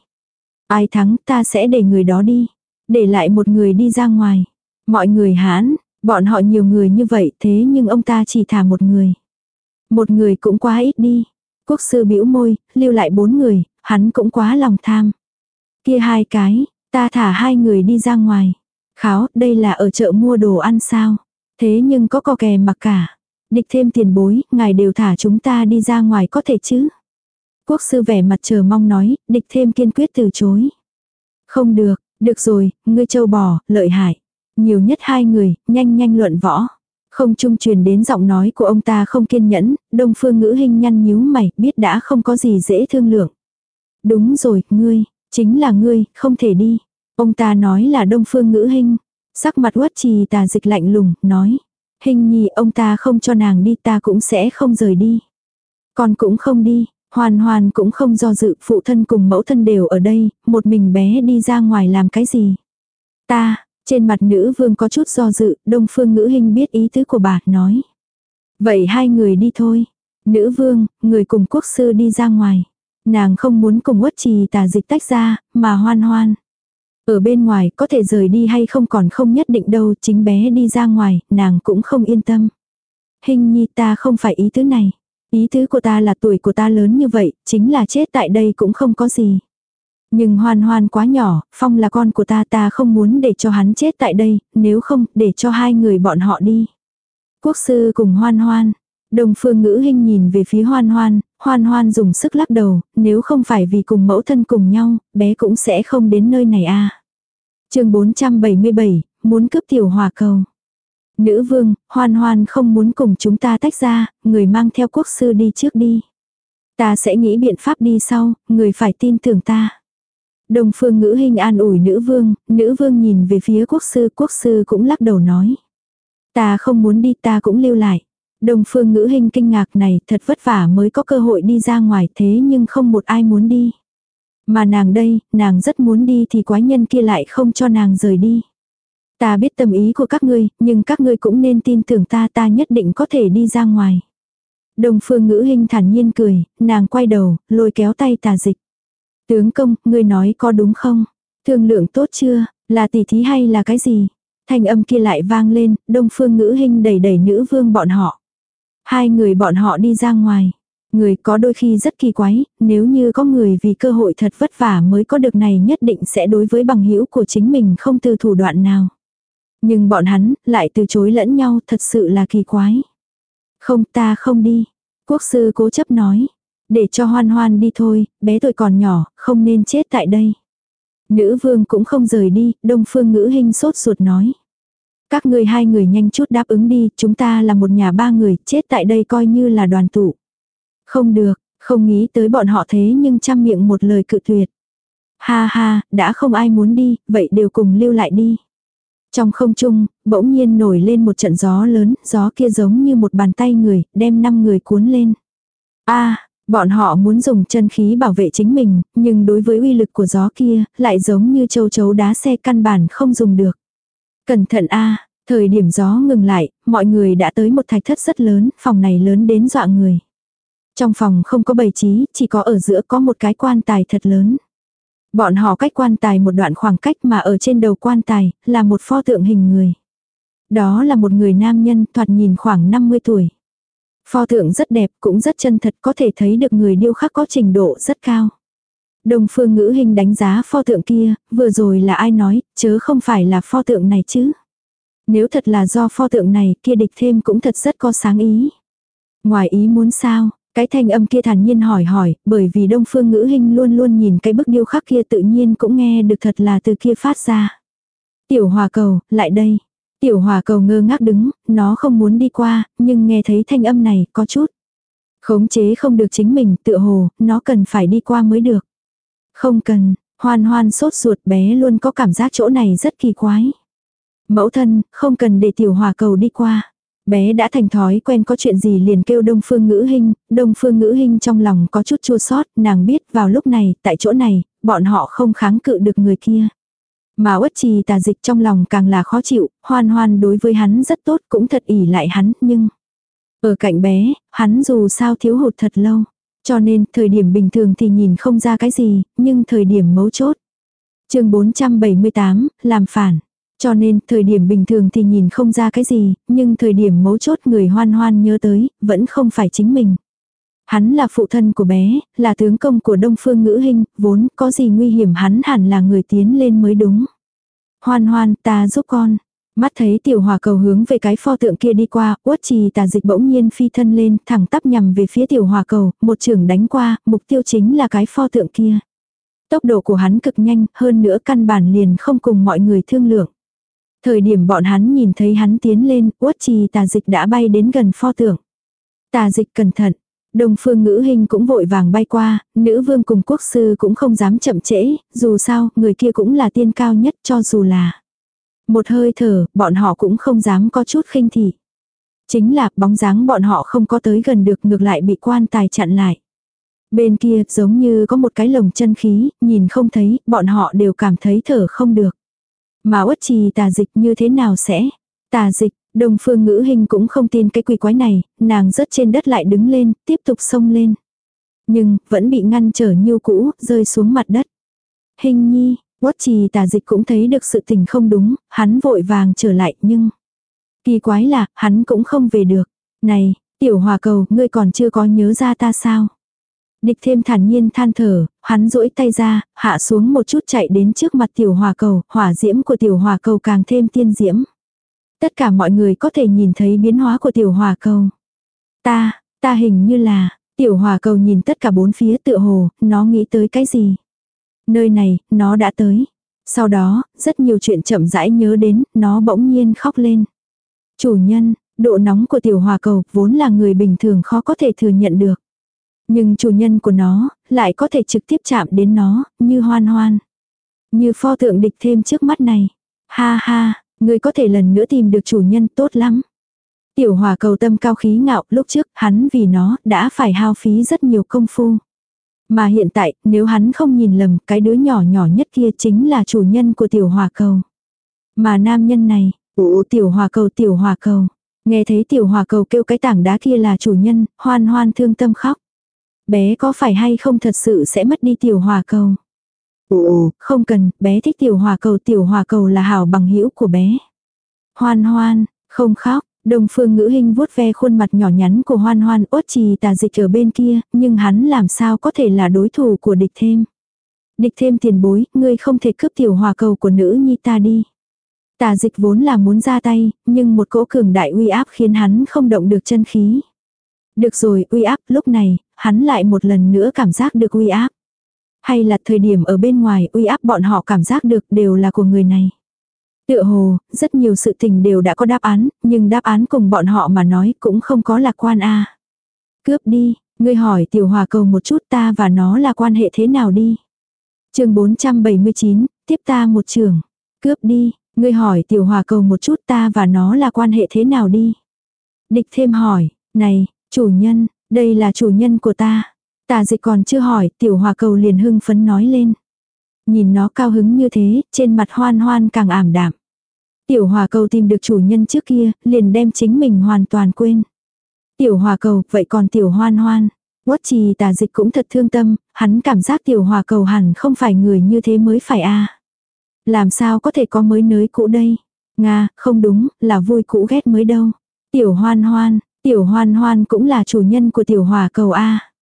Ai thắng ta sẽ để người đó đi. Để lại một người đi ra ngoài. Mọi người hán, bọn họ nhiều người như vậy thế nhưng ông ta chỉ thả một người. Một người cũng quá ít đi. Quốc sư bĩu môi, lưu lại bốn người, hắn cũng quá lòng tham. Kia hai cái, ta thả hai người đi ra ngoài. Kháo, đây là ở chợ mua đồ ăn sao? Thế nhưng có cò kè mặc cả. Địch thêm tiền bối, ngài đều thả chúng ta đi ra ngoài có thể chứ? Quốc sư vẻ mặt chờ mong nói, địch thêm kiên quyết từ chối. Không được, được rồi, ngươi châu bò, lợi hại. Nhiều nhất hai người, nhanh nhanh luận võ. Không trung truyền đến giọng nói của ông ta không kiên nhẫn, đông phương ngữ hình nhăn nhíu mày, biết đã không có gì dễ thương lượng. Đúng rồi, ngươi, chính là ngươi, không thể đi. Ông ta nói là đông phương ngữ hình. Sắc mặt uất trì tà dịch lạnh lùng, nói. Hình nhi ông ta không cho nàng đi ta cũng sẽ không rời đi. Con cũng không đi, hoàn hoàn cũng không do dự, phụ thân cùng mẫu thân đều ở đây, một mình bé đi ra ngoài làm cái gì. Ta, trên mặt nữ vương có chút do dự, đông phương ngữ hình biết ý tứ của bà, nói. Vậy hai người đi thôi. Nữ vương, người cùng quốc sư đi ra ngoài. Nàng không muốn cùng uất trì tà dịch tách ra, mà hoan hoan. Ở bên ngoài có thể rời đi hay không còn không nhất định đâu, chính bé đi ra ngoài, nàng cũng không yên tâm. Hình nhi ta không phải ý tứ này. Ý tứ của ta là tuổi của ta lớn như vậy, chính là chết tại đây cũng không có gì. Nhưng hoan hoan quá nhỏ, Phong là con của ta ta không muốn để cho hắn chết tại đây, nếu không, để cho hai người bọn họ đi. Quốc sư cùng hoan hoan. Đồng phương ngữ hình nhìn về phía hoan hoan, hoan hoan dùng sức lắc đầu, nếu không phải vì cùng mẫu thân cùng nhau, bé cũng sẽ không đến nơi này a à. chương 477, muốn cướp tiểu hòa cầu. Nữ vương, hoan hoan không muốn cùng chúng ta tách ra, người mang theo quốc sư đi trước đi. Ta sẽ nghĩ biện pháp đi sau, người phải tin tưởng ta. Đồng phương ngữ hình an ủi nữ vương, nữ vương nhìn về phía quốc sư, quốc sư cũng lắc đầu nói. Ta không muốn đi ta cũng lưu lại. Đồng phương ngữ hình kinh ngạc này thật vất vả mới có cơ hội đi ra ngoài thế nhưng không một ai muốn đi. Mà nàng đây, nàng rất muốn đi thì quái nhân kia lại không cho nàng rời đi. Ta biết tâm ý của các ngươi, nhưng các ngươi cũng nên tin tưởng ta ta nhất định có thể đi ra ngoài. Đồng phương ngữ hình thản nhiên cười, nàng quay đầu, lôi kéo tay tà dịch. Tướng công, ngươi nói có đúng không? Thương lượng tốt chưa? Là tỷ thí hay là cái gì? Thanh âm kia lại vang lên, đông phương ngữ hình đẩy đẩy nữ vương bọn họ. Hai người bọn họ đi ra ngoài. Người có đôi khi rất kỳ quái, nếu như có người vì cơ hội thật vất vả mới có được này nhất định sẽ đối với bằng hữu của chính mình không từ thủ đoạn nào. Nhưng bọn hắn lại từ chối lẫn nhau thật sự là kỳ quái. Không ta không đi. Quốc sư cố chấp nói. Để cho hoan hoan đi thôi, bé tuổi còn nhỏ, không nên chết tại đây. Nữ vương cũng không rời đi, đông phương ngữ hình sốt ruột nói. Các ngươi hai người nhanh chút đáp ứng đi, chúng ta là một nhà ba người, chết tại đây coi như là đoàn tụ. Không được, không nghĩ tới bọn họ thế nhưng chăm miệng một lời cự tuyệt. Ha ha, đã không ai muốn đi, vậy đều cùng lưu lại đi. Trong không trung, bỗng nhiên nổi lên một trận gió lớn, gió kia giống như một bàn tay người, đem năm người cuốn lên. a bọn họ muốn dùng chân khí bảo vệ chính mình, nhưng đối với uy lực của gió kia, lại giống như châu chấu đá xe căn bản không dùng được. Cẩn thận a thời điểm gió ngừng lại, mọi người đã tới một thạch thất rất lớn, phòng này lớn đến dọa người. Trong phòng không có bày trí, chỉ có ở giữa có một cái quan tài thật lớn. Bọn họ cách quan tài một đoạn khoảng cách mà ở trên đầu quan tài là một pho tượng hình người. Đó là một người nam nhân thoạt nhìn khoảng 50 tuổi. Pho tượng rất đẹp cũng rất chân thật có thể thấy được người điêu khắc có trình độ rất cao. Đồng phương ngữ hình đánh giá pho tượng kia, vừa rồi là ai nói, chớ không phải là pho tượng này chứ. Nếu thật là do pho tượng này kia địch thêm cũng thật rất có sáng ý. Ngoài ý muốn sao, cái thanh âm kia thản nhiên hỏi hỏi, bởi vì đông phương ngữ hình luôn luôn nhìn cái bức điêu khắc kia tự nhiên cũng nghe được thật là từ kia phát ra. Tiểu hòa cầu, lại đây. Tiểu hòa cầu ngơ ngác đứng, nó không muốn đi qua, nhưng nghe thấy thanh âm này có chút. Khống chế không được chính mình, tựa hồ, nó cần phải đi qua mới được. Không cần, hoan hoan sốt ruột bé luôn có cảm giác chỗ này rất kỳ quái. Mẫu thân, không cần để tiểu hòa cầu đi qua. Bé đã thành thói quen có chuyện gì liền kêu đông phương ngữ hình, đông phương ngữ hình trong lòng có chút chua sót, nàng biết vào lúc này, tại chỗ này, bọn họ không kháng cự được người kia. Mà uất trì tà dịch trong lòng càng là khó chịu, hoan hoan đối với hắn rất tốt cũng thật ỉ lại hắn, nhưng... Ở cạnh bé, hắn dù sao thiếu hụt thật lâu. Cho nên, thời điểm bình thường thì nhìn không ra cái gì, nhưng thời điểm mấu chốt. chương 478, làm phản. Cho nên, thời điểm bình thường thì nhìn không ra cái gì, nhưng thời điểm mấu chốt người hoan hoan nhớ tới, vẫn không phải chính mình. Hắn là phụ thân của bé, là tướng công của Đông Phương Ngữ Hinh, vốn có gì nguy hiểm hắn hẳn là người tiến lên mới đúng. Hoan hoan, ta giúp con. Mắt thấy tiểu hòa cầu hướng về cái pho tượng kia đi qua, uất trì tà dịch bỗng nhiên phi thân lên, thẳng tắp nhằm về phía tiểu hòa cầu, một trường đánh qua, mục tiêu chính là cái pho tượng kia. Tốc độ của hắn cực nhanh, hơn nữa căn bản liền không cùng mọi người thương lượng. Thời điểm bọn hắn nhìn thấy hắn tiến lên, uất trì tà dịch đã bay đến gần pho tượng. Tà dịch cẩn thận, Đông phương ngữ hình cũng vội vàng bay qua, nữ vương cùng quốc sư cũng không dám chậm trễ, dù sao, người kia cũng là tiên cao nhất cho dù là. Một hơi thở, bọn họ cũng không dám có chút khinh thị. Chính là bóng dáng bọn họ không có tới gần được ngược lại bị quan tài chặn lại. Bên kia giống như có một cái lồng chân khí, nhìn không thấy, bọn họ đều cảm thấy thở không được. Mà uất trì tà dịch như thế nào sẽ? Tà dịch, Đông phương ngữ hình cũng không tin cái quỷ quái này, nàng rớt trên đất lại đứng lên, tiếp tục xông lên. Nhưng, vẫn bị ngăn trở như cũ, rơi xuống mặt đất. Hình nhi, quất trì tà dịch cũng thấy được sự tình không đúng, hắn vội vàng trở lại nhưng... Kỳ quái là, hắn cũng không về được. Này, tiểu hòa cầu, ngươi còn chưa có nhớ ra ta sao? Địch thêm thản nhiên than thở, hắn duỗi tay ra, hạ xuống một chút chạy đến trước mặt tiểu hòa cầu, hỏa diễm của tiểu hòa cầu càng thêm tiên diễm. Tất cả mọi người có thể nhìn thấy biến hóa của tiểu hòa cầu. Ta, ta hình như là, tiểu hòa cầu nhìn tất cả bốn phía tựa hồ, nó nghĩ tới cái gì. Nơi này, nó đã tới. Sau đó, rất nhiều chuyện chậm rãi nhớ đến, nó bỗng nhiên khóc lên. Chủ nhân, độ nóng của tiểu hòa cầu vốn là người bình thường khó có thể thừa nhận được. Nhưng chủ nhân của nó, lại có thể trực tiếp chạm đến nó, như hoan hoan. Như pho tượng địch thêm trước mắt này. Ha ha, Người có thể lần nữa tìm được chủ nhân tốt lắm. Tiểu hòa cầu tâm cao khí ngạo, lúc trước hắn vì nó đã phải hao phí rất nhiều công phu. Mà hiện tại, nếu hắn không nhìn lầm, cái đứa nhỏ nhỏ nhất kia chính là chủ nhân của tiểu hòa cầu. Mà nam nhân này, ủ tiểu hòa cầu tiểu hòa cầu. Nghe thấy tiểu hòa cầu kêu cái tảng đá kia là chủ nhân, hoan hoan thương tâm khóc. Bé có phải hay không thật sự sẽ mất đi tiểu hòa cầu. Ồ, không cần, bé thích tiểu hòa cầu tiểu hòa cầu là hảo bằng hữu của bé. Hoan hoan, không khóc, Đông phương ngữ hình vuốt ve khuôn mặt nhỏ nhắn của hoan hoan ốt trì tà dịch ở bên kia, nhưng hắn làm sao có thể là đối thủ của địch thêm. Địch thêm tiền bối, ngươi không thể cướp tiểu hòa cầu của nữ nhi ta đi. Tà dịch vốn là muốn ra tay, nhưng một cỗ cường đại uy áp khiến hắn không động được chân khí. Được rồi, uy áp lúc này, hắn lại một lần nữa cảm giác được uy áp hay là thời điểm ở bên ngoài uy áp bọn họ cảm giác được đều là của người này. Tựa hồ, rất nhiều sự tình đều đã có đáp án, nhưng đáp án cùng bọn họ mà nói cũng không có lạc quan a. Cướp đi, ngươi hỏi tiểu hòa cầu một chút ta và nó là quan hệ thế nào đi. chương 479, tiếp ta một trường. Cướp đi, ngươi hỏi tiểu hòa cầu một chút ta và nó là quan hệ thế nào đi. Địch thêm hỏi, này, chủ nhân, đây là chủ nhân của ta. Tà dịch còn chưa hỏi, tiểu hòa cầu liền hưng phấn nói lên. Nhìn nó cao hứng như thế, trên mặt hoan hoan càng ảm đạm. Tiểu hòa cầu tìm được chủ nhân trước kia, liền đem chính mình hoàn toàn quên. Tiểu hòa cầu, vậy còn tiểu hoan hoan. Quất trì tà dịch cũng thật thương tâm, hắn cảm giác tiểu hòa cầu hẳn không phải người như thế mới phải a Làm sao có thể có mới nới cũ đây? Nga, không đúng, là vui cũ ghét mới đâu. Tiểu hoan hoan, tiểu hoan hoan cũng là chủ nhân của tiểu hòa cầu a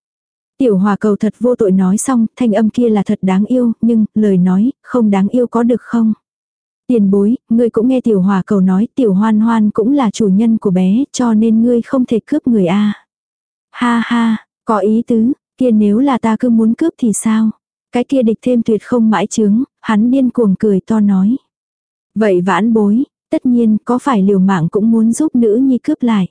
Tiểu hòa cầu thật vô tội nói xong, thanh âm kia là thật đáng yêu, nhưng, lời nói, không đáng yêu có được không? Tiền bối, ngươi cũng nghe tiểu hòa cầu nói tiểu hoan hoan cũng là chủ nhân của bé, cho nên ngươi không thể cướp người a Ha ha, có ý tứ, kia nếu là ta cứ muốn cướp thì sao? Cái kia địch thêm tuyệt không mãi chứng, hắn điên cuồng cười to nói. Vậy vãn bối, tất nhiên có phải liều mạng cũng muốn giúp nữ nhi cướp lại.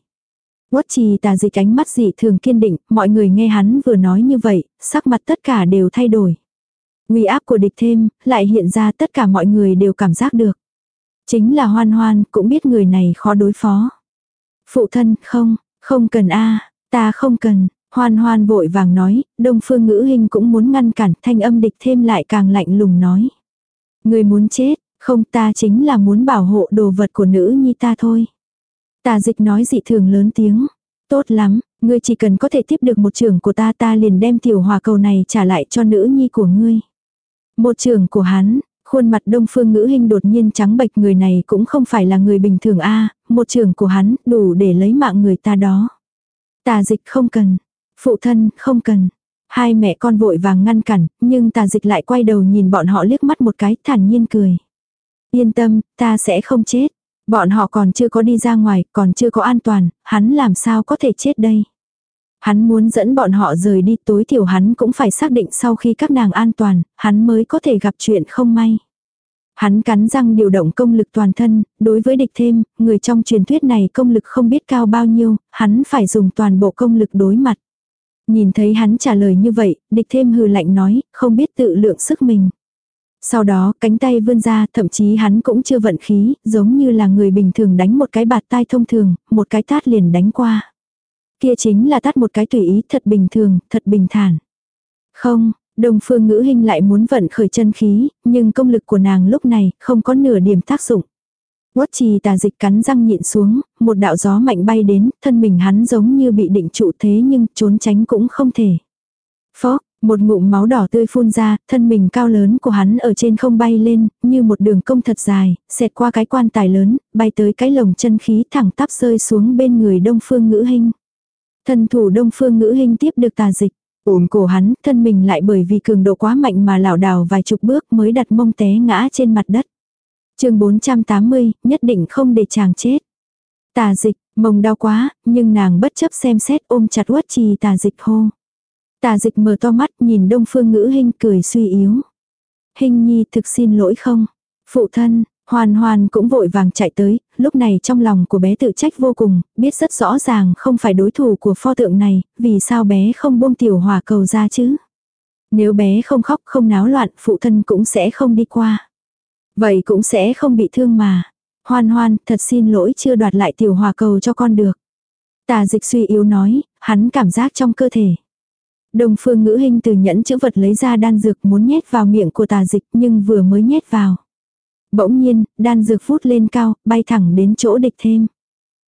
Quất trì tà dịch ánh mắt dị thường kiên định, mọi người nghe hắn vừa nói như vậy, sắc mặt tất cả đều thay đổi. Uy áp của địch thêm, lại hiện ra tất cả mọi người đều cảm giác được. Chính là hoan hoan, cũng biết người này khó đối phó. Phụ thân, không, không cần a ta không cần. Hoan hoan vội vàng nói, đông phương ngữ hình cũng muốn ngăn cản, thanh âm địch thêm lại càng lạnh lùng nói. Người muốn chết, Không ta chính là muốn bảo hộ đồ vật của nữ nhi ta thôi. Tà dịch nói dị thường lớn tiếng. Tốt lắm, ngươi chỉ cần có thể tiếp được một trưởng của ta ta liền đem tiểu hòa cầu này trả lại cho nữ nhi của ngươi. Một trưởng của hắn, khuôn mặt đông phương ngữ hình đột nhiên trắng bệch người này cũng không phải là người bình thường a một trưởng của hắn đủ để lấy mạng người ta đó. Tà dịch không cần, phụ thân không cần. Hai mẹ con vội vàng ngăn cản, nhưng tà dịch lại quay đầu nhìn bọn họ liếc mắt một cái thản nhiên cười. Yên tâm, ta sẽ không chết. Bọn họ còn chưa có đi ra ngoài, còn chưa có an toàn, hắn làm sao có thể chết đây. Hắn muốn dẫn bọn họ rời đi tối thiểu hắn cũng phải xác định sau khi các nàng an toàn, hắn mới có thể gặp chuyện không may. Hắn cắn răng điều động công lực toàn thân, đối với địch thêm, người trong truyền thuyết này công lực không biết cao bao nhiêu, hắn phải dùng toàn bộ công lực đối mặt. Nhìn thấy hắn trả lời như vậy, địch thêm hừ lạnh nói, không biết tự lượng sức mình. Sau đó cánh tay vươn ra thậm chí hắn cũng chưa vận khí, giống như là người bình thường đánh một cái bạt tai thông thường, một cái tát liền đánh qua. Kia chính là tát một cái tùy ý thật bình thường, thật bình thản. Không, đồng phương ngữ hình lại muốn vận khởi chân khí, nhưng công lực của nàng lúc này không có nửa điểm tác dụng. Quất trì tà dịch cắn răng nhịn xuống, một đạo gió mạnh bay đến, thân mình hắn giống như bị định trụ thế nhưng trốn tránh cũng không thể. Phó, một ngụm máu đỏ tươi phun ra, thân mình cao lớn của hắn ở trên không bay lên, như một đường công thật dài, xẹt qua cái quan tài lớn, bay tới cái lồng chân khí thẳng tắp rơi xuống bên người đông phương ngữ hình. Thần thủ đông phương ngữ hình tiếp được tà dịch. Ổn cổ hắn, thân mình lại bởi vì cường độ quá mạnh mà lảo đảo vài chục bước mới đặt mông té ngã trên mặt đất. chương 480, nhất định không để chàng chết. Tà dịch, mông đau quá, nhưng nàng bất chấp xem xét ôm chặt uất trì tà dịch hô. Tà dịch mở to mắt nhìn đông phương ngữ hình cười suy yếu. Hình nhi thực xin lỗi không? Phụ thân, hoàn hoàn cũng vội vàng chạy tới, lúc này trong lòng của bé tự trách vô cùng, biết rất rõ ràng không phải đối thủ của pho tượng này, vì sao bé không buông tiểu hòa cầu ra chứ? Nếu bé không khóc không náo loạn, phụ thân cũng sẽ không đi qua. Vậy cũng sẽ không bị thương mà. Hoan hoan, thật xin lỗi chưa đoạt lại tiểu hòa cầu cho con được. Tà dịch suy yếu nói, hắn cảm giác trong cơ thể. Đồng phương ngữ hình từ nhẫn chữ vật lấy ra đan dược muốn nhét vào miệng của tà dịch nhưng vừa mới nhét vào. Bỗng nhiên, đan dược phút lên cao, bay thẳng đến chỗ địch thêm.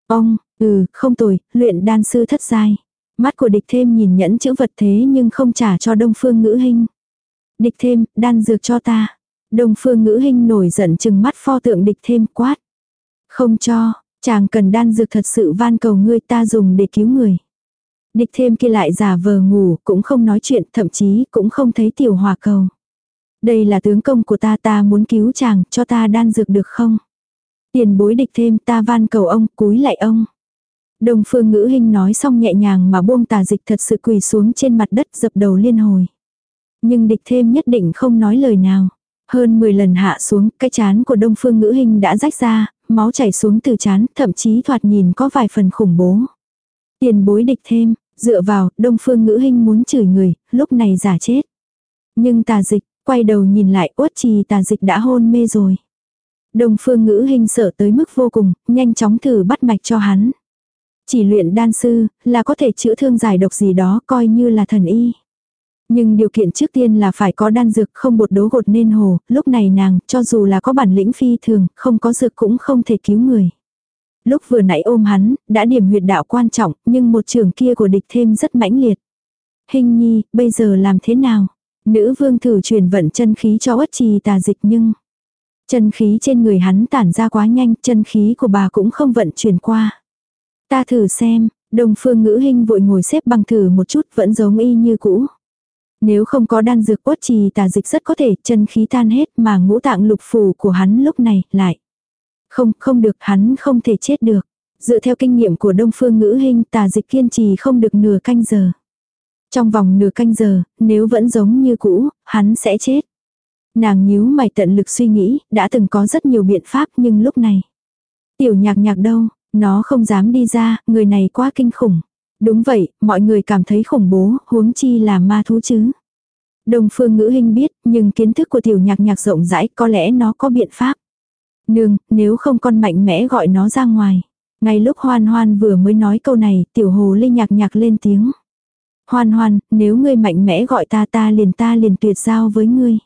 Ông, ừ, không tồi, luyện đan sư thất giai. Mắt của địch thêm nhìn nhẫn chữ vật thế nhưng không trả cho đông phương ngữ hình. Địch thêm, đan dược cho ta. Đông phương ngữ hình nổi giận chừng mắt pho tượng địch thêm quát. Không cho, chàng cần đan dược thật sự van cầu ngươi ta dùng để cứu người. Địch thêm kia lại giả vờ ngủ, cũng không nói chuyện, thậm chí cũng không thấy tiểu hòa cầu. Đây là tướng công của ta ta muốn cứu chàng, cho ta đan dược được không? Tiền bối địch thêm ta van cầu ông, cúi lại ông. Đồng phương ngữ hình nói xong nhẹ nhàng mà buông tà dịch thật sự quỳ xuống trên mặt đất dập đầu liên hồi. Nhưng địch thêm nhất định không nói lời nào. Hơn 10 lần hạ xuống, cái chán của đông phương ngữ hình đã rách ra, máu chảy xuống từ chán, thậm chí thoạt nhìn có vài phần khủng bố. Tiền bối địch thêm, Dựa vào, đông phương ngữ hình muốn chửi người, lúc này giả chết. Nhưng tà dịch, quay đầu nhìn lại uất trì tà dịch đã hôn mê rồi. Đông phương ngữ hình sợ tới mức vô cùng, nhanh chóng thử bắt mạch cho hắn. Chỉ luyện đan sư, là có thể chữa thương giải độc gì đó coi như là thần y. Nhưng điều kiện trước tiên là phải có đan dược không bột đố gột nên hồ, lúc này nàng, cho dù là có bản lĩnh phi thường, không có dược cũng không thể cứu người. Lúc vừa nãy ôm hắn, đã điểm huyệt đạo quan trọng, nhưng một trường kia của địch thêm rất mãnh liệt. Hình nhi, bây giờ làm thế nào? Nữ vương thử truyền vận chân khí cho uất trì tà dịch nhưng... Chân khí trên người hắn tản ra quá nhanh, chân khí của bà cũng không vận chuyển qua. Ta thử xem, đồng phương ngữ hình vội ngồi xếp bằng thử một chút vẫn giống y như cũ. Nếu không có đan dược uất trì tà dịch rất có thể chân khí tan hết mà ngũ tạng lục phủ của hắn lúc này lại. Không, không được, hắn không thể chết được. Dựa theo kinh nghiệm của đông phương ngữ hình tà dịch kiên trì không được nửa canh giờ. Trong vòng nửa canh giờ, nếu vẫn giống như cũ, hắn sẽ chết. Nàng nhíu mày tận lực suy nghĩ, đã từng có rất nhiều biện pháp nhưng lúc này. Tiểu nhạc nhạc đâu, nó không dám đi ra, người này quá kinh khủng. Đúng vậy, mọi người cảm thấy khủng bố, huống chi là ma thú chứ. Đồng phương ngữ hình biết, nhưng kiến thức của tiểu nhạc nhạc rộng rãi có lẽ nó có biện pháp. Nương, nếu không con mạnh mẽ gọi nó ra ngoài. Ngay lúc hoan hoan vừa mới nói câu này, tiểu hồ ly nhạc nhạc lên tiếng. Hoan hoan, nếu ngươi mạnh mẽ gọi ta ta liền ta liền tuyệt giao với ngươi.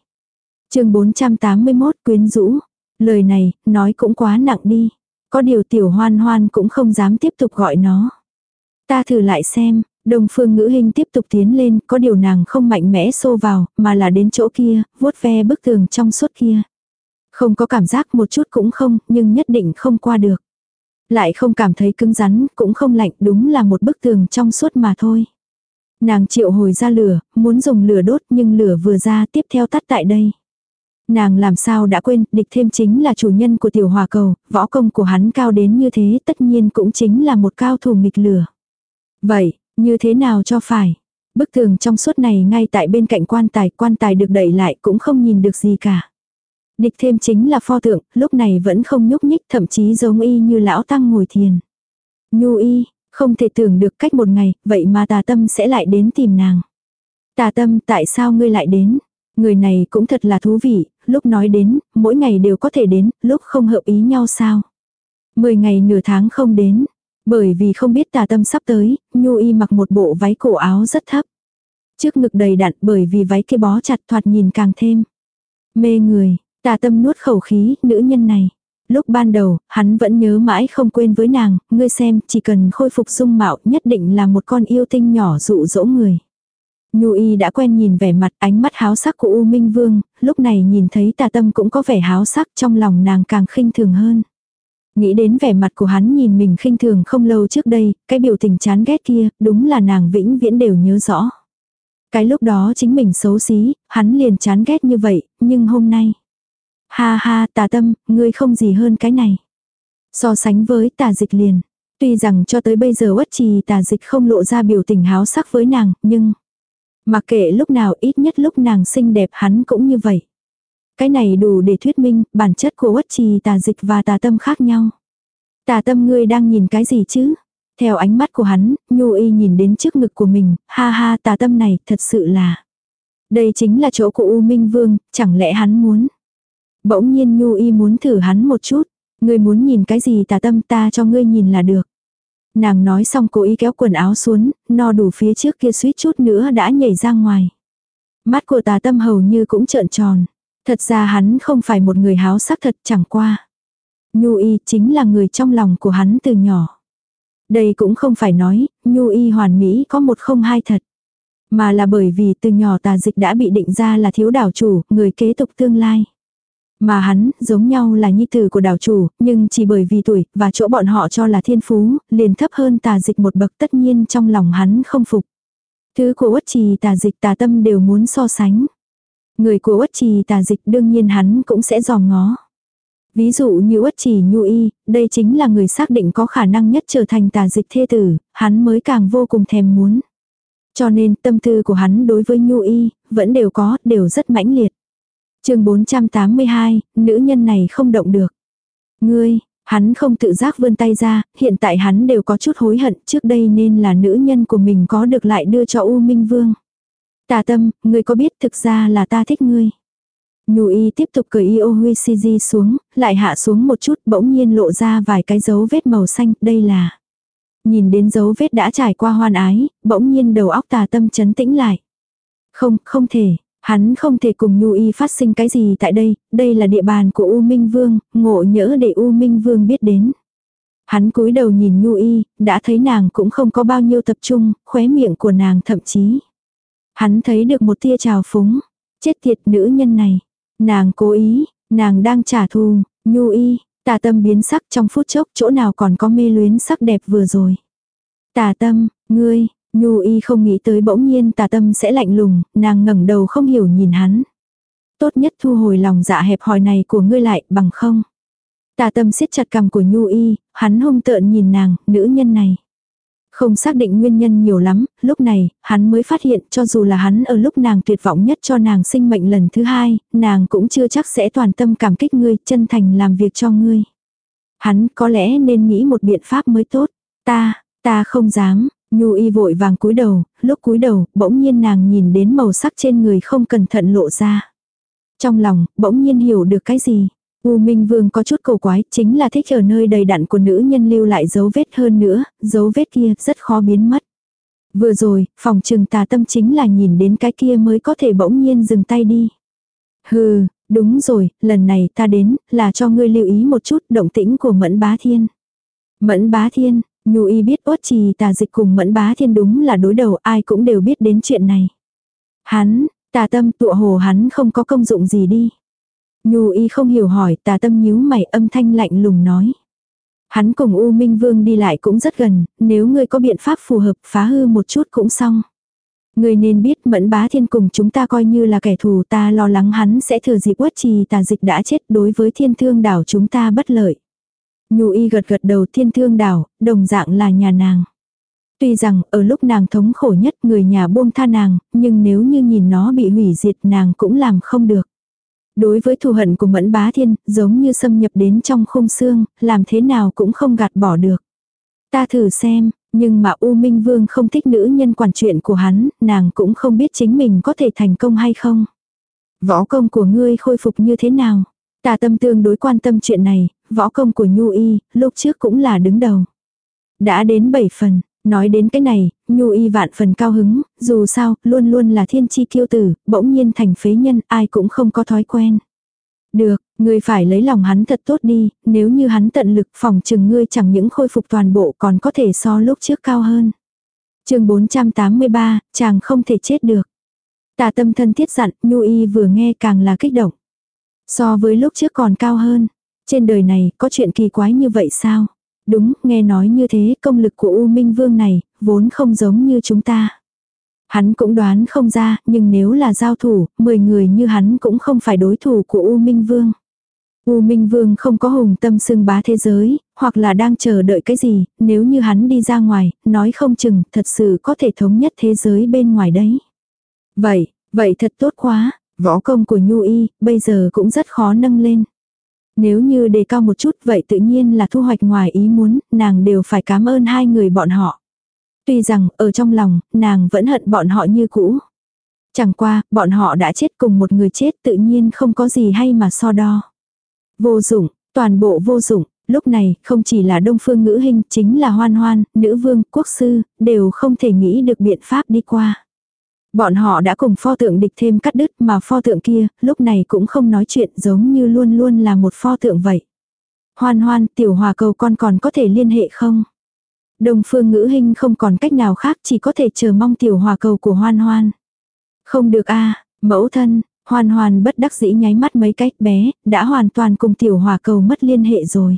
chương 481 quyến rũ. Lời này, nói cũng quá nặng đi. Có điều tiểu hoan hoan cũng không dám tiếp tục gọi nó. Ta thử lại xem, đồng phương ngữ hình tiếp tục tiến lên, có điều nàng không mạnh mẽ xô vào, mà là đến chỗ kia, vuốt ve bức tường trong suốt kia. Không có cảm giác một chút cũng không, nhưng nhất định không qua được. Lại không cảm thấy cứng rắn, cũng không lạnh, đúng là một bức tường trong suốt mà thôi. Nàng triệu hồi ra lửa, muốn dùng lửa đốt nhưng lửa vừa ra tiếp theo tắt tại đây. Nàng làm sao đã quên, địch thêm chính là chủ nhân của tiểu hòa cầu, võ công của hắn cao đến như thế tất nhiên cũng chính là một cao thủ nghịch lửa. Vậy, như thế nào cho phải? Bức tường trong suốt này ngay tại bên cạnh quan tài, quan tài được đẩy lại cũng không nhìn được gì cả. Địch thêm chính là pho tượng, lúc này vẫn không nhúc nhích thậm chí giống y như lão tăng ngồi thiền. Nhu y, không thể tưởng được cách một ngày, vậy mà tà tâm sẽ lại đến tìm nàng. Tà tâm tại sao ngươi lại đến? Người này cũng thật là thú vị, lúc nói đến, mỗi ngày đều có thể đến, lúc không hợp ý nhau sao? Mười ngày nửa tháng không đến, bởi vì không biết tà tâm sắp tới, Nhu y mặc một bộ váy cổ áo rất thấp. Trước ngực đầy đặn bởi vì váy kia bó chặt thoạt nhìn càng thêm. Mê người, tà tâm nuốt khẩu khí, nữ nhân này. Lúc ban đầu, hắn vẫn nhớ mãi không quên với nàng, ngươi xem, chỉ cần khôi phục dung mạo nhất định là một con yêu tinh nhỏ dụ dỗ người. Nhu y đã quen nhìn vẻ mặt ánh mắt háo sắc của U Minh Vương, lúc này nhìn thấy tà tâm cũng có vẻ háo sắc trong lòng nàng càng khinh thường hơn. Nghĩ đến vẻ mặt của hắn nhìn mình khinh thường không lâu trước đây, cái biểu tình chán ghét kia, đúng là nàng vĩnh viễn đều nhớ rõ. Cái lúc đó chính mình xấu xí, hắn liền chán ghét như vậy, nhưng hôm nay. Ha ha, tà tâm, ngươi không gì hơn cái này. So sánh với tà dịch liền. Tuy rằng cho tới bây giờ uất trì tà dịch không lộ ra biểu tình háo sắc với nàng, nhưng... Mặc kệ lúc nào ít nhất lúc nàng xinh đẹp hắn cũng như vậy. Cái này đủ để thuyết minh bản chất của uất trì tà dịch và tà tâm khác nhau. Tà tâm ngươi đang nhìn cái gì chứ? Theo ánh mắt của hắn, Nhu Y nhìn đến trước ngực của mình, ha ha tà tâm này thật sự là. Đây chính là chỗ của U Minh Vương, chẳng lẽ hắn muốn. Bỗng nhiên Nhu Y muốn thử hắn một chút. Ngươi muốn nhìn cái gì tà tâm ta cho ngươi nhìn là được. Nàng nói xong cố ý kéo quần áo xuống, no đủ phía trước kia suýt chút nữa đã nhảy ra ngoài. Mắt của tà tâm hầu như cũng trợn tròn. Thật ra hắn không phải một người háo sắc thật chẳng qua. Nhu y chính là người trong lòng của hắn từ nhỏ. Đây cũng không phải nói, Nhu y hoàn mỹ có một không hai thật. Mà là bởi vì từ nhỏ tà dịch đã bị định ra là thiếu đảo chủ, người kế tục tương lai. Mà hắn, giống nhau là nhi tử của đảo chủ, nhưng chỉ bởi vì tuổi, và chỗ bọn họ cho là thiên phú, liền thấp hơn tà dịch một bậc tất nhiên trong lòng hắn không phục. Thứ của uất trì tà dịch tà tâm đều muốn so sánh. Người của uất trì tà dịch đương nhiên hắn cũng sẽ dò ngó. Ví dụ như uất trì nhu y, đây chính là người xác định có khả năng nhất trở thành tà dịch thê tử, hắn mới càng vô cùng thèm muốn. Cho nên tâm tư của hắn đối với nhu y, vẫn đều có, đều rất mãnh liệt chương 482, nữ nhân này không động được. Ngươi, hắn không tự giác vươn tay ra, hiện tại hắn đều có chút hối hận trước đây nên là nữ nhân của mình có được lại đưa cho U Minh Vương. Tà tâm, ngươi có biết thực ra là ta thích ngươi. Nhù y tiếp tục cười yêu huy si xuống, lại hạ xuống một chút bỗng nhiên lộ ra vài cái dấu vết màu xanh, đây là. Nhìn đến dấu vết đã trải qua hoan ái, bỗng nhiên đầu óc tà tâm chấn tĩnh lại. Không, không thể, hắn không thể cùng Nhu y phát sinh cái gì tại đây, đây là địa bàn của U Minh Vương, ngộ nhỡ để U Minh Vương biết đến. Hắn cúi đầu nhìn Nhu y, đã thấy nàng cũng không có bao nhiêu tập trung, khóe miệng của nàng thậm chí. Hắn thấy được một tia trào phúng. Chết tiệt nữ nhân này. Nàng cố ý, nàng đang trả thù, nhu y, tà tâm biến sắc trong phút chốc chỗ nào còn có mê luyến sắc đẹp vừa rồi. Tà tâm, ngươi, nhu y không nghĩ tới bỗng nhiên tà tâm sẽ lạnh lùng, nàng ngẩng đầu không hiểu nhìn hắn. Tốt nhất thu hồi lòng dạ hẹp hòi này của ngươi lại bằng không. Tà tâm siết chặt cằm của nhu y, hắn hung tợn nhìn nàng, nữ nhân này. Không xác định nguyên nhân nhiều lắm, lúc này, hắn mới phát hiện cho dù là hắn ở lúc nàng tuyệt vọng nhất cho nàng sinh mệnh lần thứ hai, nàng cũng chưa chắc sẽ toàn tâm cảm kích ngươi, chân thành làm việc cho ngươi. Hắn có lẽ nên nghĩ một biện pháp mới tốt. Ta, ta không dám, Nhu y vội vàng cúi đầu, lúc cúi đầu, bỗng nhiên nàng nhìn đến màu sắc trên người không cẩn thận lộ ra. Trong lòng, bỗng nhiên hiểu được cái gì. U Minh Vương có chút cầu quái, chính là thích ở nơi đầy đặn của nữ nhân lưu lại dấu vết hơn nữa, dấu vết kia rất khó biến mất. Vừa rồi, phòng trừng tà tâm chính là nhìn đến cái kia mới có thể bỗng nhiên dừng tay đi. Hừ, Đúng rồi, lần này ta đến, là cho ngươi lưu ý một chút động tĩnh của Mẫn Bá Thiên. Mẫn Bá Thiên, Nhu Y biết ốt trì tà dịch cùng Mẫn Bá Thiên đúng là đối đầu, ai cũng đều biết đến chuyện này. Hắn, tà tâm tụa hồ hắn không có công dụng gì đi. Nhu Y không hiểu hỏi, tà tâm nhíu mày âm thanh lạnh lùng nói. Hắn cùng U Minh Vương đi lại cũng rất gần, nếu ngươi có biện pháp phù hợp phá hư một chút cũng xong. Ngươi nên biết mẫn bá thiên cùng chúng ta coi như là kẻ thù ta lo lắng hắn sẽ thừa dịp uất trì tà dịch đã chết đối với thiên thương đảo chúng ta bất lợi. Nhu y gật gật đầu thiên thương đảo, đồng dạng là nhà nàng. Tuy rằng ở lúc nàng thống khổ nhất người nhà buông tha nàng, nhưng nếu như nhìn nó bị hủy diệt nàng cũng làm không được. Đối với thù hận của Mẫn Bá Thiên, giống như xâm nhập đến trong khung xương, làm thế nào cũng không gạt bỏ được. Ta thử xem, nhưng mà U Minh Vương không thích nữ nhân quản chuyện của hắn, nàng cũng không biết chính mình có thể thành công hay không. Võ công của ngươi khôi phục như thế nào? Tà tâm tương đối quan tâm chuyện này, võ công của Nhu Y, lúc trước cũng là đứng đầu. Đã đến 7 phần, nói đến cái này, Nhu Y vạn phần cao hứng, dù sao, luôn luôn là thiên chi kiêu tử, bỗng nhiên thành phế nhân, ai cũng không có thói quen. Được, ngươi phải lấy lòng hắn thật tốt đi, nếu như hắn tận lực phòng chừng ngươi chẳng những khôi phục toàn bộ còn có thể so lúc trước cao hơn. chương 483, chàng không thể chết được. Tà tâm thân thiết dặn, Nhu Y vừa nghe càng là kích động. So với lúc trước còn cao hơn. Trên đời này có chuyện kỳ quái như vậy sao? Đúng, nghe nói như thế công lực của U Minh Vương này, vốn không giống như chúng ta. Hắn cũng đoán không ra, nhưng nếu là giao thủ, 10 người như hắn cũng không phải đối thủ của U Minh Vương. U Minh Vương không có hùng tâm xưng bá thế giới, hoặc là đang chờ đợi cái gì, nếu như hắn đi ra ngoài, nói không chừng, thật sự có thể thống nhất thế giới bên ngoài đấy. Vậy, vậy thật tốt quá, võ công của Nhu Y, bây giờ cũng rất khó nâng lên. Nếu như đề cao một chút vậy tự nhiên là thu hoạch ngoài ý muốn, nàng đều phải cảm ơn hai người bọn họ. Tuy rằng, ở trong lòng, nàng vẫn hận bọn họ như cũ. Chẳng qua, bọn họ đã chết cùng một người chết tự nhiên không có gì hay mà so đo. Vô dụng, toàn bộ vô dụng, lúc này không chỉ là đông phương ngữ hình chính là hoan hoan, nữ vương, quốc sư, đều không thể nghĩ được biện pháp đi qua. Bọn họ đã cùng pho tượng địch thêm cắt đứt mà pho tượng kia, lúc này cũng không nói chuyện giống như luôn luôn là một pho tượng vậy. Hoan hoan, tiểu hòa cầu con còn có thể liên hệ không? Đông phương ngữ hình không còn cách nào khác chỉ có thể chờ mong tiểu hòa cầu của hoan hoan. Không được a mẫu thân, hoan hoan bất đắc dĩ nháy mắt mấy cách bé, đã hoàn toàn cùng tiểu hòa cầu mất liên hệ rồi.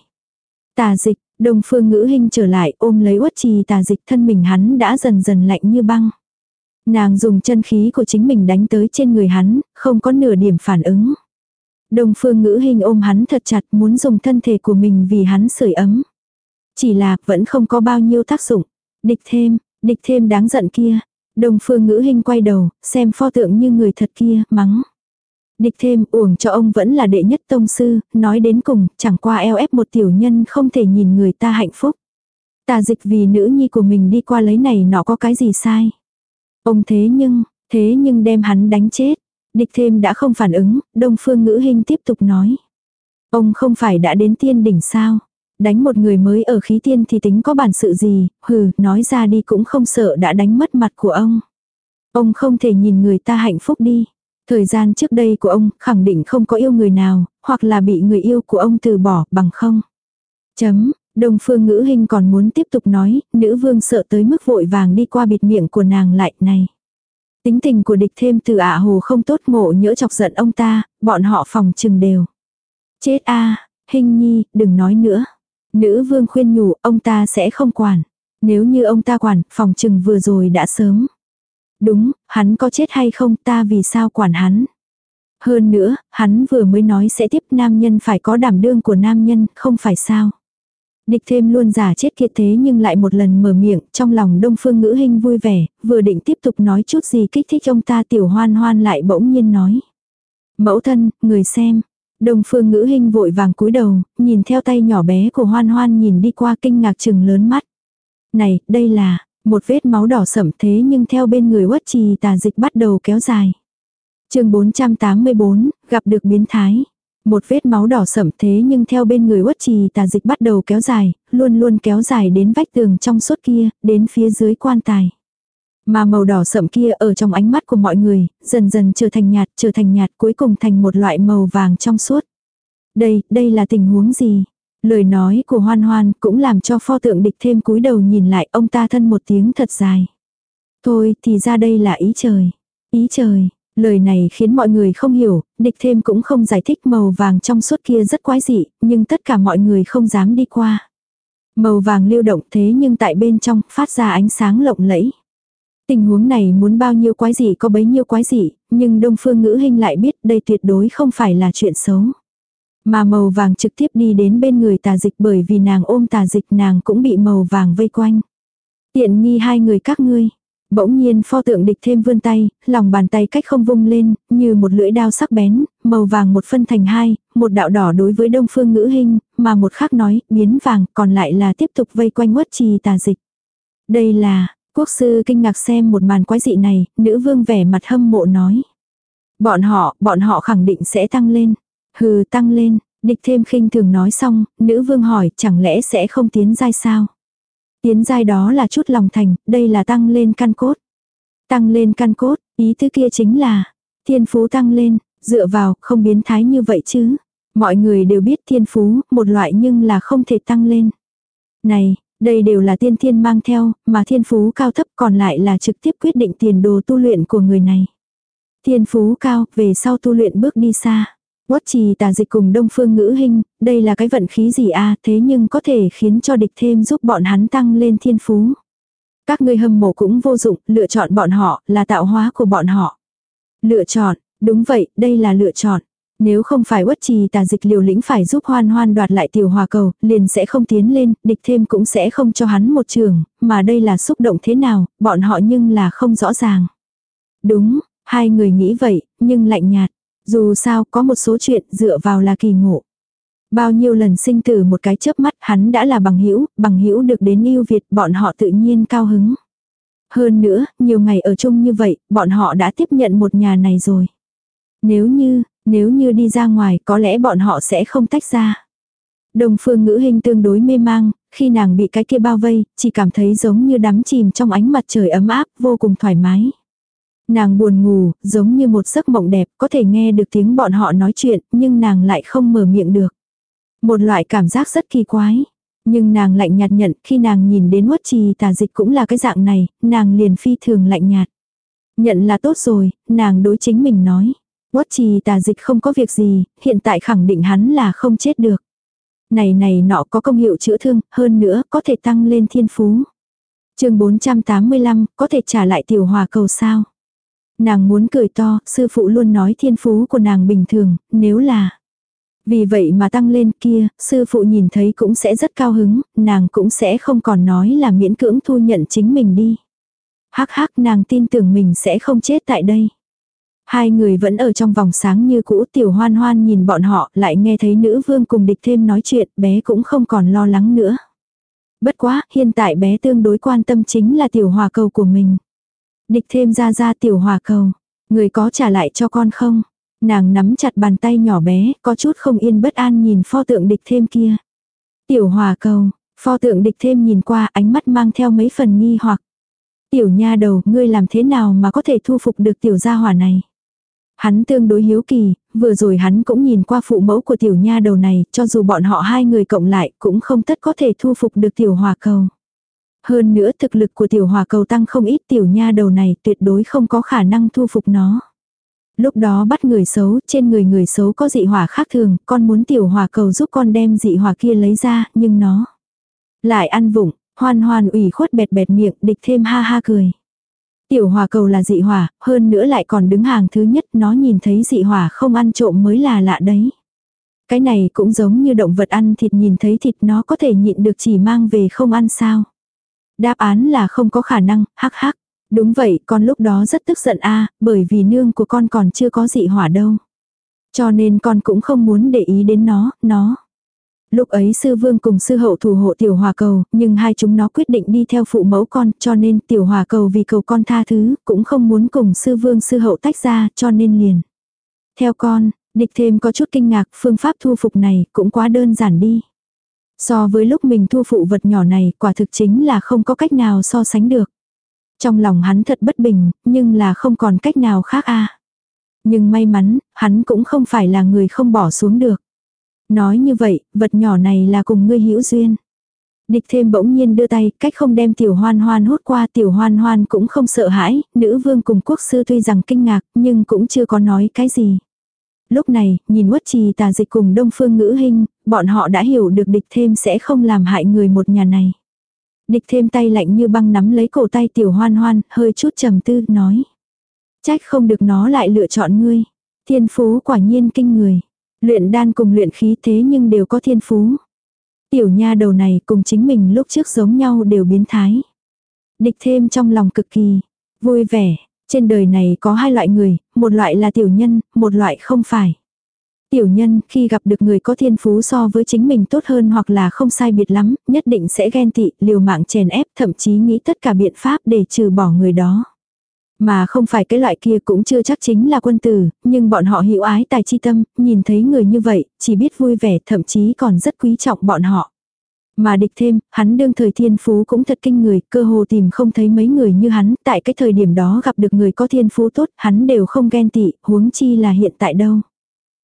Tà dịch, đông phương ngữ hình trở lại ôm lấy uất trì tà dịch thân mình hắn đã dần dần lạnh như băng. Nàng dùng chân khí của chính mình đánh tới trên người hắn, không có nửa điểm phản ứng. đồng phương ngữ hình ôm hắn thật chặt muốn dùng thân thể của mình vì hắn sưởi ấm. Chỉ là vẫn không có bao nhiêu tác dụng. Địch thêm, địch thêm đáng giận kia. đồng phương ngữ hình quay đầu, xem pho tượng như người thật kia, mắng. Địch thêm, uổng cho ông vẫn là đệ nhất tông sư, nói đến cùng, chẳng qua eo ép một tiểu nhân không thể nhìn người ta hạnh phúc. Tà dịch vì nữ nhi của mình đi qua lấy này nó có cái gì sai. Ông thế nhưng, thế nhưng đem hắn đánh chết. Địch thêm đã không phản ứng, đông phương ngữ hình tiếp tục nói. Ông không phải đã đến tiên đỉnh sao? Đánh một người mới ở khí tiên thì tính có bản sự gì, hừ, nói ra đi cũng không sợ đã đánh mất mặt của ông. Ông không thể nhìn người ta hạnh phúc đi. Thời gian trước đây của ông khẳng định không có yêu người nào, hoặc là bị người yêu của ông từ bỏ bằng không. Chấm, Đông phương ngữ hình còn muốn tiếp tục nói, nữ vương sợ tới mức vội vàng đi qua bịt miệng của nàng lại này. Tính tình của địch thêm từ ạ hồ không tốt ngộ nhỡ chọc giận ông ta, bọn họ phòng chừng đều. Chết a hình nhi, đừng nói nữa. Nữ vương khuyên nhủ ông ta sẽ không quản. Nếu như ông ta quản, phòng chừng vừa rồi đã sớm. Đúng, hắn có chết hay không ta vì sao quản hắn. Hơn nữa, hắn vừa mới nói sẽ tiếp nam nhân phải có đảm đương của nam nhân, không phải sao. Địch thêm luôn giả chết kiệt thế nhưng lại một lần mở miệng, trong lòng đông phương ngữ hình vui vẻ, vừa định tiếp tục nói chút gì kích thích ông ta tiểu hoan hoan lại bỗng nhiên nói. Mẫu thân, người xem. Đông phương ngữ hình vội vàng cúi đầu, nhìn theo tay nhỏ bé của hoan hoan nhìn đi qua kinh ngạc chừng lớn mắt. Này, đây là, một vết máu đỏ sẩm thế nhưng theo bên người uất trì tà dịch bắt đầu kéo dài. chương 484, gặp được biến thái. Một vết máu đỏ sẫm thế nhưng theo bên người uất trì tà dịch bắt đầu kéo dài, luôn luôn kéo dài đến vách tường trong suốt kia, đến phía dưới quan tài. Mà màu đỏ sậm kia ở trong ánh mắt của mọi người, dần dần trở thành nhạt, trở thành nhạt cuối cùng thành một loại màu vàng trong suốt. Đây, đây là tình huống gì? Lời nói của hoan hoan cũng làm cho pho tượng địch thêm cúi đầu nhìn lại ông ta thân một tiếng thật dài. Thôi thì ra đây là ý trời. Ý trời, lời này khiến mọi người không hiểu, địch thêm cũng không giải thích màu vàng trong suốt kia rất quái dị, nhưng tất cả mọi người không dám đi qua. Màu vàng lưu động thế nhưng tại bên trong phát ra ánh sáng lộng lẫy. Tình huống này muốn bao nhiêu quái dị có bấy nhiêu quái dị, nhưng Đông Phương Ngữ Hinh lại biết đây tuyệt đối không phải là chuyện xấu. Mà màu vàng trực tiếp đi đến bên người tà dịch bởi vì nàng ôm tà dịch nàng cũng bị màu vàng vây quanh. Tiện nghi hai người các ngươi. Bỗng nhiên pho tượng địch thêm vươn tay, lòng bàn tay cách không vung lên, như một lưỡi đao sắc bén, màu vàng một phân thành hai, một đạo đỏ đối với đông phương ngữ hình, mà một khác nói, biến vàng, còn lại là tiếp tục vây quanh quất trì tà dịch. Đây là, quốc sư kinh ngạc xem một màn quái dị này, nữ vương vẻ mặt hâm mộ nói. Bọn họ, bọn họ khẳng định sẽ tăng lên. Hừ tăng lên, địch thêm khinh thường nói xong, nữ vương hỏi chẳng lẽ sẽ không tiến giai sao? Tiến giai đó là chút lòng thành, đây là tăng lên căn cốt. Tăng lên căn cốt, ý thứ kia chính là thiên phú tăng lên, dựa vào, không biến thái như vậy chứ. Mọi người đều biết thiên phú, một loại nhưng là không thể tăng lên. Này, đây đều là tiên thiên mang theo, mà thiên phú cao thấp còn lại là trực tiếp quyết định tiền đồ tu luyện của người này. Thiên phú cao, về sau tu luyện bước đi xa. Quốc trì tà dịch cùng đông phương ngữ hình, đây là cái vận khí gì a thế nhưng có thể khiến cho địch thêm giúp bọn hắn tăng lên thiên phú. Các ngươi hâm mộ cũng vô dụng, lựa chọn bọn họ là tạo hóa của bọn họ. Lựa chọn, đúng vậy, đây là lựa chọn. Nếu không phải uất trì tà dịch liều lĩnh phải giúp hoan hoan đoạt lại tiểu hòa cầu, liền sẽ không tiến lên, địch thêm cũng sẽ không cho hắn một trường, mà đây là xúc động thế nào, bọn họ nhưng là không rõ ràng. Đúng, hai người nghĩ vậy, nhưng lạnh nhạt. Dù sao có một số chuyện dựa vào là kỳ ngộ. Bao nhiêu lần sinh tử một cái chớp mắt hắn đã là bằng hữu bằng hữu được đến yêu Việt bọn họ tự nhiên cao hứng. Hơn nữa, nhiều ngày ở chung như vậy, bọn họ đã tiếp nhận một nhà này rồi. Nếu như, nếu như đi ra ngoài có lẽ bọn họ sẽ không tách ra. Đồng phương ngữ hình tương đối mê mang, khi nàng bị cái kia bao vây, chỉ cảm thấy giống như đắm chìm trong ánh mặt trời ấm áp, vô cùng thoải mái. Nàng buồn ngủ, giống như một giấc mộng đẹp, có thể nghe được tiếng bọn họ nói chuyện, nhưng nàng lại không mở miệng được. Một loại cảm giác rất kỳ quái. Nhưng nàng lạnh nhạt nhận, khi nàng nhìn đến uất trì tà dịch cũng là cái dạng này, nàng liền phi thường lạnh nhạt. Nhận là tốt rồi, nàng đối chính mình nói. Uất trì tà dịch không có việc gì, hiện tại khẳng định hắn là không chết được. Này này nọ có công hiệu chữa thương, hơn nữa có thể tăng lên thiên phú. chương 485, có thể trả lại tiểu hòa cầu sao. Nàng muốn cười to, sư phụ luôn nói thiên phú của nàng bình thường, nếu là. Vì vậy mà tăng lên kia, sư phụ nhìn thấy cũng sẽ rất cao hứng, nàng cũng sẽ không còn nói là miễn cưỡng thu nhận chính mình đi. Hắc hắc nàng tin tưởng mình sẽ không chết tại đây. Hai người vẫn ở trong vòng sáng như cũ tiểu hoan hoan nhìn bọn họ lại nghe thấy nữ vương cùng địch thêm nói chuyện bé cũng không còn lo lắng nữa. Bất quá hiện tại bé tương đối quan tâm chính là tiểu hòa cầu của mình. Địch thêm ra ra tiểu hòa cầu. Người có trả lại cho con không? Nàng nắm chặt bàn tay nhỏ bé, có chút không yên bất an nhìn pho tượng địch thêm kia. Tiểu hòa cầu, pho tượng địch thêm nhìn qua ánh mắt mang theo mấy phần nghi hoặc. Tiểu nha đầu, ngươi làm thế nào mà có thể thu phục được tiểu gia hỏa này? Hắn tương đối hiếu kỳ, vừa rồi hắn cũng nhìn qua phụ mẫu của tiểu nha đầu này, cho dù bọn họ hai người cộng lại cũng không tất có thể thu phục được tiểu hòa cầu. Hơn nữa thực lực của tiểu hòa cầu tăng không ít tiểu nha đầu này tuyệt đối không có khả năng thu phục nó. Lúc đó bắt người xấu, trên người người xấu có dị hỏa khác thường, con muốn tiểu hòa cầu giúp con đem dị hỏa kia lấy ra, nhưng nó lại ăn vụng, hoan hoan ủy khuất bẹt bẹt miệng, địch thêm ha ha cười. Tiểu hòa cầu là dị hỏa, hơn nữa lại còn đứng hàng thứ nhất, nó nhìn thấy dị hỏa không ăn trộm mới là lạ đấy. Cái này cũng giống như động vật ăn thịt nhìn thấy thịt nó có thể nhịn được chỉ mang về không ăn sao. Đáp án là không có khả năng, hắc hắc. Đúng vậy, con lúc đó rất tức giận a bởi vì nương của con còn chưa có dị hỏa đâu. Cho nên con cũng không muốn để ý đến nó, nó. Lúc ấy sư vương cùng sư hậu thủ hộ tiểu hòa cầu, nhưng hai chúng nó quyết định đi theo phụ mẫu con, cho nên tiểu hòa cầu vì cầu con tha thứ, cũng không muốn cùng sư vương sư hậu tách ra, cho nên liền. Theo con, địch thêm có chút kinh ngạc, phương pháp thu phục này cũng quá đơn giản đi. So với lúc mình thu phụ vật nhỏ này, quả thực chính là không có cách nào so sánh được. Trong lòng hắn thật bất bình, nhưng là không còn cách nào khác a. Nhưng may mắn, hắn cũng không phải là người không bỏ xuống được. Nói như vậy, vật nhỏ này là cùng ngươi hữu duyên. Địch thêm bỗng nhiên đưa tay, cách không đem tiểu hoan hoan hút qua tiểu hoan hoan cũng không sợ hãi, nữ vương cùng quốc sư tuy rằng kinh ngạc, nhưng cũng chưa có nói cái gì. Lúc này, nhìn uất trì tà dịch cùng đông phương ngữ hình, bọn họ đã hiểu được địch thêm sẽ không làm hại người một nhà này. Địch thêm tay lạnh như băng nắm lấy cổ tay tiểu hoan hoan, hơi chút trầm tư, nói. Trách không được nó lại lựa chọn ngươi. Thiên phú quả nhiên kinh người. Luyện đan cùng luyện khí thế nhưng đều có thiên phú. Tiểu nha đầu này cùng chính mình lúc trước giống nhau đều biến thái. Địch thêm trong lòng cực kỳ, vui vẻ, trên đời này có hai loại người, một loại là tiểu nhân, một loại không phải. Tiểu nhân khi gặp được người có thiên phú so với chính mình tốt hơn hoặc là không sai biệt lắm, nhất định sẽ ghen tị, liều mạng chèn ép, thậm chí nghĩ tất cả biện pháp để trừ bỏ người đó. Mà không phải cái loại kia cũng chưa chắc chính là quân tử, nhưng bọn họ hữu ái tài chi tâm, nhìn thấy người như vậy, chỉ biết vui vẻ, thậm chí còn rất quý trọng bọn họ. Mà địch thêm, hắn đương thời thiên phú cũng thật kinh người, cơ hồ tìm không thấy mấy người như hắn, tại cái thời điểm đó gặp được người có thiên phú tốt, hắn đều không ghen tị, huống chi là hiện tại đâu.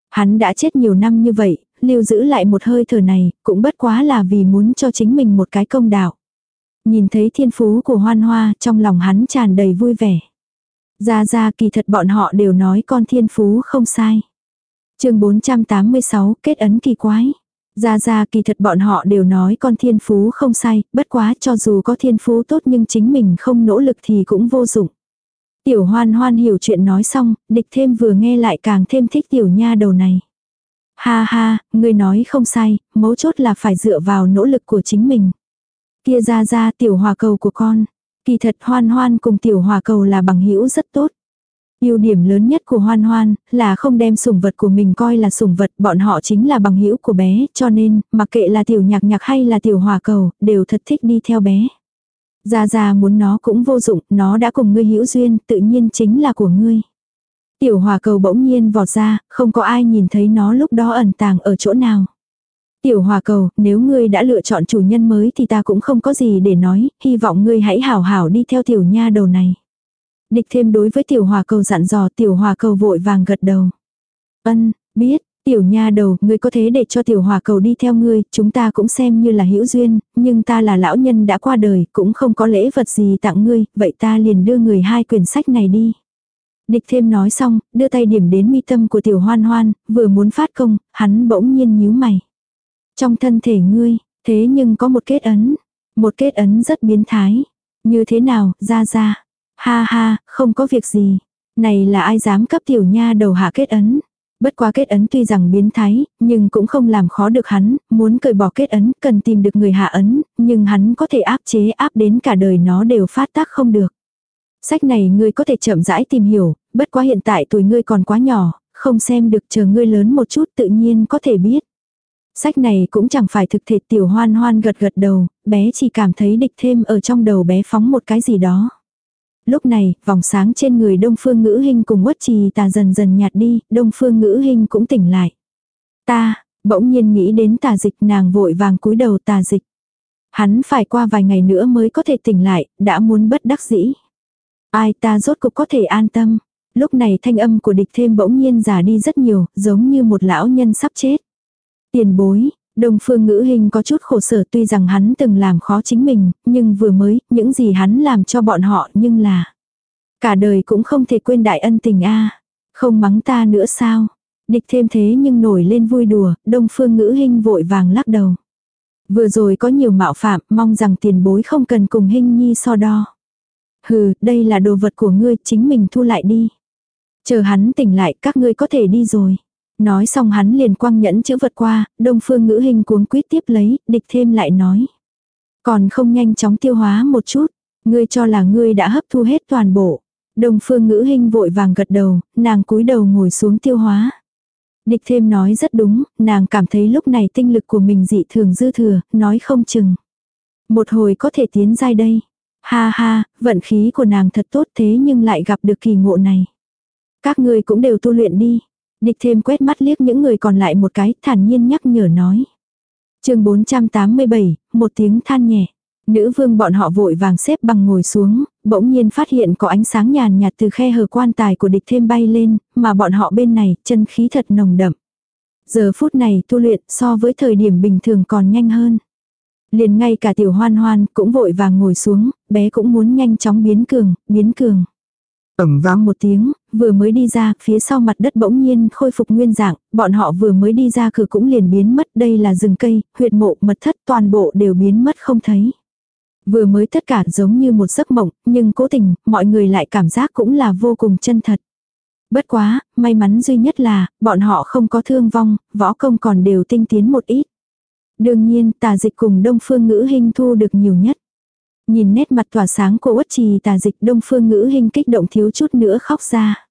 Hắn đã chết nhiều năm như vậy, lưu giữ lại một hơi thở này, cũng bất quá là vì muốn cho chính mình một cái công đạo. Nhìn thấy thiên phú của hoan hoa, trong lòng hắn tràn đầy vui vẻ. Ra ra kỳ thật bọn họ đều nói con thiên phú không sai. chương 486 kết ấn kỳ quái. Ra ra kỳ thật bọn họ đều nói con thiên phú không sai, bất quá cho dù có thiên phú tốt nhưng chính mình không nỗ lực thì cũng vô dụng. Tiểu hoan hoan hiểu chuyện nói xong, địch thêm vừa nghe lại càng thêm thích tiểu nha đầu này. Ha ha, người nói không sai, mấu chốt là phải dựa vào nỗ lực của chính mình. Kia ra ra tiểu hòa cầu của con. Kỳ thật hoan hoan cùng tiểu hòa cầu là bằng hữu rất tốt ưu điểm lớn nhất của hoan hoan là không đem sủng vật của mình coi là sủng vật, bọn họ chính là bằng hữu của bé, cho nên, mặc kệ là tiểu nhạc nhạc hay là tiểu hòa cầu, đều thật thích đi theo bé. Gia Gia muốn nó cũng vô dụng, nó đã cùng ngươi hữu duyên, tự nhiên chính là của ngươi. Tiểu hòa cầu bỗng nhiên vọt ra, không có ai nhìn thấy nó lúc đó ẩn tàng ở chỗ nào. Tiểu hòa cầu, nếu ngươi đã lựa chọn chủ nhân mới thì ta cũng không có gì để nói, hy vọng ngươi hãy hảo hảo đi theo tiểu nha đầu này. Địch thêm đối với tiểu hòa cầu dặn dò tiểu hòa cầu vội vàng gật đầu. Ân, biết, tiểu nha đầu, ngươi có thế để cho tiểu hòa cầu đi theo ngươi, chúng ta cũng xem như là hữu duyên, nhưng ta là lão nhân đã qua đời, cũng không có lễ vật gì tặng ngươi, vậy ta liền đưa người hai quyển sách này đi. Địch thêm nói xong, đưa tay điểm đến mi tâm của tiểu hoan hoan, vừa muốn phát công, hắn bỗng nhiên nhíu mày. Trong thân thể ngươi, thế nhưng có một kết ấn. Một kết ấn rất biến thái. Như thế nào, ra ra. Ha ha, không có việc gì. Này là ai dám cấp tiểu nha đầu hạ kết ấn. Bất quá kết ấn tuy rằng biến thái, nhưng cũng không làm khó được hắn, muốn cởi bỏ kết ấn, cần tìm được người hạ ấn, nhưng hắn có thể áp chế áp đến cả đời nó đều phát tác không được. Sách này ngươi có thể chậm rãi tìm hiểu, bất quá hiện tại tuổi ngươi còn quá nhỏ, không xem được chờ ngươi lớn một chút tự nhiên có thể biết. Sách này cũng chẳng phải thực thể tiểu hoan hoan gật gật đầu, bé chỉ cảm thấy địch thêm ở trong đầu bé phóng một cái gì đó. Lúc này, vòng sáng trên người đông phương ngữ hình cùng quất trì tà dần dần nhạt đi, đông phương ngữ hình cũng tỉnh lại. Ta, bỗng nhiên nghĩ đến tà dịch nàng vội vàng cúi đầu tà dịch. Hắn phải qua vài ngày nữa mới có thể tỉnh lại, đã muốn bất đắc dĩ. Ai ta rốt cục có thể an tâm. Lúc này thanh âm của địch thêm bỗng nhiên già đi rất nhiều, giống như một lão nhân sắp chết. Tiền bối, Đông phương ngữ hình có chút khổ sở tuy rằng hắn từng làm khó chính mình, nhưng vừa mới, những gì hắn làm cho bọn họ nhưng là cả đời cũng không thể quên đại ân tình a Không mắng ta nữa sao? Địch thêm thế nhưng nổi lên vui đùa, đông phương ngữ hình vội vàng lắc đầu. Vừa rồi có nhiều mạo phạm, mong rằng tiền bối không cần cùng hình nhi so đo. Hừ, đây là đồ vật của ngươi, chính mình thu lại đi. Chờ hắn tỉnh lại, các ngươi có thể đi rồi. Nói xong hắn liền quăng nhẫn chữ vật qua, đông phương ngữ hình cuống quýt tiếp lấy, địch thêm lại nói. Còn không nhanh chóng tiêu hóa một chút, ngươi cho là ngươi đã hấp thu hết toàn bộ. Đông phương ngữ hình vội vàng gật đầu, nàng cúi đầu ngồi xuống tiêu hóa. Địch thêm nói rất đúng, nàng cảm thấy lúc này tinh lực của mình dị thường dư thừa, nói không chừng. Một hồi có thể tiến dai đây. Ha ha, vận khí của nàng thật tốt thế nhưng lại gặp được kỳ ngộ này. Các ngươi cũng đều tu luyện đi. Địch thêm quét mắt liếc những người còn lại một cái, thản nhiên nhắc nhở nói. chương 487, một tiếng than nhẹ. Nữ vương bọn họ vội vàng xếp bằng ngồi xuống, bỗng nhiên phát hiện có ánh sáng nhàn nhạt từ khe hở quan tài của địch thêm bay lên, mà bọn họ bên này, chân khí thật nồng đậm. Giờ phút này tu luyện so với thời điểm bình thường còn nhanh hơn. Liền ngay cả tiểu hoan hoan cũng vội vàng ngồi xuống, bé cũng muốn nhanh chóng biến cường, biến cường. Ẩm vang một tiếng, vừa mới đi ra, phía sau mặt đất bỗng nhiên khôi phục nguyên dạng, bọn họ vừa mới đi ra cửa cũng liền biến mất, đây là rừng cây, huyệt mộ, mật thất toàn bộ đều biến mất không thấy. Vừa mới tất cả giống như một giấc mộng, nhưng cố tình, mọi người lại cảm giác cũng là vô cùng chân thật. Bất quá, may mắn duy nhất là, bọn họ không có thương vong, võ công còn đều tinh tiến một ít. Đương nhiên, tà dịch cùng đông phương ngữ hình thu được nhiều nhất. Nhìn nét mặt tỏa sáng của uất trì tà dịch đông phương ngữ hình kích động thiếu chút nữa khóc ra.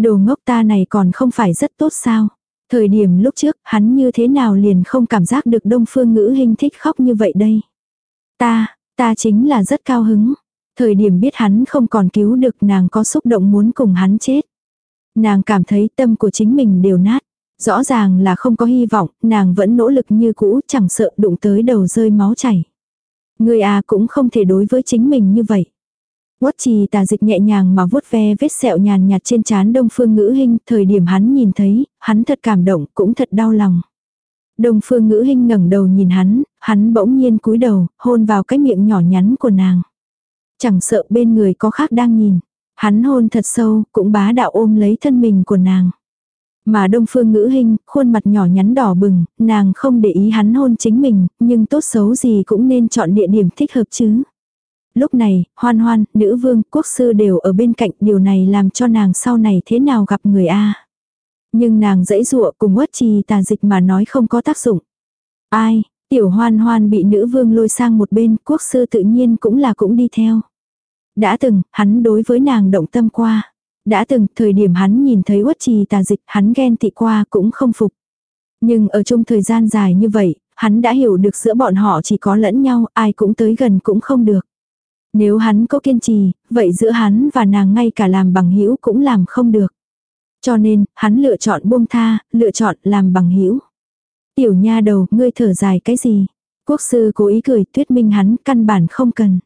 Đồ ngốc ta này còn không phải rất tốt sao. Thời điểm lúc trước, hắn như thế nào liền không cảm giác được đông phương ngữ hình thích khóc như vậy đây. Ta, ta chính là rất cao hứng. Thời điểm biết hắn không còn cứu được nàng có xúc động muốn cùng hắn chết. Nàng cảm thấy tâm của chính mình đều nát. Rõ ràng là không có hy vọng, nàng vẫn nỗ lực như cũ, chẳng sợ đụng tới đầu rơi máu chảy. Người à cũng không thể đối với chính mình như vậy. Quất trì tà dịch nhẹ nhàng mà vuốt ve vết sẹo nhàn nhạt trên trán đông phương ngữ hình, thời điểm hắn nhìn thấy, hắn thật cảm động, cũng thật đau lòng. Đông phương ngữ hình ngẩng đầu nhìn hắn, hắn bỗng nhiên cúi đầu, hôn vào cái miệng nhỏ nhắn của nàng. Chẳng sợ bên người có khác đang nhìn. Hắn hôn thật sâu, cũng bá đạo ôm lấy thân mình của nàng. Mà đông phương ngữ hình, khuôn mặt nhỏ nhắn đỏ bừng, nàng không để ý hắn hôn chính mình, nhưng tốt xấu gì cũng nên chọn địa điểm thích hợp chứ. Lúc này, hoan hoan, nữ vương, quốc sư đều ở bên cạnh, điều này làm cho nàng sau này thế nào gặp người A. Nhưng nàng dãy dụa cùng uất trì tà dịch mà nói không có tác dụng. Ai, tiểu hoan hoan bị nữ vương lôi sang một bên, quốc sư tự nhiên cũng là cũng đi theo. Đã từng, hắn đối với nàng động tâm qua. Đã từng, thời điểm hắn nhìn thấy uất trì tà dịch, hắn ghen tị qua cũng không phục. Nhưng ở chung thời gian dài như vậy, hắn đã hiểu được giữa bọn họ chỉ có lẫn nhau, ai cũng tới gần cũng không được. Nếu hắn có kiên trì, vậy giữa hắn và nàng ngay cả làm bằng hữu cũng làm không được. Cho nên, hắn lựa chọn buông tha, lựa chọn làm bằng hữu. Tiểu nha đầu, ngươi thở dài cái gì? Quốc sư cố ý cười, thuyết minh hắn căn bản không cần.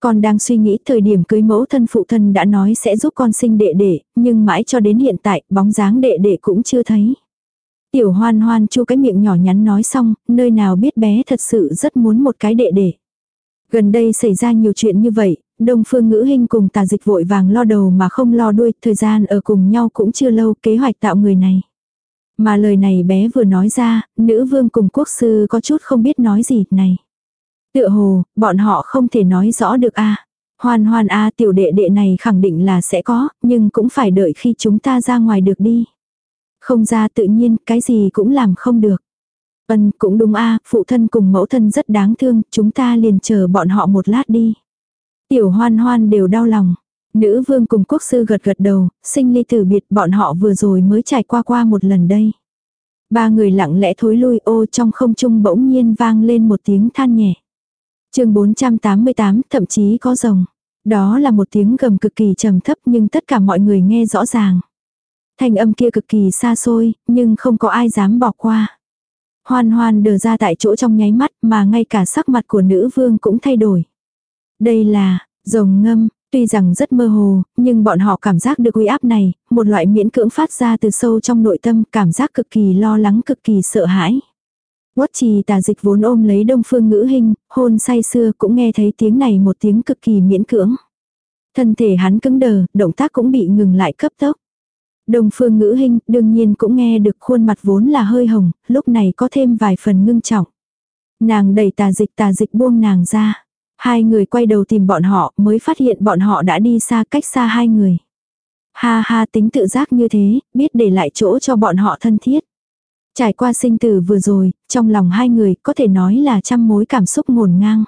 Con đang suy nghĩ thời điểm cưới mẫu thân phụ thân đã nói sẽ giúp con sinh đệ đệ, nhưng mãi cho đến hiện tại, bóng dáng đệ đệ cũng chưa thấy. Tiểu hoan hoan chu cái miệng nhỏ nhắn nói xong, nơi nào biết bé thật sự rất muốn một cái đệ đệ. Gần đây xảy ra nhiều chuyện như vậy, Đông Phương Ngữ Hinh cùng tà dịch vội vàng lo đầu mà không lo đuôi, thời gian ở cùng nhau cũng chưa lâu kế hoạch tạo người này. Mà lời này bé vừa nói ra, nữ vương cùng quốc sư có chút không biết nói gì, này. Tựa hồ, bọn họ không thể nói rõ được a Hoan hoan a tiểu đệ đệ này khẳng định là sẽ có, nhưng cũng phải đợi khi chúng ta ra ngoài được đi. Không ra tự nhiên, cái gì cũng làm không được. Ân, cũng đúng a phụ thân cùng mẫu thân rất đáng thương, chúng ta liền chờ bọn họ một lát đi. Tiểu hoan hoan đều đau lòng. Nữ vương cùng quốc sư gật gật đầu, sinh ly tử biệt bọn họ vừa rồi mới trải qua qua một lần đây. Ba người lặng lẽ thối lui ô trong không trung bỗng nhiên vang lên một tiếng than nhẹ chương 488 thậm chí có rồng. Đó là một tiếng gầm cực kỳ trầm thấp nhưng tất cả mọi người nghe rõ ràng. Thanh âm kia cực kỳ xa xôi, nhưng không có ai dám bỏ qua. Hoan hoan đờ ra tại chỗ trong nháy mắt mà ngay cả sắc mặt của nữ vương cũng thay đổi. Đây là, rồng ngâm, tuy rằng rất mơ hồ, nhưng bọn họ cảm giác được uy áp này, một loại miễn cưỡng phát ra từ sâu trong nội tâm, cảm giác cực kỳ lo lắng cực kỳ sợ hãi. Quất trì tà dịch vốn ôm lấy đông phương ngữ hình, hôn say xưa cũng nghe thấy tiếng này một tiếng cực kỳ miễn cưỡng. Thân thể hắn cứng đờ, động tác cũng bị ngừng lại cấp tốc. Đông phương ngữ hình đương nhiên cũng nghe được khuôn mặt vốn là hơi hồng, lúc này có thêm vài phần ngưng trọng. Nàng đẩy tà dịch tà dịch buông nàng ra. Hai người quay đầu tìm bọn họ mới phát hiện bọn họ đã đi xa cách xa hai người. Ha ha tính tự giác như thế, biết để lại chỗ cho bọn họ thân thiết. Trải qua sinh tử vừa rồi, trong lòng hai người có thể nói là trăm mối cảm xúc ngổn ngang.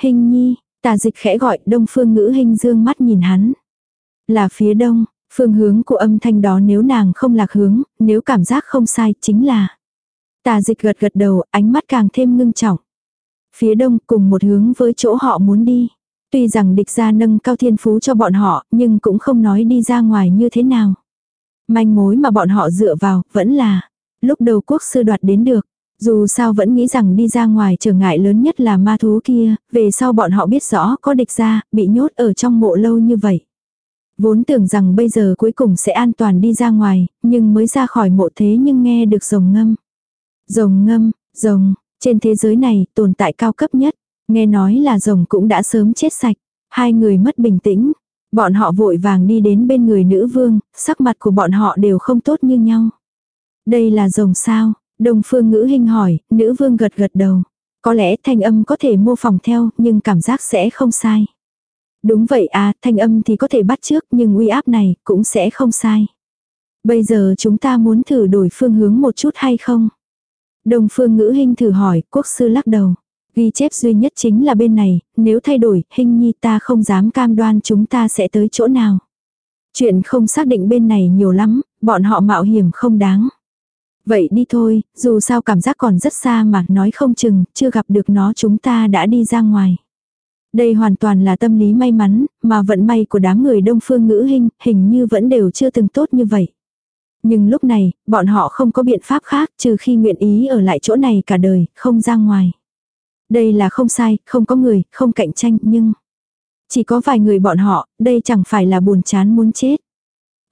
Hình nhi, tà dịch khẽ gọi đông phương ngữ hình dương mắt nhìn hắn. Là phía đông, phương hướng của âm thanh đó nếu nàng không lạc hướng, nếu cảm giác không sai chính là. Tà dịch gật gật đầu, ánh mắt càng thêm ngưng trọng. Phía đông cùng một hướng với chỗ họ muốn đi. Tuy rằng địch gia nâng cao thiên phú cho bọn họ, nhưng cũng không nói đi ra ngoài như thế nào. Manh mối mà bọn họ dựa vào, vẫn là, Lúc đầu quốc sư đoạt đến được, Dù sao vẫn nghĩ rằng đi ra ngoài trở ngại lớn nhất là ma thú kia, về sau bọn họ biết rõ có địch ra, bị nhốt ở trong mộ lâu như vậy. Vốn tưởng rằng bây giờ cuối cùng sẽ an toàn đi ra ngoài, nhưng mới ra khỏi mộ thế nhưng nghe được rồng ngâm. Rồng ngâm, rồng, trên thế giới này tồn tại cao cấp nhất, nghe nói là rồng cũng đã sớm chết sạch. Hai người mất bình tĩnh, bọn họ vội vàng đi đến bên người nữ vương, sắc mặt của bọn họ đều không tốt như nhau. Đây là rồng sao? Đông phương ngữ hình hỏi, nữ vương gật gật đầu. Có lẽ thanh âm có thể mô phỏng theo, nhưng cảm giác sẽ không sai. Đúng vậy à, thanh âm thì có thể bắt trước, nhưng uy áp này cũng sẽ không sai. Bây giờ chúng ta muốn thử đổi phương hướng một chút hay không? đồng phương ngữ hình thử hỏi, quốc sư lắc đầu. Ghi chép duy nhất chính là bên này, nếu thay đổi, hình nhi ta không dám cam đoan chúng ta sẽ tới chỗ nào. Chuyện không xác định bên này nhiều lắm, bọn họ mạo hiểm không đáng. Vậy đi thôi, dù sao cảm giác còn rất xa mà nói không chừng, chưa gặp được nó chúng ta đã đi ra ngoài. Đây hoàn toàn là tâm lý may mắn, mà vận may của đám người đông phương ngữ hình, hình như vẫn đều chưa từng tốt như vậy. Nhưng lúc này, bọn họ không có biện pháp khác trừ khi nguyện ý ở lại chỗ này cả đời, không ra ngoài. Đây là không sai, không có người, không cạnh tranh, nhưng... Chỉ có vài người bọn họ, đây chẳng phải là buồn chán muốn chết.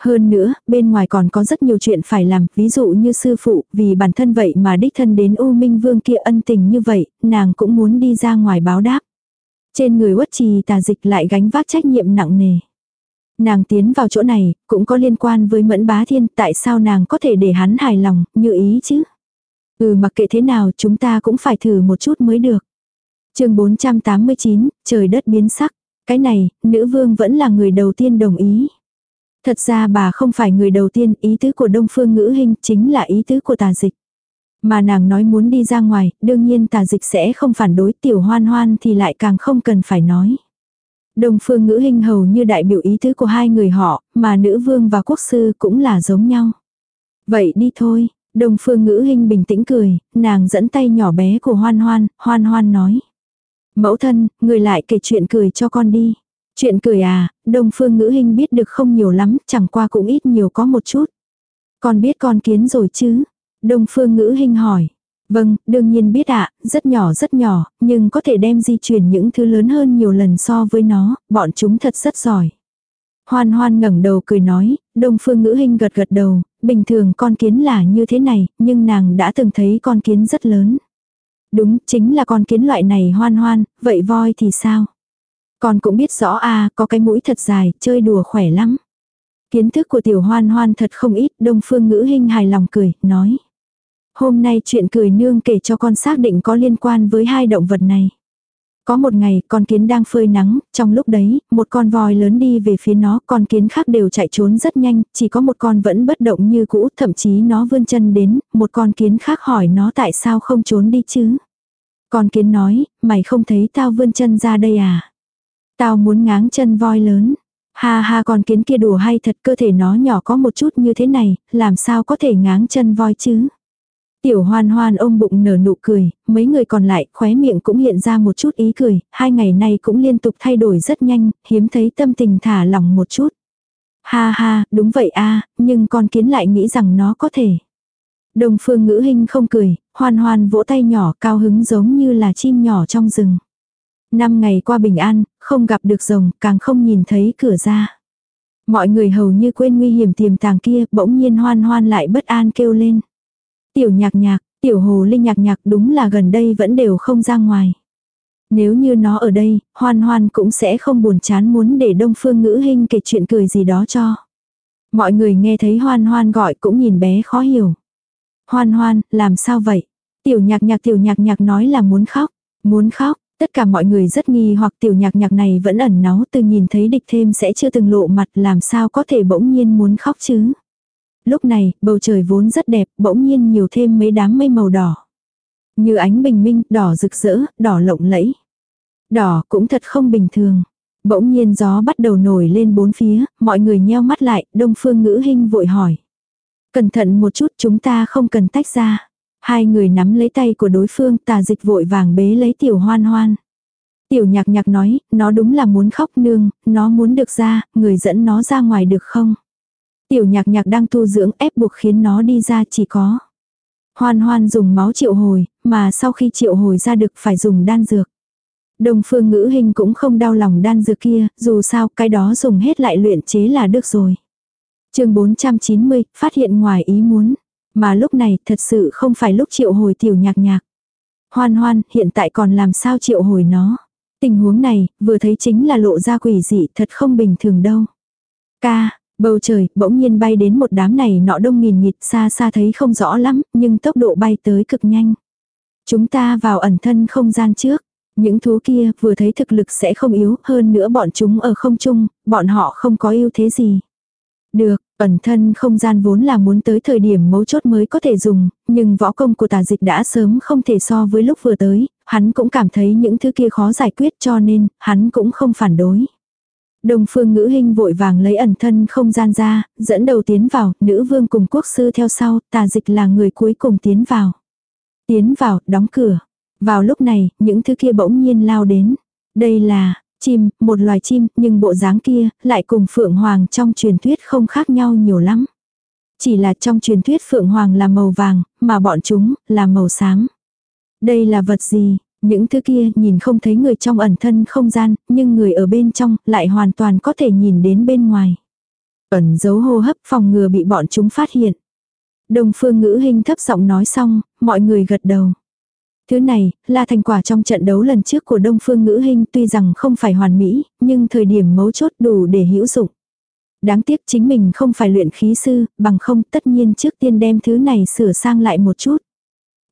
Hơn nữa, bên ngoài còn có rất nhiều chuyện phải làm, ví dụ như sư phụ, vì bản thân vậy mà đích thân đến U Minh Vương kia ân tình như vậy, nàng cũng muốn đi ra ngoài báo đáp. Trên người uất trì tà dịch lại gánh vác trách nhiệm nặng nề. Nàng tiến vào chỗ này, cũng có liên quan với mẫn bá thiên, tại sao nàng có thể để hắn hài lòng, như ý chứ? Ừ mặc kệ thế nào chúng ta cũng phải thử một chút mới được. chương 489, trời đất biến sắc. Cái này, nữ vương vẫn là người đầu tiên đồng ý. Thật ra bà không phải người đầu tiên, ý tứ của Đông Phương Ngữ Hinh chính là ý tứ của tà dịch. Mà nàng nói muốn đi ra ngoài, đương nhiên tà dịch sẽ không phản đối tiểu hoan hoan thì lại càng không cần phải nói. Đông phương ngữ hình hầu như đại biểu ý tứ của hai người họ, mà nữ vương và quốc sư cũng là giống nhau. Vậy đi thôi, Đông phương ngữ hình bình tĩnh cười, nàng dẫn tay nhỏ bé của hoan hoan, hoan hoan nói. Mẫu thân, người lại kể chuyện cười cho con đi. Chuyện cười à, đông phương ngữ hình biết được không nhiều lắm, chẳng qua cũng ít nhiều có một chút. Con biết con kiến rồi chứ? Đông phương ngữ hình hỏi. Vâng, đương nhiên biết ạ, rất nhỏ rất nhỏ, nhưng có thể đem di chuyển những thứ lớn hơn nhiều lần so với nó, bọn chúng thật rất giỏi. Hoan hoan ngẩng đầu cười nói, đông phương ngữ hình gật gật đầu, bình thường con kiến là như thế này, nhưng nàng đã từng thấy con kiến rất lớn. Đúng, chính là con kiến loại này hoan hoan, vậy voi thì sao? Con cũng biết rõ à, có cái mũi thật dài, chơi đùa khỏe lắm. Kiến thức của tiểu hoan hoan thật không ít, đông phương ngữ hình hài lòng cười, nói. Hôm nay chuyện cười nương kể cho con xác định có liên quan với hai động vật này. Có một ngày, con kiến đang phơi nắng, trong lúc đấy, một con voi lớn đi về phía nó, con kiến khác đều chạy trốn rất nhanh, chỉ có một con vẫn bất động như cũ, thậm chí nó vươn chân đến, một con kiến khác hỏi nó tại sao không trốn đi chứ. Con kiến nói, mày không thấy tao vươn chân ra đây à? Tao muốn ngáng chân voi lớn. Ha ha con kiến kia đùa hay thật cơ thể nó nhỏ có một chút như thế này, làm sao có thể ngáng chân voi chứ? Tiểu hoan hoan ôm bụng nở nụ cười, mấy người còn lại khóe miệng cũng hiện ra một chút ý cười, hai ngày nay cũng liên tục thay đổi rất nhanh, hiếm thấy tâm tình thả lỏng một chút. Ha ha, đúng vậy a nhưng con kiến lại nghĩ rằng nó có thể. Đồng phương ngữ hình không cười, hoan hoan vỗ tay nhỏ cao hứng giống như là chim nhỏ trong rừng. Năm ngày qua bình an, không gặp được rồng, càng không nhìn thấy cửa ra. Mọi người hầu như quên nguy hiểm tiềm tàng kia, bỗng nhiên hoan hoan lại bất an kêu lên. Tiểu nhạc nhạc, tiểu hồ linh nhạc nhạc đúng là gần đây vẫn đều không ra ngoài. Nếu như nó ở đây, hoan hoan cũng sẽ không buồn chán muốn để đông phương ngữ hình kể chuyện cười gì đó cho. Mọi người nghe thấy hoan hoan gọi cũng nhìn bé khó hiểu. Hoan hoan, làm sao vậy? Tiểu nhạc nhạc tiểu nhạc nhạc nói là muốn khóc. Muốn khóc, tất cả mọi người rất nghi hoặc tiểu nhạc nhạc này vẫn ẩn náu từ nhìn thấy địch thêm sẽ chưa từng lộ mặt làm sao có thể bỗng nhiên muốn khóc chứ. Lúc này, bầu trời vốn rất đẹp, bỗng nhiên nhiều thêm mấy đám mây màu đỏ. Như ánh bình minh, đỏ rực rỡ, đỏ lộng lẫy. Đỏ cũng thật không bình thường. Bỗng nhiên gió bắt đầu nổi lên bốn phía, mọi người nheo mắt lại, đông phương ngữ hình vội hỏi. Cẩn thận một chút chúng ta không cần tách ra. Hai người nắm lấy tay của đối phương tà dịch vội vàng bế lấy tiểu hoan hoan. Tiểu nhạc nhạc nói, nó đúng là muốn khóc nương, nó muốn được ra, người dẫn nó ra ngoài được không? Tiểu nhạc nhạc đang tu dưỡng ép buộc khiến nó đi ra chỉ có. Hoan hoan dùng máu triệu hồi, mà sau khi triệu hồi ra được phải dùng đan dược. Đông phương ngữ hình cũng không đau lòng đan dược kia, dù sao cái đó dùng hết lại luyện chế là được rồi. chương 490, phát hiện ngoài ý muốn. Mà lúc này thật sự không phải lúc triệu hồi tiểu nhạc nhạc. Hoan hoan, hiện tại còn làm sao triệu hồi nó. Tình huống này, vừa thấy chính là lộ ra quỷ dị thật không bình thường đâu. Ca, bầu trời, bỗng nhiên bay đến một đám này nọ đông nghìn nghịt xa xa thấy không rõ lắm, nhưng tốc độ bay tới cực nhanh. Chúng ta vào ẩn thân không gian trước. Những thú kia vừa thấy thực lực sẽ không yếu hơn nữa bọn chúng ở không trung, bọn họ không có ưu thế gì. Được, ẩn thân không gian vốn là muốn tới thời điểm mấu chốt mới có thể dùng, nhưng võ công của tà dịch đã sớm không thể so với lúc vừa tới, hắn cũng cảm thấy những thứ kia khó giải quyết cho nên, hắn cũng không phản đối. Đồng phương ngữ hình vội vàng lấy ẩn thân không gian ra, dẫn đầu tiến vào, nữ vương cùng quốc sư theo sau, tà dịch là người cuối cùng tiến vào. Tiến vào, đóng cửa. Vào lúc này, những thứ kia bỗng nhiên lao đến. Đây là, chim, một loài chim, nhưng bộ dáng kia, lại cùng Phượng Hoàng trong truyền thuyết không khác nhau nhiều lắm. Chỉ là trong truyền thuyết Phượng Hoàng là màu vàng, mà bọn chúng, là màu xám. Đây là vật gì? Những thứ kia nhìn không thấy người trong ẩn thân không gian, nhưng người ở bên trong lại hoàn toàn có thể nhìn đến bên ngoài. Ẩn giấu hô hấp phòng ngừa bị bọn chúng phát hiện. Đồng phương ngữ hình thấp giọng nói xong, mọi người gật đầu. Thứ này, là thành quả trong trận đấu lần trước của Đông Phương Ngữ Hinh tuy rằng không phải hoàn mỹ, nhưng thời điểm mấu chốt đủ để hữu dụng. Đáng tiếc chính mình không phải luyện khí sư, bằng không tất nhiên trước tiên đem thứ này sửa sang lại một chút.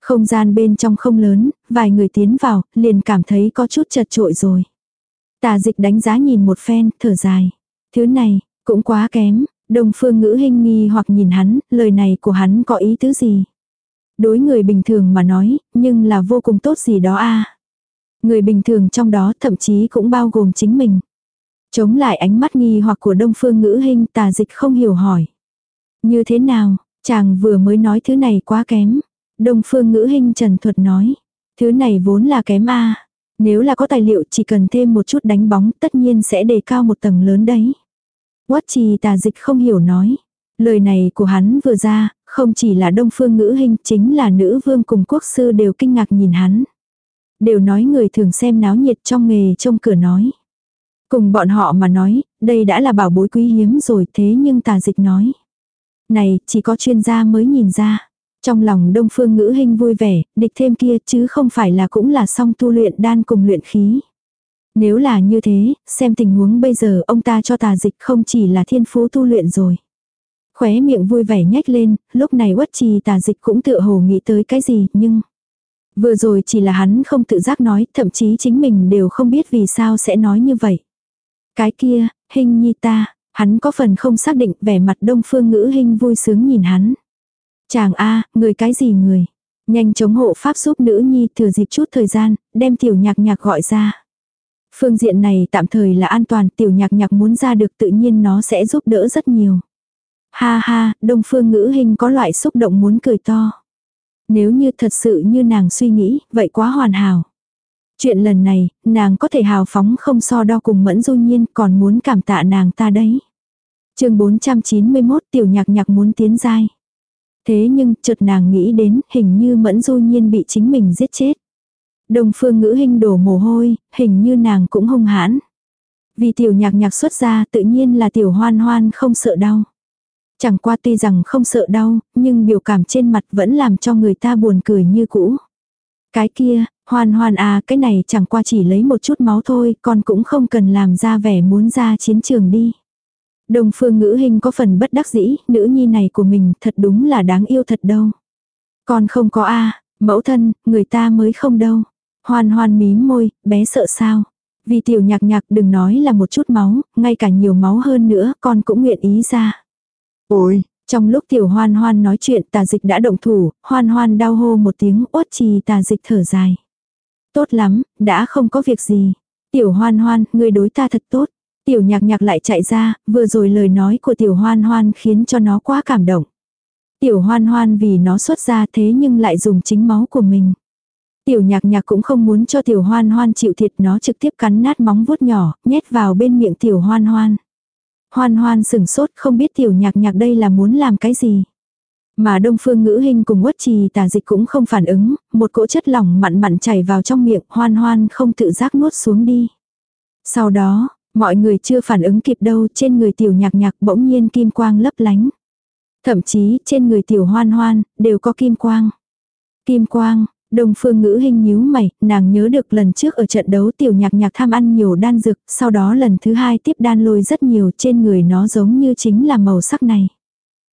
Không gian bên trong không lớn, vài người tiến vào, liền cảm thấy có chút chật trội rồi. Tà dịch đánh giá nhìn một phen, thở dài. Thứ này, cũng quá kém, Đông phương ngữ hình nghi hoặc nhìn hắn, lời này của hắn có ý tứ gì. Đối người bình thường mà nói, nhưng là vô cùng tốt gì đó a Người bình thường trong đó thậm chí cũng bao gồm chính mình. Chống lại ánh mắt nghi hoặc của đông phương ngữ hình tà dịch không hiểu hỏi. Như thế nào, chàng vừa mới nói thứ này quá kém. Đông phương ngữ hình trần thuật nói. Thứ này vốn là kém a Nếu là có tài liệu chỉ cần thêm một chút đánh bóng tất nhiên sẽ đề cao một tầng lớn đấy. Quát trì tà dịch không hiểu nói. Lời này của hắn vừa ra, không chỉ là đông phương ngữ hình chính là nữ vương cùng quốc sư đều kinh ngạc nhìn hắn. Đều nói người thường xem náo nhiệt trong nghề trông cửa nói. Cùng bọn họ mà nói, đây đã là bảo bối quý hiếm rồi thế nhưng tà dịch nói. Này, chỉ có chuyên gia mới nhìn ra. Trong lòng đông phương ngữ hình vui vẻ, địch thêm kia chứ không phải là cũng là song tu luyện đan cùng luyện khí. Nếu là như thế, xem tình huống bây giờ ông ta cho tà dịch không chỉ là thiên phú tu luyện rồi. Khóe miệng vui vẻ nhếch lên, lúc này quất trì tà dịch cũng tự hồ nghĩ tới cái gì, nhưng... Vừa rồi chỉ là hắn không tự giác nói, thậm chí chính mình đều không biết vì sao sẽ nói như vậy. Cái kia, hình nhi ta, hắn có phần không xác định vẻ mặt đông phương ngữ hình vui sướng nhìn hắn. Chàng A, người cái gì người? Nhanh chống hộ pháp giúp nữ nhi thừa dịp chút thời gian, đem tiểu nhạc nhạc gọi ra. Phương diện này tạm thời là an toàn, tiểu nhạc nhạc muốn ra được tự nhiên nó sẽ giúp đỡ rất nhiều. Ha ha, đông phương ngữ hình có loại xúc động muốn cười to. Nếu như thật sự như nàng suy nghĩ, vậy quá hoàn hảo. Chuyện lần này, nàng có thể hào phóng không so đo cùng mẫn du nhiên còn muốn cảm tạ nàng ta đấy. chương 491 tiểu nhạc nhạc muốn tiến dai. Thế nhưng chợt nàng nghĩ đến hình như mẫn du nhiên bị chính mình giết chết. Đồng phương ngữ hình đổ mồ hôi, hình như nàng cũng hung hãn. Vì tiểu nhạc nhạc xuất ra tự nhiên là tiểu hoan hoan không sợ đau. Chẳng qua tuy rằng không sợ đau, nhưng biểu cảm trên mặt vẫn làm cho người ta buồn cười như cũ. Cái kia, hoan hoan à cái này chẳng qua chỉ lấy một chút máu thôi, con cũng không cần làm ra vẻ muốn ra chiến trường đi. Đồng phương ngữ hình có phần bất đắc dĩ, nữ nhi này của mình thật đúng là đáng yêu thật đâu. Con không có a mẫu thân, người ta mới không đâu. Hoan hoan mím môi, bé sợ sao. Vì tiểu nhạc nhạc đừng nói là một chút máu, ngay cả nhiều máu hơn nữa con cũng nguyện ý ra. Ôi, trong lúc tiểu hoan hoan nói chuyện tà dịch đã động thủ, hoan hoan đau hô một tiếng uất trì tà dịch thở dài. Tốt lắm, đã không có việc gì. Tiểu hoan hoan, người đối ta thật tốt. Tiểu nhạc nhạc lại chạy ra, vừa rồi lời nói của tiểu hoan hoan khiến cho nó quá cảm động. Tiểu hoan hoan vì nó xuất ra thế nhưng lại dùng chính máu của mình. Tiểu nhạc nhạc cũng không muốn cho tiểu hoan hoan chịu thiệt nó trực tiếp cắn nát móng vuốt nhỏ, nhét vào bên miệng tiểu hoan hoan. Hoan hoan sừng sốt không biết tiểu nhạc nhạc đây là muốn làm cái gì. Mà đông phương ngữ hình cùng quất trì tà dịch cũng không phản ứng, một cỗ chất lỏng mặn mặn chảy vào trong miệng hoan hoan không tự giác nuốt xuống đi. Sau đó, mọi người chưa phản ứng kịp đâu trên người tiểu nhạc nhạc bỗng nhiên kim quang lấp lánh. Thậm chí trên người tiểu hoan hoan đều có kim quang. Kim quang, Đông phương ngữ hình nhíu mày, nàng nhớ được lần trước ở trận đấu tiểu nhạc nhạc tham ăn nhiều đan dược, sau đó lần thứ hai tiếp đan lôi rất nhiều trên người nó giống như chính là màu sắc này.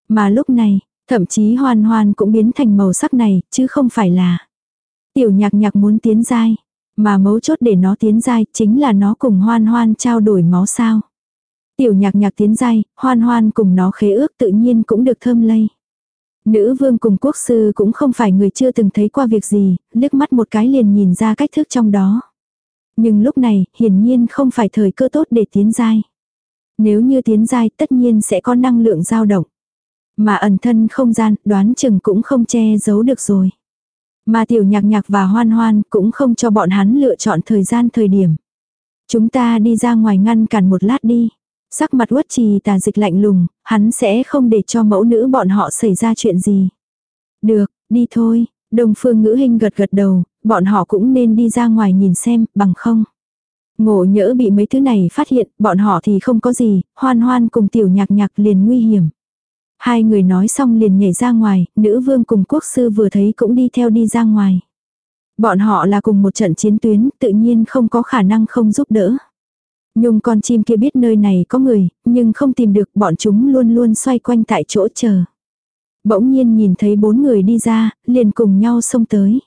Mà lúc này, thậm chí hoan hoan cũng biến thành màu sắc này, chứ không phải là. Tiểu nhạc nhạc muốn tiến dai, mà mấu chốt để nó tiến dai chính là nó cùng hoan hoan trao đổi máu sao. Tiểu nhạc nhạc tiến dai, hoan hoan cùng nó khế ước tự nhiên cũng được thơm lây. Nữ vương cùng quốc sư cũng không phải người chưa từng thấy qua việc gì, liếc mắt một cái liền nhìn ra cách thức trong đó. Nhưng lúc này, hiển nhiên không phải thời cơ tốt để tiến giai. Nếu như tiến giai tất nhiên sẽ có năng lượng dao động. Mà ẩn thân không gian, đoán chừng cũng không che giấu được rồi. Mà tiểu nhạc nhạc và hoan hoan cũng không cho bọn hắn lựa chọn thời gian thời điểm. Chúng ta đi ra ngoài ngăn cản một lát đi. Sắc mặt uất trì tà dịch lạnh lùng, hắn sẽ không để cho mẫu nữ bọn họ xảy ra chuyện gì. Được, đi thôi, đồng phương ngữ hình gật gật đầu, bọn họ cũng nên đi ra ngoài nhìn xem, bằng không. Ngộ nhỡ bị mấy thứ này phát hiện, bọn họ thì không có gì, hoan hoan cùng tiểu nhạc nhạc liền nguy hiểm. Hai người nói xong liền nhảy ra ngoài, nữ vương cùng quốc sư vừa thấy cũng đi theo đi ra ngoài. Bọn họ là cùng một trận chiến tuyến, tự nhiên không có khả năng không giúp đỡ. Nhung con chim kia biết nơi này có người, nhưng không tìm được bọn chúng luôn luôn xoay quanh tại chỗ chờ. Bỗng nhiên nhìn thấy bốn người đi ra, liền cùng nhau xông tới.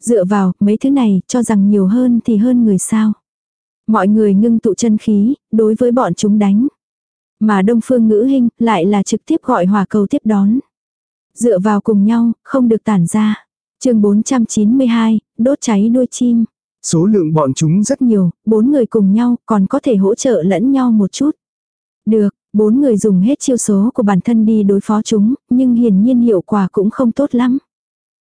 Dựa vào, mấy thứ này, cho rằng nhiều hơn thì hơn người sao. Mọi người ngưng tụ chân khí, đối với bọn chúng đánh. Mà đông phương ngữ hình lại là trực tiếp gọi hỏa cầu tiếp đón. Dựa vào cùng nhau, không được tản ra. chương 492, đốt cháy đuôi chim. Số lượng bọn chúng rất nhiều, bốn người cùng nhau còn có thể hỗ trợ lẫn nhau một chút. Được, bốn người dùng hết chiêu số của bản thân đi đối phó chúng, nhưng hiển nhiên hiệu quả cũng không tốt lắm.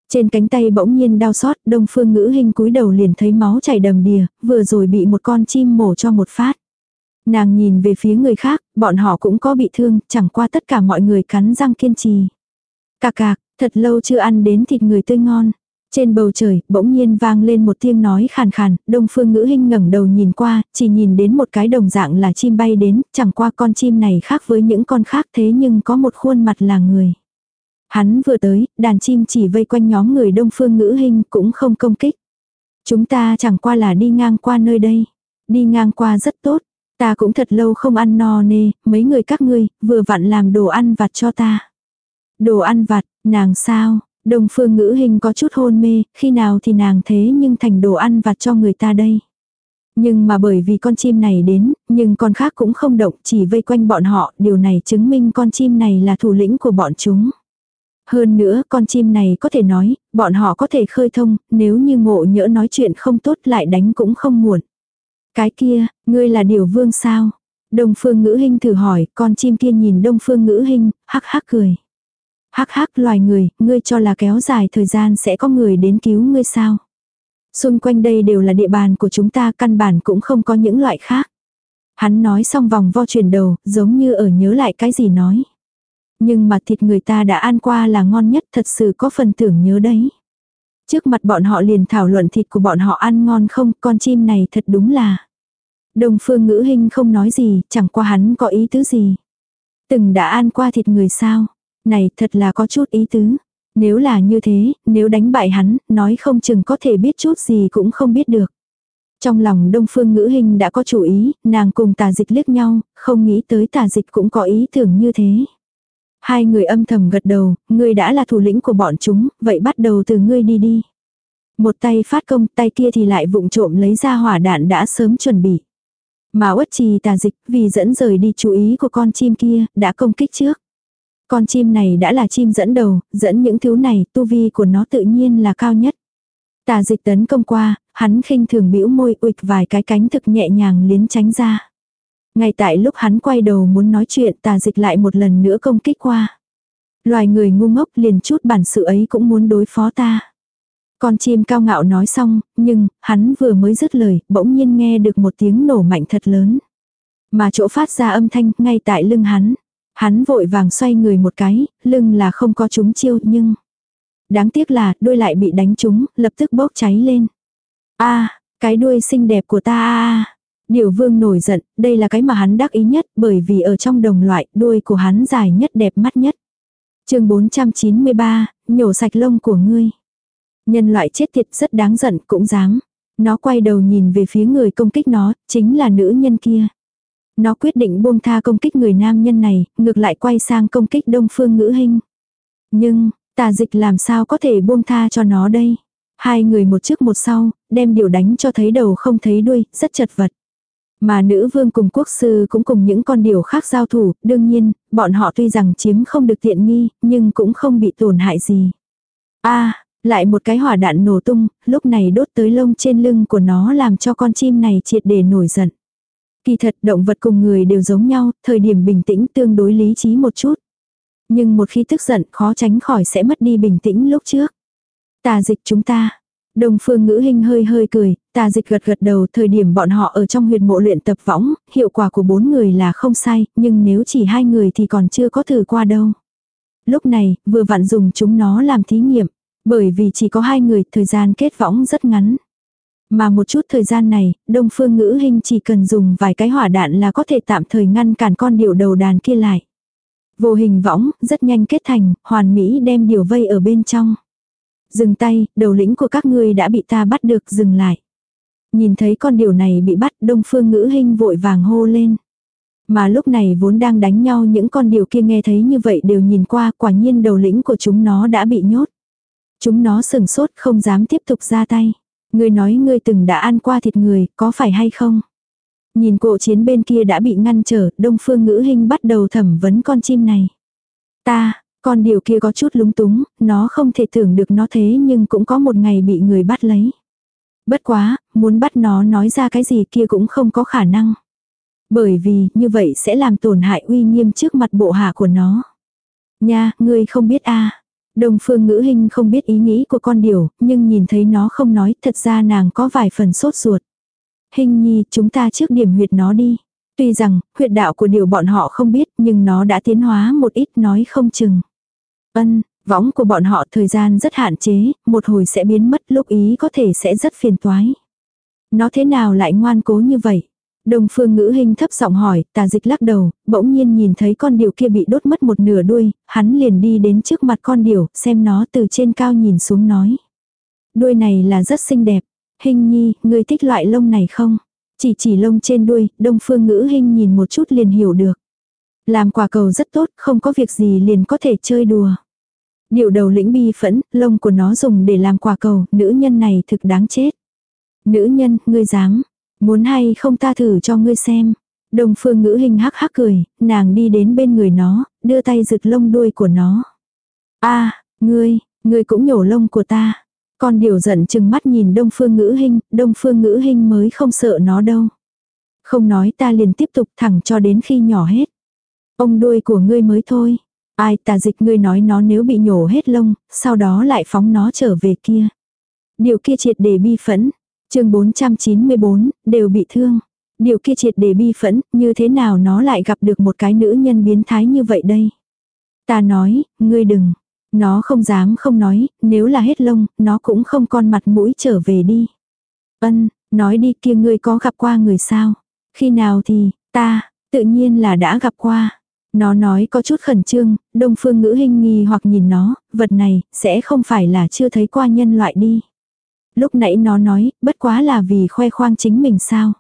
Trên cánh tay bỗng nhiên đau xót, đông phương ngữ hình cúi đầu liền thấy máu chảy đầm đìa, vừa rồi bị một con chim mổ cho một phát. Nàng nhìn về phía người khác, bọn họ cũng có bị thương, chẳng qua tất cả mọi người cắn răng kiên trì. cà cạc, thật lâu chưa ăn đến thịt người tươi ngon. Trên bầu trời, bỗng nhiên vang lên một tiếng nói khàn khàn, đông phương ngữ hình ngẩng đầu nhìn qua, chỉ nhìn đến một cái đồng dạng là chim bay đến, chẳng qua con chim này khác với những con khác thế nhưng có một khuôn mặt là người. Hắn vừa tới, đàn chim chỉ vây quanh nhóm người đông phương ngữ hình cũng không công kích. Chúng ta chẳng qua là đi ngang qua nơi đây. Đi ngang qua rất tốt. Ta cũng thật lâu không ăn no nê, mấy người các ngươi, vừa vặn làm đồ ăn vặt cho ta. Đồ ăn vặt, nàng sao, đồng phương ngữ hình có chút hôn mê, khi nào thì nàng thế nhưng thành đồ ăn vặt cho người ta đây. Nhưng mà bởi vì con chim này đến, nhưng con khác cũng không động, chỉ vây quanh bọn họ, điều này chứng minh con chim này là thủ lĩnh của bọn chúng. Hơn nữa, con chim này có thể nói, bọn họ có thể khơi thông, nếu như ngộ nhỡ nói chuyện không tốt lại đánh cũng không muộn. Cái kia, ngươi là điều vương sao? Đông phương ngữ hình thử hỏi, con chim kia nhìn đông phương ngữ hình, hắc hắc cười. Hắc hắc loài người, ngươi cho là kéo dài thời gian sẽ có người đến cứu ngươi sao? Xung quanh đây đều là địa bàn của chúng ta căn bản cũng không có những loại khác. Hắn nói xong vòng vo chuyển đầu, giống như ở nhớ lại cái gì nói. Nhưng mà thịt người ta đã ăn qua là ngon nhất thật sự có phần tưởng nhớ đấy. Trước mặt bọn họ liền thảo luận thịt của bọn họ ăn ngon không, con chim này thật đúng là. Đồng phương ngữ hình không nói gì, chẳng qua hắn có ý tứ gì. Từng đã ăn qua thịt người sao? Này thật là có chút ý tứ. Nếu là như thế, nếu đánh bại hắn, nói không chừng có thể biết chút gì cũng không biết được. Trong lòng đông phương ngữ hình đã có chủ ý, nàng cùng tà dịch liếc nhau, không nghĩ tới tà dịch cũng có ý tưởng như thế. Hai người âm thầm gật đầu, ngươi đã là thủ lĩnh của bọn chúng, vậy bắt đầu từ ngươi đi đi. Một tay phát công, tay kia thì lại vụng trộm lấy ra hỏa đạn đã sớm chuẩn bị. Mà uất trì tà dịch vì dẫn rời đi chú ý của con chim kia, đã công kích trước. Con chim này đã là chim dẫn đầu, dẫn những thứ này, tu vi của nó tự nhiên là cao nhất. Tà dịch tấn công qua, hắn khinh thường bĩu môi uịch vài cái cánh thực nhẹ nhàng liến tránh ra. Ngay tại lúc hắn quay đầu muốn nói chuyện tà dịch lại một lần nữa công kích qua. Loài người ngu ngốc liền chút bản sự ấy cũng muốn đối phó ta. Con chim cao ngạo nói xong, nhưng, hắn vừa mới dứt lời, bỗng nhiên nghe được một tiếng nổ mạnh thật lớn. Mà chỗ phát ra âm thanh ngay tại lưng hắn. Hắn vội vàng xoay người một cái, lưng là không có chúng chiêu nhưng... Đáng tiếc là đuôi lại bị đánh trúng, lập tức bốc cháy lên. a cái đuôi xinh đẹp của ta a Điều vương nổi giận, đây là cái mà hắn đắc ý nhất bởi vì ở trong đồng loại đuôi của hắn dài nhất đẹp mắt nhất. chương 493, nhổ sạch lông của ngươi. Nhân loại chết tiệt rất đáng giận cũng dám. Nó quay đầu nhìn về phía người công kích nó, chính là nữ nhân kia. Nó quyết định buông tha công kích người nam nhân này, ngược lại quay sang công kích đông phương ngữ hình. Nhưng, tà dịch làm sao có thể buông tha cho nó đây? Hai người một trước một sau, đem điều đánh cho thấy đầu không thấy đuôi, rất chật vật. Mà nữ vương cùng quốc sư cũng cùng những con điều khác giao thủ, đương nhiên, bọn họ tuy rằng chiếm không được tiện nghi, nhưng cũng không bị tổn hại gì. a lại một cái hỏa đạn nổ tung, lúc này đốt tới lông trên lưng của nó làm cho con chim này triệt để nổi giận. Kỳ thật động vật cùng người đều giống nhau, thời điểm bình tĩnh tương đối lý trí một chút. Nhưng một khi tức giận khó tránh khỏi sẽ mất đi bình tĩnh lúc trước. Tà dịch chúng ta. Đồng phương ngữ hình hơi hơi cười, tà dịch gật gật đầu thời điểm bọn họ ở trong huyệt mộ luyện tập võng, hiệu quả của bốn người là không sai, nhưng nếu chỉ hai người thì còn chưa có thử qua đâu. Lúc này, vừa vặn dùng chúng nó làm thí nghiệm, bởi vì chỉ có hai người, thời gian kết võng rất ngắn. Mà một chút thời gian này, đông phương ngữ hình chỉ cần dùng vài cái hỏa đạn là có thể tạm thời ngăn cản con điệu đầu đàn kia lại. Vô hình võng, rất nhanh kết thành, hoàn mỹ đem điều vây ở bên trong. Dừng tay, đầu lĩnh của các ngươi đã bị ta bắt được, dừng lại. Nhìn thấy con điều này bị bắt, đông phương ngữ hình vội vàng hô lên. Mà lúc này vốn đang đánh nhau những con điều kia nghe thấy như vậy đều nhìn qua, quả nhiên đầu lĩnh của chúng nó đã bị nhốt. Chúng nó sừng sốt không dám tiếp tục ra tay. Ngươi nói ngươi từng đã ăn qua thịt người, có phải hay không? Nhìn cổ chiến bên kia đã bị ngăn trở, đông phương ngữ hình bắt đầu thẩm vấn con chim này. Ta, con điều kia có chút lúng túng, nó không thể tưởng được nó thế nhưng cũng có một ngày bị người bắt lấy. Bất quá, muốn bắt nó nói ra cái gì kia cũng không có khả năng. Bởi vì, như vậy sẽ làm tổn hại uy nghiêm trước mặt bộ hạ của nó. Nha, ngươi không biết a Đông phương ngữ hình không biết ý nghĩ của con điều, nhưng nhìn thấy nó không nói, thật ra nàng có vài phần sốt ruột. Hình nhi, chúng ta trước điểm huyệt nó đi. Tuy rằng, huyệt đạo của điều bọn họ không biết, nhưng nó đã tiến hóa một ít nói không chừng. Ân, võng của bọn họ thời gian rất hạn chế, một hồi sẽ biến mất lúc ý có thể sẽ rất phiền toái. Nó thế nào lại ngoan cố như vậy? Đông phương ngữ hình thấp giọng hỏi, tà dịch lắc đầu, bỗng nhiên nhìn thấy con điểu kia bị đốt mất một nửa đuôi, hắn liền đi đến trước mặt con điểu, xem nó từ trên cao nhìn xuống nói. Đuôi này là rất xinh đẹp. Hình nhi, người thích loại lông này không? Chỉ chỉ lông trên đuôi, đông phương ngữ hình nhìn một chút liền hiểu được. Làm quả cầu rất tốt, không có việc gì liền có thể chơi đùa. Điệu đầu lĩnh bi phẫn, lông của nó dùng để làm quả cầu, nữ nhân này thực đáng chết. Nữ nhân, ngươi dám, Muốn hay không ta thử cho ngươi xem. Đồng phương ngữ hình hắc hắc cười, nàng đi đến bên người nó, đưa tay giựt lông đuôi của nó. a ngươi, ngươi cũng nhổ lông của ta. Con điều giận chừng mắt nhìn đông phương ngữ hình, đông phương ngữ hình mới không sợ nó đâu. Không nói ta liền tiếp tục thẳng cho đến khi nhỏ hết. Ông đuôi của ngươi mới thôi. Ai tà dịch ngươi nói nó nếu bị nhổ hết lông, sau đó lại phóng nó trở về kia. Điều kia triệt để bi phẫn, chương 494, đều bị thương. Điều kia triệt để bi phẫn, như thế nào nó lại gặp được một cái nữ nhân biến thái như vậy đây? Ta nói, ngươi đừng. Nó không dám không nói, nếu là hết lông, nó cũng không con mặt mũi trở về đi. Ân, nói đi kia ngươi có gặp qua người sao? Khi nào thì, ta, tự nhiên là đã gặp qua. Nó nói có chút khẩn trương, đông phương ngữ hình nghi hoặc nhìn nó, vật này, sẽ không phải là chưa thấy qua nhân loại đi. Lúc nãy nó nói, bất quá là vì khoe khoang chính mình sao.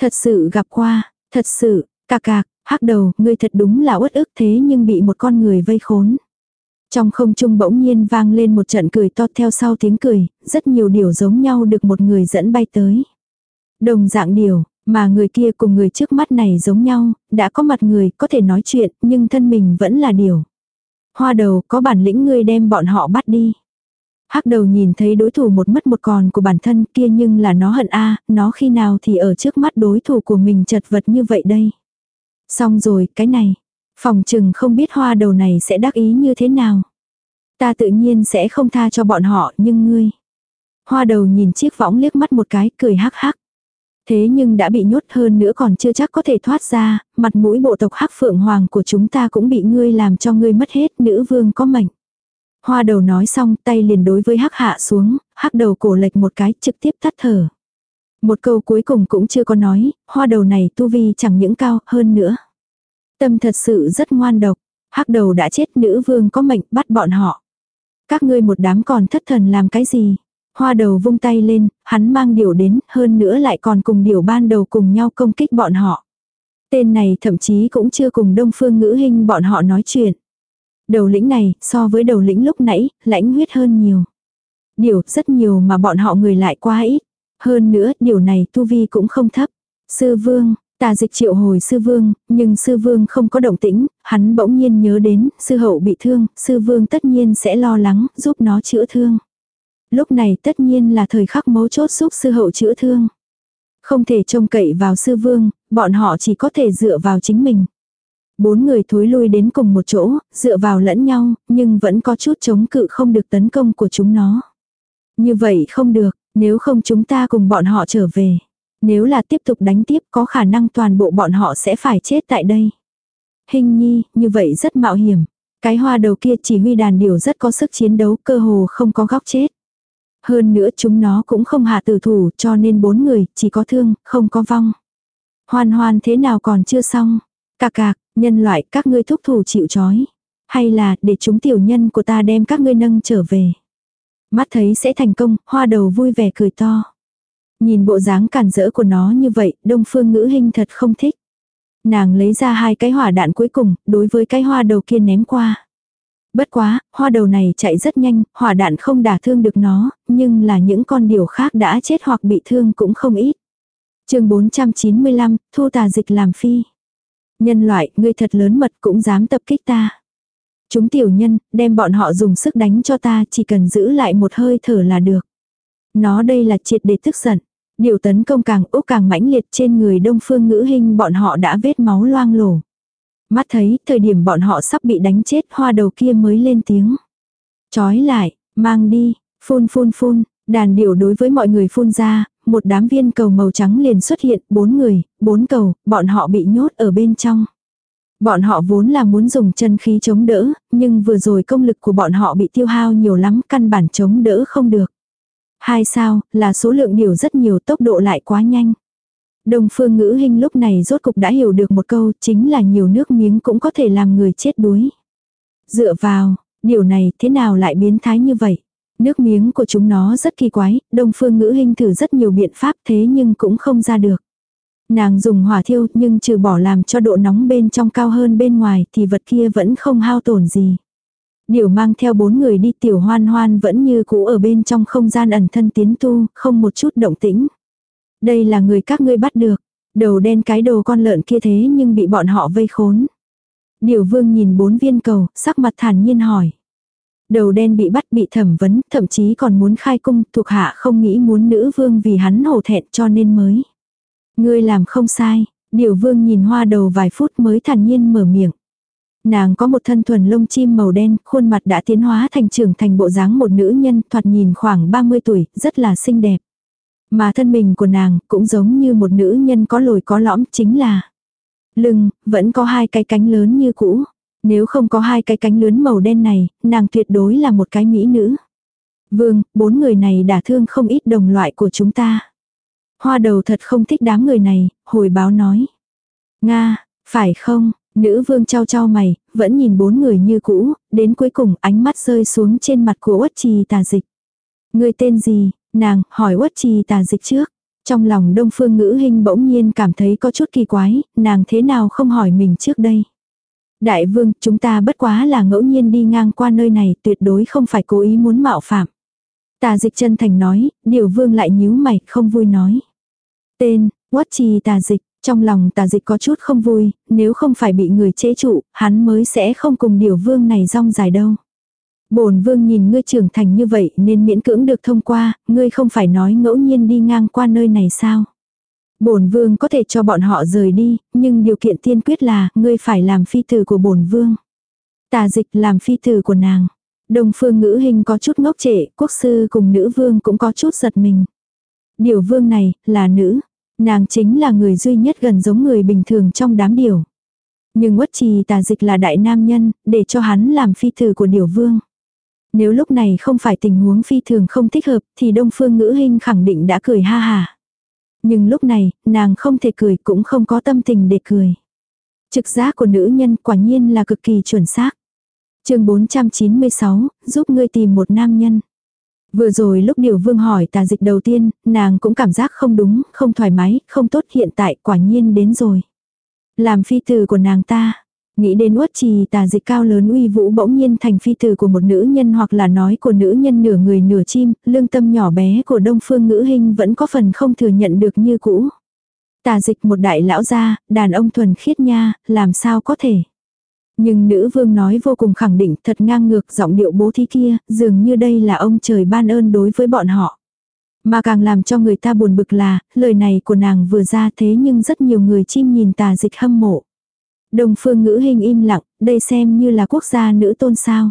Thật sự gặp qua, thật sự, cà cạc, hắc đầu, ngươi thật đúng là uất ức thế nhưng bị một con người vây khốn. Trong không trung bỗng nhiên vang lên một trận cười to theo sau tiếng cười, rất nhiều điều giống nhau được một người dẫn bay tới. Đồng dạng điều, mà người kia cùng người trước mắt này giống nhau, đã có mặt người, có thể nói chuyện, nhưng thân mình vẫn là điều. Hoa đầu, có bản lĩnh ngươi đem bọn họ bắt đi. Hắc đầu nhìn thấy đối thủ một mất một còn của bản thân kia nhưng là nó hận a nó khi nào thì ở trước mắt đối thủ của mình chật vật như vậy đây. Xong rồi, cái này. Phòng trừng không biết hoa đầu này sẽ đắc ý như thế nào. Ta tự nhiên sẽ không tha cho bọn họ nhưng ngươi. Hoa đầu nhìn chiếc võng liếc mắt một cái cười hắc hắc. Thế nhưng đã bị nhốt hơn nữa còn chưa chắc có thể thoát ra, mặt mũi bộ tộc hắc phượng hoàng của chúng ta cũng bị ngươi làm cho ngươi mất hết nữ vương có mệnh. Hoa đầu nói xong tay liền đối với hắc hạ xuống, hắc đầu cổ lệch một cái trực tiếp tắt thở. Một câu cuối cùng cũng chưa có nói, hoa đầu này tu vi chẳng những cao hơn nữa. Tâm thật sự rất ngoan độc, hắc đầu đã chết nữ vương có mệnh bắt bọn họ. Các ngươi một đám còn thất thần làm cái gì? Hoa đầu vung tay lên, hắn mang điều đến, hơn nữa lại còn cùng điều ban đầu cùng nhau công kích bọn họ. Tên này thậm chí cũng chưa cùng đông phương ngữ hình bọn họ nói chuyện. Đầu lĩnh này, so với đầu lĩnh lúc nãy, lãnh huyết hơn nhiều. Điều rất nhiều mà bọn họ người lại quá ít. Hơn nữa, điều này tu vi cũng không thấp. Sư vương, tà dịch triệu hồi sư vương, nhưng sư vương không có động tĩnh, hắn bỗng nhiên nhớ đến, sư hậu bị thương, sư vương tất nhiên sẽ lo lắng, giúp nó chữa thương. Lúc này tất nhiên là thời khắc mấu chốt giúp sư hậu chữa thương. Không thể trông cậy vào sư vương, bọn họ chỉ có thể dựa vào chính mình. Bốn người thối lui đến cùng một chỗ, dựa vào lẫn nhau, nhưng vẫn có chút chống cự không được tấn công của chúng nó. Như vậy không được, nếu không chúng ta cùng bọn họ trở về. Nếu là tiếp tục đánh tiếp có khả năng toàn bộ bọn họ sẽ phải chết tại đây. Hình nhi, như vậy rất mạo hiểm. Cái hoa đầu kia chỉ huy đàn điều rất có sức chiến đấu cơ hồ không có góc chết. Hơn nữa chúng nó cũng không hạ tử thủ cho nên bốn người chỉ có thương, không có vong. Hoan hoan thế nào còn chưa xong. Cạc cạc, nhân loại các ngươi thúc thủ chịu chói. Hay là để chúng tiểu nhân của ta đem các ngươi nâng trở về. Mắt thấy sẽ thành công, hoa đầu vui vẻ cười to. Nhìn bộ dáng cản rỡ của nó như vậy, đông phương ngữ hình thật không thích. Nàng lấy ra hai cái hỏa đạn cuối cùng, đối với cái hoa đầu kia ném qua. Bất quá, hoa đầu này chạy rất nhanh, hỏa đạn không đả thương được nó, nhưng là những con điều khác đã chết hoặc bị thương cũng không ít. chương 495, thu tà dịch làm phi. Nhân loại, ngươi thật lớn mật cũng dám tập kích ta. Chúng tiểu nhân, đem bọn họ dùng sức đánh cho ta, chỉ cần giữ lại một hơi thở là được. Nó đây là triệt để tức giận. Điều tấn công càng úc càng mãnh liệt trên người đông phương ngữ hình bọn họ đã vết máu loang lổ. Mắt thấy, thời điểm bọn họ sắp bị đánh chết hoa đầu kia mới lên tiếng. Chói lại, mang đi, phun phun phun, đàn điểu đối với mọi người phun ra, một đám viên cầu màu trắng liền xuất hiện, bốn người, bốn cầu, bọn họ bị nhốt ở bên trong. Bọn họ vốn là muốn dùng chân khí chống đỡ, nhưng vừa rồi công lực của bọn họ bị tiêu hao nhiều lắm, căn bản chống đỡ không được. Hai sao, là số lượng điều rất nhiều tốc độ lại quá nhanh. Đồng phương ngữ hình lúc này rốt cục đã hiểu được một câu chính là nhiều nước miếng cũng có thể làm người chết đuối. Dựa vào, điều này thế nào lại biến thái như vậy? Nước miếng của chúng nó rất kỳ quái, đông phương ngữ hình thử rất nhiều biện pháp thế nhưng cũng không ra được. Nàng dùng hỏa thiêu nhưng trừ bỏ làm cho độ nóng bên trong cao hơn bên ngoài thì vật kia vẫn không hao tổn gì. Điều mang theo bốn người đi tiểu hoan hoan vẫn như cũ ở bên trong không gian ẩn thân tiến tu, không một chút động tĩnh. Đây là người các ngươi bắt được. Đầu đen cái đồ con lợn kia thế nhưng bị bọn họ vây khốn. Điều vương nhìn bốn viên cầu, sắc mặt thản nhiên hỏi. Đầu đen bị bắt bị thẩm vấn, thậm chí còn muốn khai cung, thuộc hạ không nghĩ muốn nữ vương vì hắn hổ thẹn cho nên mới. Ngươi làm không sai, điều vương nhìn hoa đầu vài phút mới thản nhiên mở miệng. Nàng có một thân thuần lông chim màu đen, khuôn mặt đã tiến hóa thành trưởng thành bộ dáng một nữ nhân thoạt nhìn khoảng 30 tuổi, rất là xinh đẹp. Mà thân mình của nàng cũng giống như một nữ nhân có lồi có lõm chính là lưng, vẫn có hai cái cánh lớn như cũ. Nếu không có hai cái cánh lớn màu đen này, nàng tuyệt đối là một cái mỹ nữ. Vương, bốn người này đã thương không ít đồng loại của chúng ta. Hoa đầu thật không thích đám người này, hồi báo nói. Nga, phải không, nữ vương trao trao mày, vẫn nhìn bốn người như cũ, đến cuối cùng ánh mắt rơi xuống trên mặt của uất trì tà dịch. Người tên gì, nàng, hỏi uất trì tà dịch trước. Trong lòng đông phương ngữ hình bỗng nhiên cảm thấy có chút kỳ quái, nàng thế nào không hỏi mình trước đây. Đại vương, chúng ta bất quá là ngẫu nhiên đi ngang qua nơi này, tuyệt đối không phải cố ý muốn mạo phạm. Tà dịch chân thành nói, điều vương lại nhíu mày, không vui nói. Tên, quất trì tà dịch, trong lòng tà dịch có chút không vui, nếu không phải bị người chế trụ, hắn mới sẽ không cùng điều vương này rong dài đâu. Bổn vương nhìn ngươi trưởng thành như vậy nên miễn cưỡng được thông qua, ngươi không phải nói ngẫu nhiên đi ngang qua nơi này sao? Bổn vương có thể cho bọn họ rời đi, nhưng điều kiện tiên quyết là ngươi phải làm phi tử của bổn vương. Tà dịch làm phi tử của nàng. Đồng phương ngữ hình có chút ngốc trệ, quốc sư cùng nữ vương cũng có chút giật mình. Điều vương này, là nữ. Nàng chính là người duy nhất gần giống người bình thường trong đám điều. Nhưng quất trì tà dịch là đại nam nhân, để cho hắn làm phi tử của điều vương. Nếu lúc này không phải tình huống phi thường không thích hợp, thì đông phương ngữ hình khẳng định đã cười ha hà. Nhưng lúc này, nàng không thể cười cũng không có tâm tình để cười. Trực giác của nữ nhân quả nhiên là cực kỳ chuẩn xác. chương 496, giúp ngươi tìm một nam nhân. Vừa rồi lúc điều vương hỏi tà dịch đầu tiên, nàng cũng cảm giác không đúng, không thoải mái, không tốt hiện tại quả nhiên đến rồi. Làm phi tử của nàng ta. Nghĩ đến uất trì tà dịch cao lớn uy vũ bỗng nhiên thành phi tử của một nữ nhân hoặc là nói của nữ nhân nửa người nửa chim, lương tâm nhỏ bé của đông phương ngữ hình vẫn có phần không thừa nhận được như cũ. Tà dịch một đại lão gia, đàn ông thuần khiết nha, làm sao có thể. Nhưng nữ vương nói vô cùng khẳng định thật ngang ngược giọng điệu bố thí kia, dường như đây là ông trời ban ơn đối với bọn họ. Mà càng làm cho người ta buồn bực là, lời này của nàng vừa ra thế nhưng rất nhiều người chim nhìn tà dịch hâm mộ. Đồng phương ngữ hình im lặng, đây xem như là quốc gia nữ tôn sao.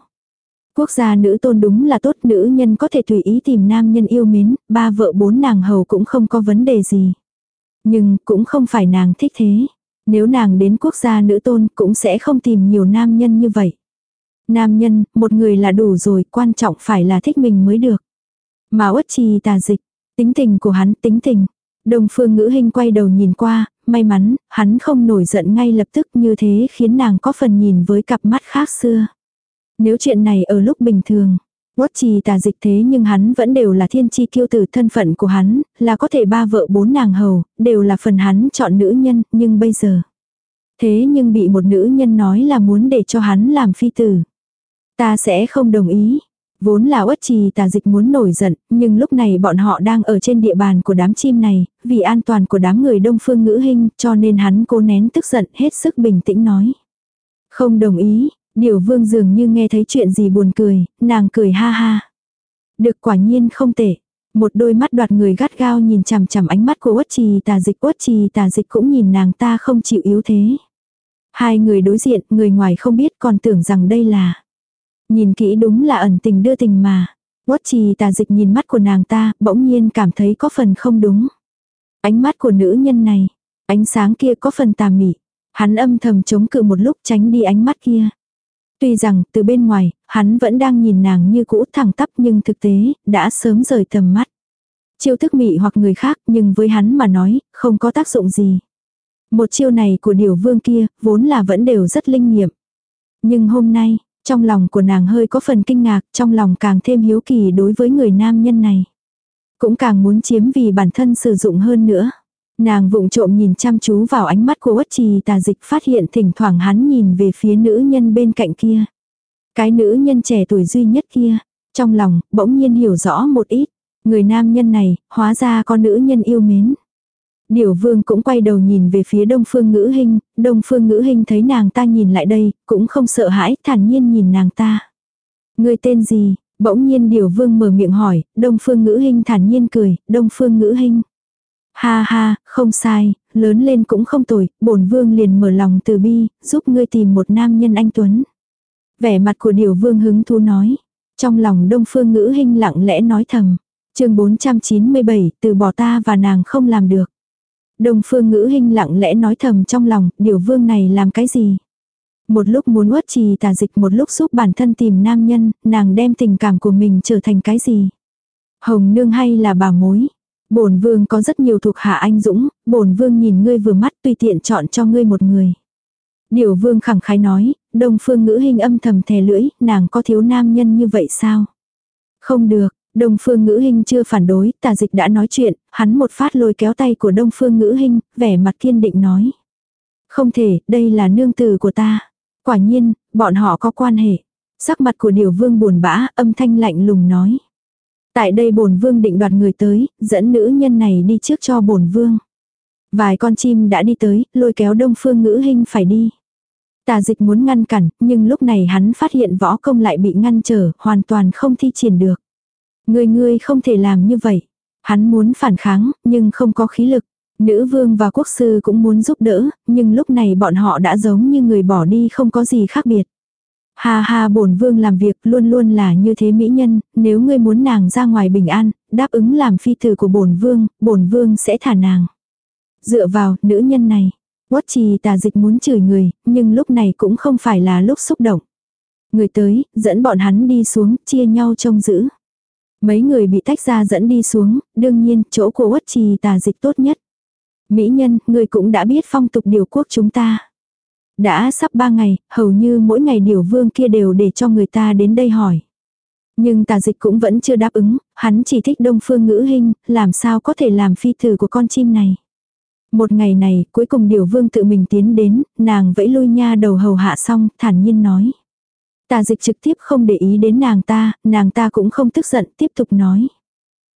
Quốc gia nữ tôn đúng là tốt nữ nhân có thể tùy ý tìm nam nhân yêu mến, ba vợ bốn nàng hầu cũng không có vấn đề gì. Nhưng cũng không phải nàng thích thế. Nếu nàng đến quốc gia nữ tôn cũng sẽ không tìm nhiều nam nhân như vậy. Nam nhân, một người là đủ rồi, quan trọng phải là thích mình mới được. Mà uất trì tà dịch, tính tình của hắn tính tình. Đồng phương ngữ hình quay đầu nhìn qua, may mắn, hắn không nổi giận ngay lập tức như thế khiến nàng có phần nhìn với cặp mắt khác xưa. Nếu chuyện này ở lúc bình thường, Quốc trì tà dịch thế nhưng hắn vẫn đều là thiên chi kiêu tử thân phận của hắn, là có thể ba vợ bốn nàng hầu, đều là phần hắn chọn nữ nhân, nhưng bây giờ. Thế nhưng bị một nữ nhân nói là muốn để cho hắn làm phi tử. Ta sẽ không đồng ý. Vốn là uất trì tà dịch muốn nổi giận, nhưng lúc này bọn họ đang ở trên địa bàn của đám chim này, vì an toàn của đám người đông phương ngữ hình, cho nên hắn cố nén tức giận hết sức bình tĩnh nói. Không đồng ý, Điều vương dường như nghe thấy chuyện gì buồn cười, nàng cười ha ha. Được quả nhiên không tệ. Một đôi mắt đoạt người gắt gao nhìn chằm chằm ánh mắt của uất trì tà dịch uất trì tà dịch cũng nhìn nàng ta không chịu yếu thế. Hai người đối diện, người ngoài không biết còn tưởng rằng đây là. Nhìn kỹ đúng là ẩn tình đưa tình mà. Quất trì tà dịch nhìn mắt của nàng ta, bỗng nhiên cảm thấy có phần không đúng. Ánh mắt của nữ nhân này, ánh sáng kia có phần tà mị. Hắn âm thầm chống cự một lúc tránh đi ánh mắt kia. Tuy rằng từ bên ngoài, hắn vẫn đang nhìn nàng như cũ thẳng tắp nhưng thực tế, đã sớm rời tầm mắt. Chiêu thức mị hoặc người khác nhưng với hắn mà nói, không có tác dụng gì. Một chiêu này của điều vương kia, vốn là vẫn đều rất linh nghiệm. Nhưng hôm nay, trong lòng của nàng hơi có phần kinh ngạc, trong lòng càng thêm hiếu kỳ đối với người nam nhân này. Cũng càng muốn chiếm vì bản thân sử dụng hơn nữa. Nàng vụng trộm nhìn chăm chú vào ánh mắt của uất trì tà dịch phát hiện thỉnh thoảng hắn nhìn về phía nữ nhân bên cạnh kia. Cái nữ nhân trẻ tuổi duy nhất kia, trong lòng, bỗng nhiên hiểu rõ một ít. Người nam nhân này, hóa ra có nữ nhân yêu mến. Điều vương cũng quay đầu nhìn về phía đông phương ngữ hình, đông phương ngữ hình thấy nàng ta nhìn lại đây, cũng không sợ hãi, thản nhiên nhìn nàng ta. Người tên gì? Bỗng nhiên điều vương mở miệng hỏi, đông phương ngữ hình thản nhiên cười, đông phương ngữ hình. Ha ha, không sai, lớn lên cũng không tồi, bổn vương liền mở lòng từ bi, giúp ngươi tìm một nam nhân anh Tuấn. Vẻ mặt của điều vương hứng thú nói. Trong lòng đông phương ngữ hình lặng lẽ nói thầm. chương 497, từ bỏ ta và nàng không làm được. Đông phương ngữ hình lặng lẽ nói thầm trong lòng, điều vương này làm cái gì? Một lúc muốn uất trì tà dịch một lúc giúp bản thân tìm nam nhân, nàng đem tình cảm của mình trở thành cái gì? Hồng nương hay là bà mối? Bổn vương có rất nhiều thuộc hạ anh dũng, bổn vương nhìn ngươi vừa mắt tùy tiện chọn cho ngươi một người. Điều vương khẳng khái nói, đông phương ngữ hình âm thầm thè lưỡi, nàng có thiếu nam nhân như vậy sao? Không được, đông phương ngữ hình chưa phản đối, tà dịch đã nói chuyện, hắn một phát lôi kéo tay của đông phương ngữ hình, vẻ mặt kiên định nói. Không thể, đây là nương tử của ta. Quả nhiên, bọn họ có quan hệ. Sắc mặt của điều vương buồn bã, âm thanh lạnh lùng nói. Tại đây bổn vương định đoạt người tới, dẫn nữ nhân này đi trước cho bổn vương. Vài con chim đã đi tới, lôi kéo đông phương ngữ hình phải đi. Tà dịch muốn ngăn cản, nhưng lúc này hắn phát hiện võ công lại bị ngăn trở, hoàn toàn không thi triển được. Người ngươi không thể làm như vậy. Hắn muốn phản kháng, nhưng không có khí lực. Nữ vương và quốc sư cũng muốn giúp đỡ, nhưng lúc này bọn họ đã giống như người bỏ đi không có gì khác biệt. Ha ha bổn vương làm việc luôn luôn là như thế mỹ nhân, nếu ngươi muốn nàng ra ngoài bình an, đáp ứng làm phi tử của bổn vương, bổn vương sẽ thả nàng. Dựa vào, nữ nhân này. Quất trì tà dịch muốn chửi người, nhưng lúc này cũng không phải là lúc xúc động. Người tới, dẫn bọn hắn đi xuống, chia nhau trông giữ. Mấy người bị tách ra dẫn đi xuống, đương nhiên, chỗ của quất trì tà dịch tốt nhất. Mỹ nhân, người cũng đã biết phong tục điều quốc chúng ta. Đã sắp ba ngày, hầu như mỗi ngày điều vương kia đều để cho người ta đến đây hỏi. Nhưng tà dịch cũng vẫn chưa đáp ứng, hắn chỉ thích đông phương ngữ hình, làm sao có thể làm phi thử của con chim này. Một ngày này, cuối cùng điều vương tự mình tiến đến, nàng vẫy lui nha đầu hầu hạ xong, thản nhiên nói. Tà dịch trực tiếp không để ý đến nàng ta, nàng ta cũng không tức giận, tiếp tục nói.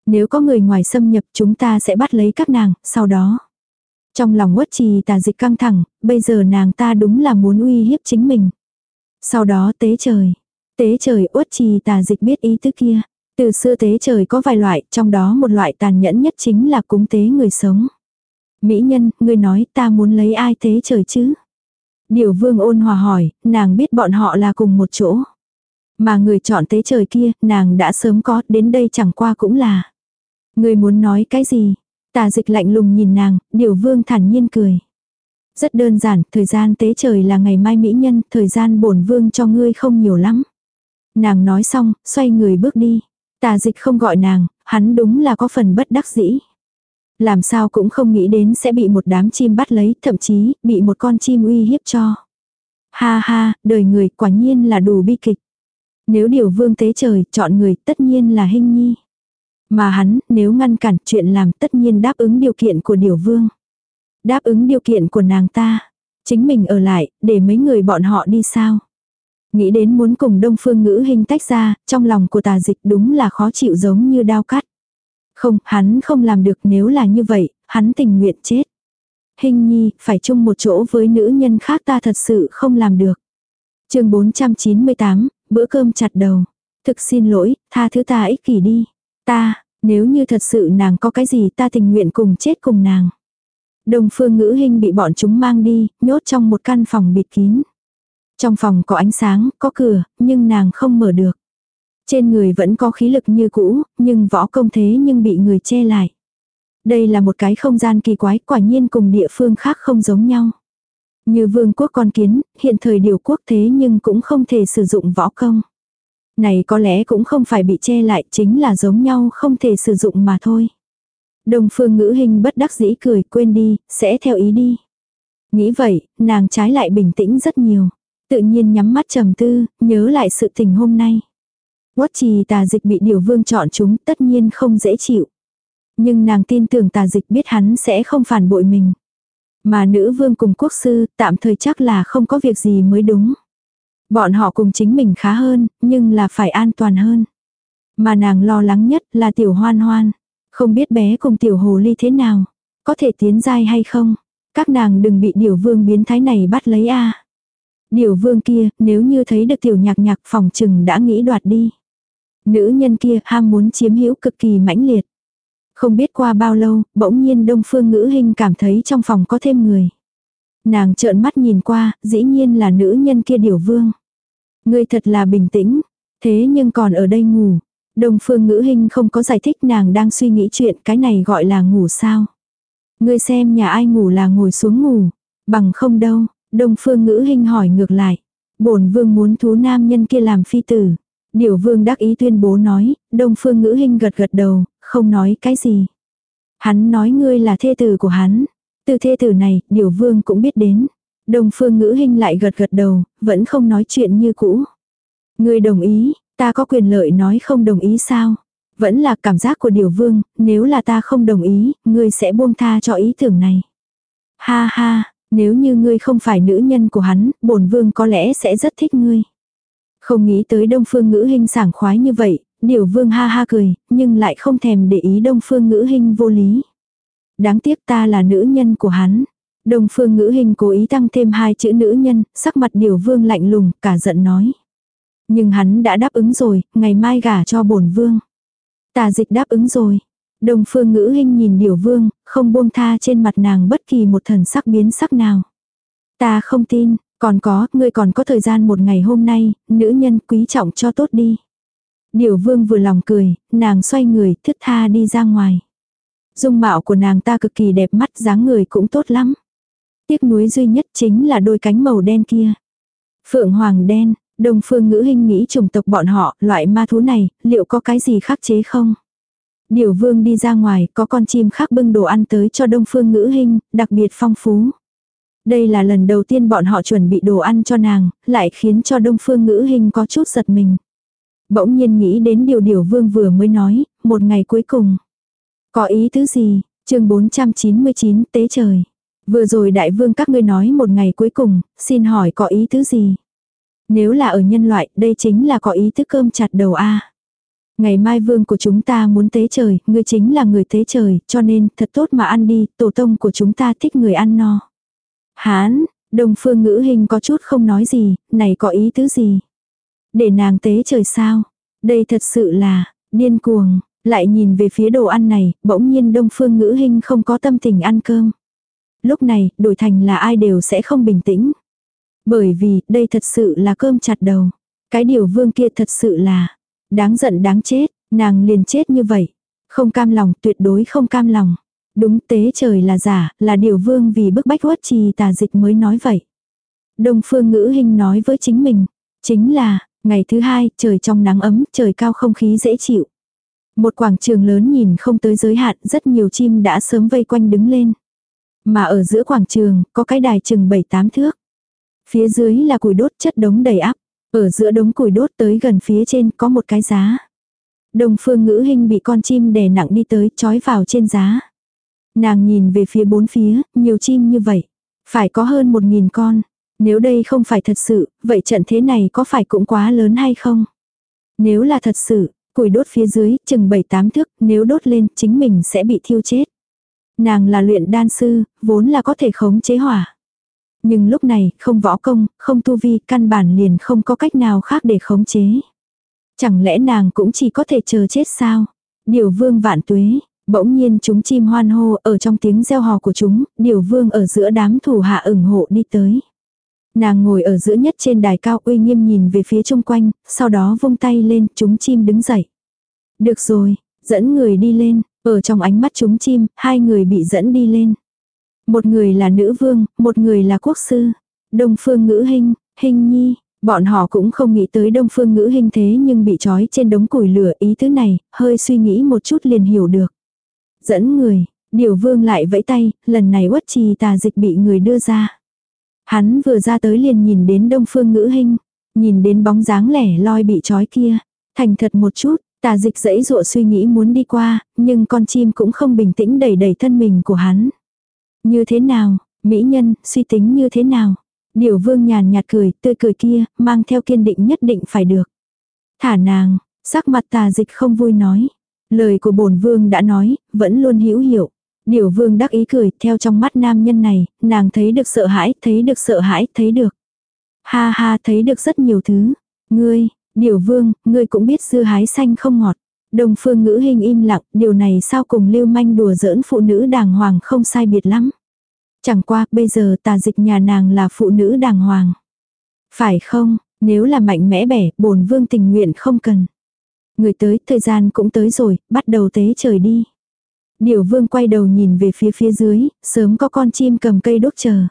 Nếu có người ngoài xâm nhập chúng ta sẽ bắt lấy các nàng, sau đó. Trong lòng quất trì tà dịch căng thẳng, bây giờ nàng ta đúng là muốn uy hiếp chính mình. Sau đó tế trời. Tế trời uất trì tà dịch biết ý tứ kia. Từ xưa tế trời có vài loại, trong đó một loại tàn nhẫn nhất chính là cúng tế người sống. Mỹ nhân, người nói ta muốn lấy ai tế trời chứ? Điều vương ôn hòa hỏi, nàng biết bọn họ là cùng một chỗ. Mà người chọn tế trời kia, nàng đã sớm có, đến đây chẳng qua cũng là. Người muốn nói cái gì? Tà dịch lạnh lùng nhìn nàng, điều vương thản nhiên cười. Rất đơn giản, thời gian tế trời là ngày mai mỹ nhân, thời gian bổn vương cho ngươi không nhiều lắm. Nàng nói xong, xoay người bước đi. Tà dịch không gọi nàng, hắn đúng là có phần bất đắc dĩ. Làm sao cũng không nghĩ đến sẽ bị một đám chim bắt lấy, thậm chí, bị một con chim uy hiếp cho. Ha ha, đời người quả nhiên là đủ bi kịch. Nếu điều vương tế trời, chọn người tất nhiên là hình nhi. Mà hắn, nếu ngăn cản chuyện làm tất nhiên đáp ứng điều kiện của điều vương. Đáp ứng điều kiện của nàng ta. Chính mình ở lại, để mấy người bọn họ đi sao. Nghĩ đến muốn cùng đông phương ngữ hình tách ra, trong lòng của tà dịch đúng là khó chịu giống như đao cắt. Không, hắn không làm được nếu là như vậy, hắn tình nguyện chết. Hình nhi, phải chung một chỗ với nữ nhân khác ta thật sự không làm được. chương 498, bữa cơm chặt đầu. Thực xin lỗi, tha thứ ta ích kỷ đi. Ta, nếu như thật sự nàng có cái gì ta tình nguyện cùng chết cùng nàng. Đồng phương ngữ hình bị bọn chúng mang đi, nhốt trong một căn phòng bịt kín. Trong phòng có ánh sáng, có cửa, nhưng nàng không mở được. Trên người vẫn có khí lực như cũ, nhưng võ công thế nhưng bị người che lại. Đây là một cái không gian kỳ quái, quả nhiên cùng địa phương khác không giống nhau. Như vương quốc con kiến, hiện thời điều quốc thế nhưng cũng không thể sử dụng võ công. Này có lẽ cũng không phải bị che lại, chính là giống nhau không thể sử dụng mà thôi. Đồng phương ngữ hình bất đắc dĩ cười quên đi, sẽ theo ý đi. Nghĩ vậy, nàng trái lại bình tĩnh rất nhiều. Tự nhiên nhắm mắt trầm tư, nhớ lại sự tình hôm nay. Quất trì tà dịch bị điều vương chọn chúng tất nhiên không dễ chịu. Nhưng nàng tin tưởng tà dịch biết hắn sẽ không phản bội mình. Mà nữ vương cùng quốc sư tạm thời chắc là không có việc gì mới đúng. Bọn họ cùng chính mình khá hơn, nhưng là phải an toàn hơn. Mà nàng lo lắng nhất là tiểu hoan hoan. Không biết bé cùng tiểu hồ ly thế nào. Có thể tiến dai hay không. Các nàng đừng bị điều vương biến thái này bắt lấy a Điều vương kia, nếu như thấy được tiểu nhạc nhạc phòng trừng đã nghĩ đoạt đi. Nữ nhân kia ham muốn chiếm hữu cực kỳ mãnh liệt. Không biết qua bao lâu, bỗng nhiên đông phương ngữ Hinh cảm thấy trong phòng có thêm người. Nàng trợn mắt nhìn qua, dĩ nhiên là nữ nhân kia điểu vương. Ngươi thật là bình tĩnh, thế nhưng còn ở đây ngủ. Đông phương ngữ Hinh không có giải thích nàng đang suy nghĩ chuyện cái này gọi là ngủ sao. Ngươi xem nhà ai ngủ là ngồi xuống ngủ, bằng không đâu, đông phương ngữ Hinh hỏi ngược lại. bổn vương muốn thú nam nhân kia làm phi tử. Điều vương đắc ý tuyên bố nói, đông phương ngữ hình gật gật đầu, không nói cái gì. Hắn nói ngươi là thê tử của hắn. Từ thê tử này, điều vương cũng biết đến. Đông phương ngữ hình lại gật gật đầu, vẫn không nói chuyện như cũ. Ngươi đồng ý, ta có quyền lợi nói không đồng ý sao? Vẫn là cảm giác của điều vương, nếu là ta không đồng ý, ngươi sẽ buông tha cho ý tưởng này. Ha ha, nếu như ngươi không phải nữ nhân của hắn, bổn vương có lẽ sẽ rất thích ngươi. Không nghĩ tới đông phương ngữ hình sảng khoái như vậy, điều vương ha ha cười, nhưng lại không thèm để ý đông phương ngữ hình vô lý. Đáng tiếc ta là nữ nhân của hắn. Đông phương ngữ hình cố ý tăng thêm hai chữ nữ nhân, sắc mặt điều vương lạnh lùng, cả giận nói. Nhưng hắn đã đáp ứng rồi, ngày mai gả cho bổn vương. Tà dịch đáp ứng rồi. Đông phương ngữ hình nhìn điều vương, không buông tha trên mặt nàng bất kỳ một thần sắc biến sắc nào. Ta không tin, còn có, ngươi còn có thời gian một ngày hôm nay, nữ nhân quý trọng cho tốt đi. Điều vương vừa lòng cười, nàng xoay người, thức tha đi ra ngoài. Dung mạo của nàng ta cực kỳ đẹp mắt dáng người cũng tốt lắm. Tiếc nuối duy nhất chính là đôi cánh màu đen kia. Phượng hoàng đen, Đông Phương Ngữ hình nghĩ chủng tộc bọn họ, loại ma thú này, liệu có cái gì khắc chế không? Điều vương đi ra ngoài, có con chim khác bưng đồ ăn tới cho Đông Phương Ngữ hình đặc biệt phong phú. Đây là lần đầu tiên bọn họ chuẩn bị đồ ăn cho nàng, lại khiến cho Đông Phương Ngữ hình có chút giật mình. Bỗng nhiên nghĩ đến điều điều vương vừa mới nói, một ngày cuối cùng. Có ý thứ gì? chương 499 tế trời. Vừa rồi đại vương các ngươi nói một ngày cuối cùng, xin hỏi có ý thứ gì? Nếu là ở nhân loại, đây chính là có ý thức cơm chặt đầu A. Ngày mai vương của chúng ta muốn tế trời, ngươi chính là người tế trời, cho nên thật tốt mà ăn đi, tổ tông của chúng ta thích người ăn no. Hán, đồng phương ngữ hình có chút không nói gì, này có ý tứ gì? Để nàng tế trời sao? Đây thật sự là, điên cuồng, lại nhìn về phía đồ ăn này, bỗng nhiên đông phương ngữ hình không có tâm tình ăn cơm. Lúc này, đổi thành là ai đều sẽ không bình tĩnh. Bởi vì, đây thật sự là cơm chặt đầu. Cái điều vương kia thật sự là, đáng giận đáng chết, nàng liền chết như vậy. Không cam lòng, tuyệt đối không cam lòng. Đúng tế trời là giả, là điều vương vì bức bách huất trì tà dịch mới nói vậy. Đông phương ngữ hình nói với chính mình, chính là, ngày thứ hai, trời trong nắng ấm, trời cao không khí dễ chịu. Một quảng trường lớn nhìn không tới giới hạn, rất nhiều chim đã sớm vây quanh đứng lên. Mà ở giữa quảng trường, có cái đài chừng 7-8 thước. Phía dưới là củi đốt chất đống đầy áp. Ở giữa đống củi đốt tới gần phía trên có một cái giá. Đồng phương ngữ hình bị con chim đè nặng đi tới trói vào trên giá. Nàng nhìn về phía bốn phía, nhiều chim như vậy. Phải có hơn một nghìn con. Nếu đây không phải thật sự, vậy trận thế này có phải cũng quá lớn hay không? Nếu là thật sự, củi đốt phía dưới, chừng 7-8 thước, nếu đốt lên, chính mình sẽ bị thiêu chết. Nàng là luyện đan sư, vốn là có thể khống chế hỏa. Nhưng lúc này, không võ công, không tu vi, căn bản liền không có cách nào khác để khống chế. Chẳng lẽ nàng cũng chỉ có thể chờ chết sao? Điều vương vạn tuế, bỗng nhiên chúng chim hoan hô ở trong tiếng reo hò của chúng, điều vương ở giữa đám thủ hạ ủng hộ đi tới. Nàng ngồi ở giữa nhất trên đài cao uy nghiêm nhìn về phía chung quanh, sau đó vung tay lên, chúng chim đứng dậy. Được rồi, dẫn người đi lên, ở trong ánh mắt chúng chim, hai người bị dẫn đi lên. Một người là nữ vương, một người là quốc sư. Đông phương ngữ hình, hình nhi. Bọn họ cũng không nghĩ tới đông phương ngữ hình thế nhưng bị trói trên đống củi lửa ý thứ này, hơi suy nghĩ một chút liền hiểu được. Dẫn người, điều vương lại vẫy tay, lần này uất trì tà dịch bị người đưa ra. Hắn vừa ra tới liền nhìn đến đông phương ngữ hình, nhìn đến bóng dáng lẻ loi bị trói kia. Thành thật một chút, tà dịch dẫy dụa suy nghĩ muốn đi qua, nhưng con chim cũng không bình tĩnh đẩy đẩy thân mình của hắn. Như thế nào, mỹ nhân, suy tính như thế nào? Điều vương nhàn nhạt cười, tươi cười kia, mang theo kiên định nhất định phải được. Thả nàng, sắc mặt tà dịch không vui nói. Lời của bổn vương đã nói, vẫn luôn hữu hiệu. Điều vương đắc ý cười, theo trong mắt nam nhân này, nàng thấy được sợ hãi, thấy được sợ hãi, thấy được. Ha ha, thấy được rất nhiều thứ. Ngươi, điều vương, ngươi cũng biết dưa hái xanh không ngọt. Đồng phương ngữ hình im lặng, điều này sao cùng lưu manh đùa giỡn phụ nữ đàng hoàng không sai biệt lắm. Chẳng qua, bây giờ tà dịch nhà nàng là phụ nữ đàng hoàng. Phải không, nếu là mạnh mẽ bẻ, bổn vương tình nguyện không cần. Người tới, thời gian cũng tới rồi, bắt đầu tế trời đi. Điều vương quay đầu nhìn về phía phía dưới, sớm có con chim cầm cây đốt chờ.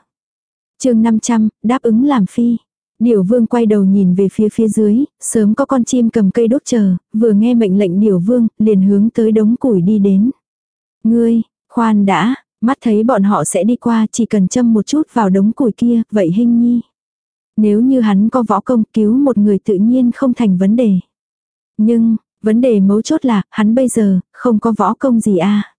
chương 500, đáp ứng làm phi. Điều vương quay đầu nhìn về phía phía dưới, sớm có con chim cầm cây đốt chờ, vừa nghe mệnh lệnh điều vương, liền hướng tới đống củi đi đến. Ngươi, khoan đã, mắt thấy bọn họ sẽ đi qua chỉ cần châm một chút vào đống củi kia, vậy hình nhi. Nếu như hắn có võ công cứu một người tự nhiên không thành vấn đề. Nhưng, vấn đề mấu chốt là, hắn bây giờ, không có võ công gì à.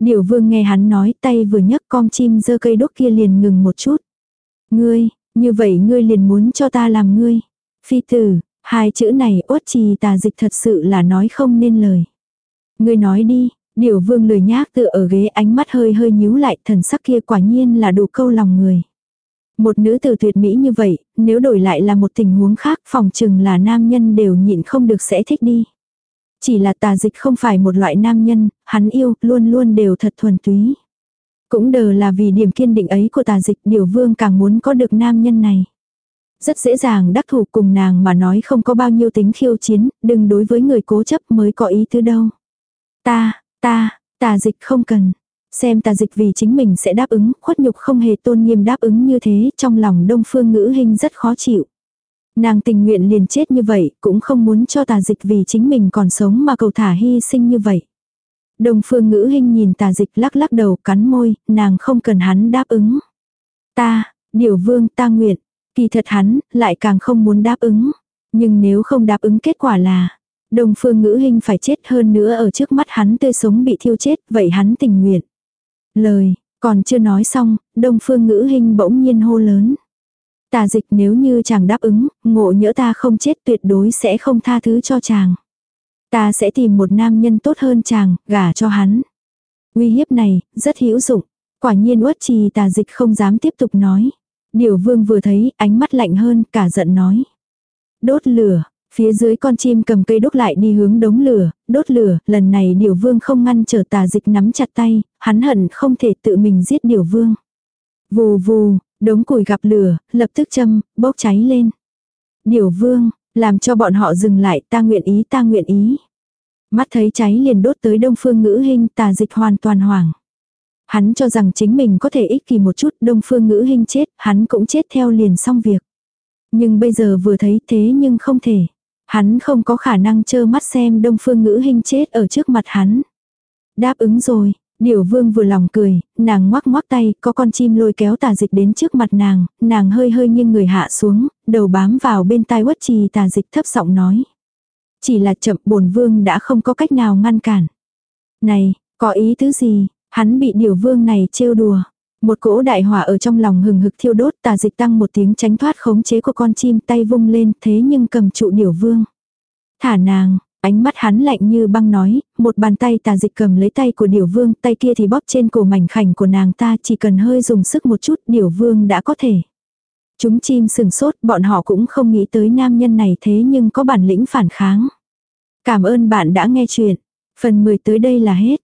điệu vương nghe hắn nói tay vừa nhấc con chim dơ cây đốt kia liền ngừng một chút. Ngươi, như vậy ngươi liền muốn cho ta làm ngươi. Phi tử, hai chữ này uất trì tà dịch thật sự là nói không nên lời. Ngươi nói đi, điều vương lười nhác tựa ở ghế ánh mắt hơi hơi nhíu lại thần sắc kia quả nhiên là đủ câu lòng người. Một nữ tử tuyệt mỹ như vậy, nếu đổi lại là một tình huống khác phòng chừng là nam nhân đều nhịn không được sẽ thích đi. Chỉ là tà dịch không phải một loại nam nhân, hắn yêu, luôn luôn đều thật thuần túy. Cũng đờ là vì điểm kiên định ấy của tà dịch điều vương càng muốn có được nam nhân này. Rất dễ dàng đắc thủ cùng nàng mà nói không có bao nhiêu tính khiêu chiến, đừng đối với người cố chấp mới có ý thứ đâu. Ta, ta, Tà dịch không cần. Xem tà dịch vì chính mình sẽ đáp ứng, khuất nhục không hề tôn nghiêm đáp ứng như thế, trong lòng đông phương ngữ hình rất khó chịu. Nàng tình nguyện liền chết như vậy, cũng không muốn cho tà dịch vì chính mình còn sống mà cầu thả hy sinh như vậy. Đông phương ngữ hình nhìn tà dịch lắc lắc đầu cắn môi, nàng không cần hắn đáp ứng. Ta, điều vương ta nguyện, kỳ thật hắn, lại càng không muốn đáp ứng. Nhưng nếu không đáp ứng kết quả là, Đông phương ngữ hình phải chết hơn nữa ở trước mắt hắn tươi sống bị thiêu chết, vậy hắn tình nguyện. Lời, còn chưa nói xong, đông phương ngữ hình bỗng nhiên hô lớn. Tà dịch nếu như chàng đáp ứng, ngộ nhỡ ta không chết tuyệt đối sẽ không tha thứ cho chàng. Ta sẽ tìm một nam nhân tốt hơn chàng, gả cho hắn. Uy hiếp này, rất hữu dụng. Quả nhiên uất trì tà dịch không dám tiếp tục nói. Điều vương vừa thấy, ánh mắt lạnh hơn, cả giận nói. Đốt lửa, Phía dưới con chim cầm cây đốt lại đi hướng đống lửa, đốt lửa, lần này điều vương không ngăn trở tà dịch nắm chặt tay, hắn hận không thể tự mình giết điều vương. Vù vù, đống củi gặp lửa, lập tức châm, bốc cháy lên. Điều vương, làm cho bọn họ dừng lại, ta nguyện ý ta nguyện ý. Mắt thấy cháy liền đốt tới đông phương ngữ hình tà dịch hoàn toàn hoảng. Hắn cho rằng chính mình có thể ích kỷ một chút đông phương ngữ hình chết, hắn cũng chết theo liền xong việc. Nhưng bây giờ vừa thấy thế nhưng không thể. Hắn không có khả năng trơ mắt xem đông phương ngữ hình chết ở trước mặt hắn. Đáp ứng rồi, Điểu vương vừa lòng cười, nàng ngoắc ngoắc tay, có con chim lôi kéo tà dịch đến trước mặt nàng, nàng hơi hơi nghiêng người hạ xuống, đầu bám vào bên tai quất trì tà dịch thấp giọng nói. Chỉ là chậm bổn vương đã không có cách nào ngăn cản. Này, có ý thứ gì, hắn bị điểu vương này trêu đùa. Một cỗ đại hỏa ở trong lòng hừng hực thiêu đốt tà dịch tăng một tiếng tránh thoát khống chế của con chim tay vung lên thế nhưng cầm trụ điểu vương. Thả nàng, ánh mắt hắn lạnh như băng nói, một bàn tay tà dịch cầm lấy tay của điểu vương, tay kia thì bóp trên cổ mảnh khảnh của nàng ta chỉ cần hơi dùng sức một chút điểu vương đã có thể. Chúng chim sừng sốt, bọn họ cũng không nghĩ tới nam nhân này thế nhưng có bản lĩnh phản kháng. Cảm ơn bạn đã nghe chuyện. Phần 10 tới đây là hết.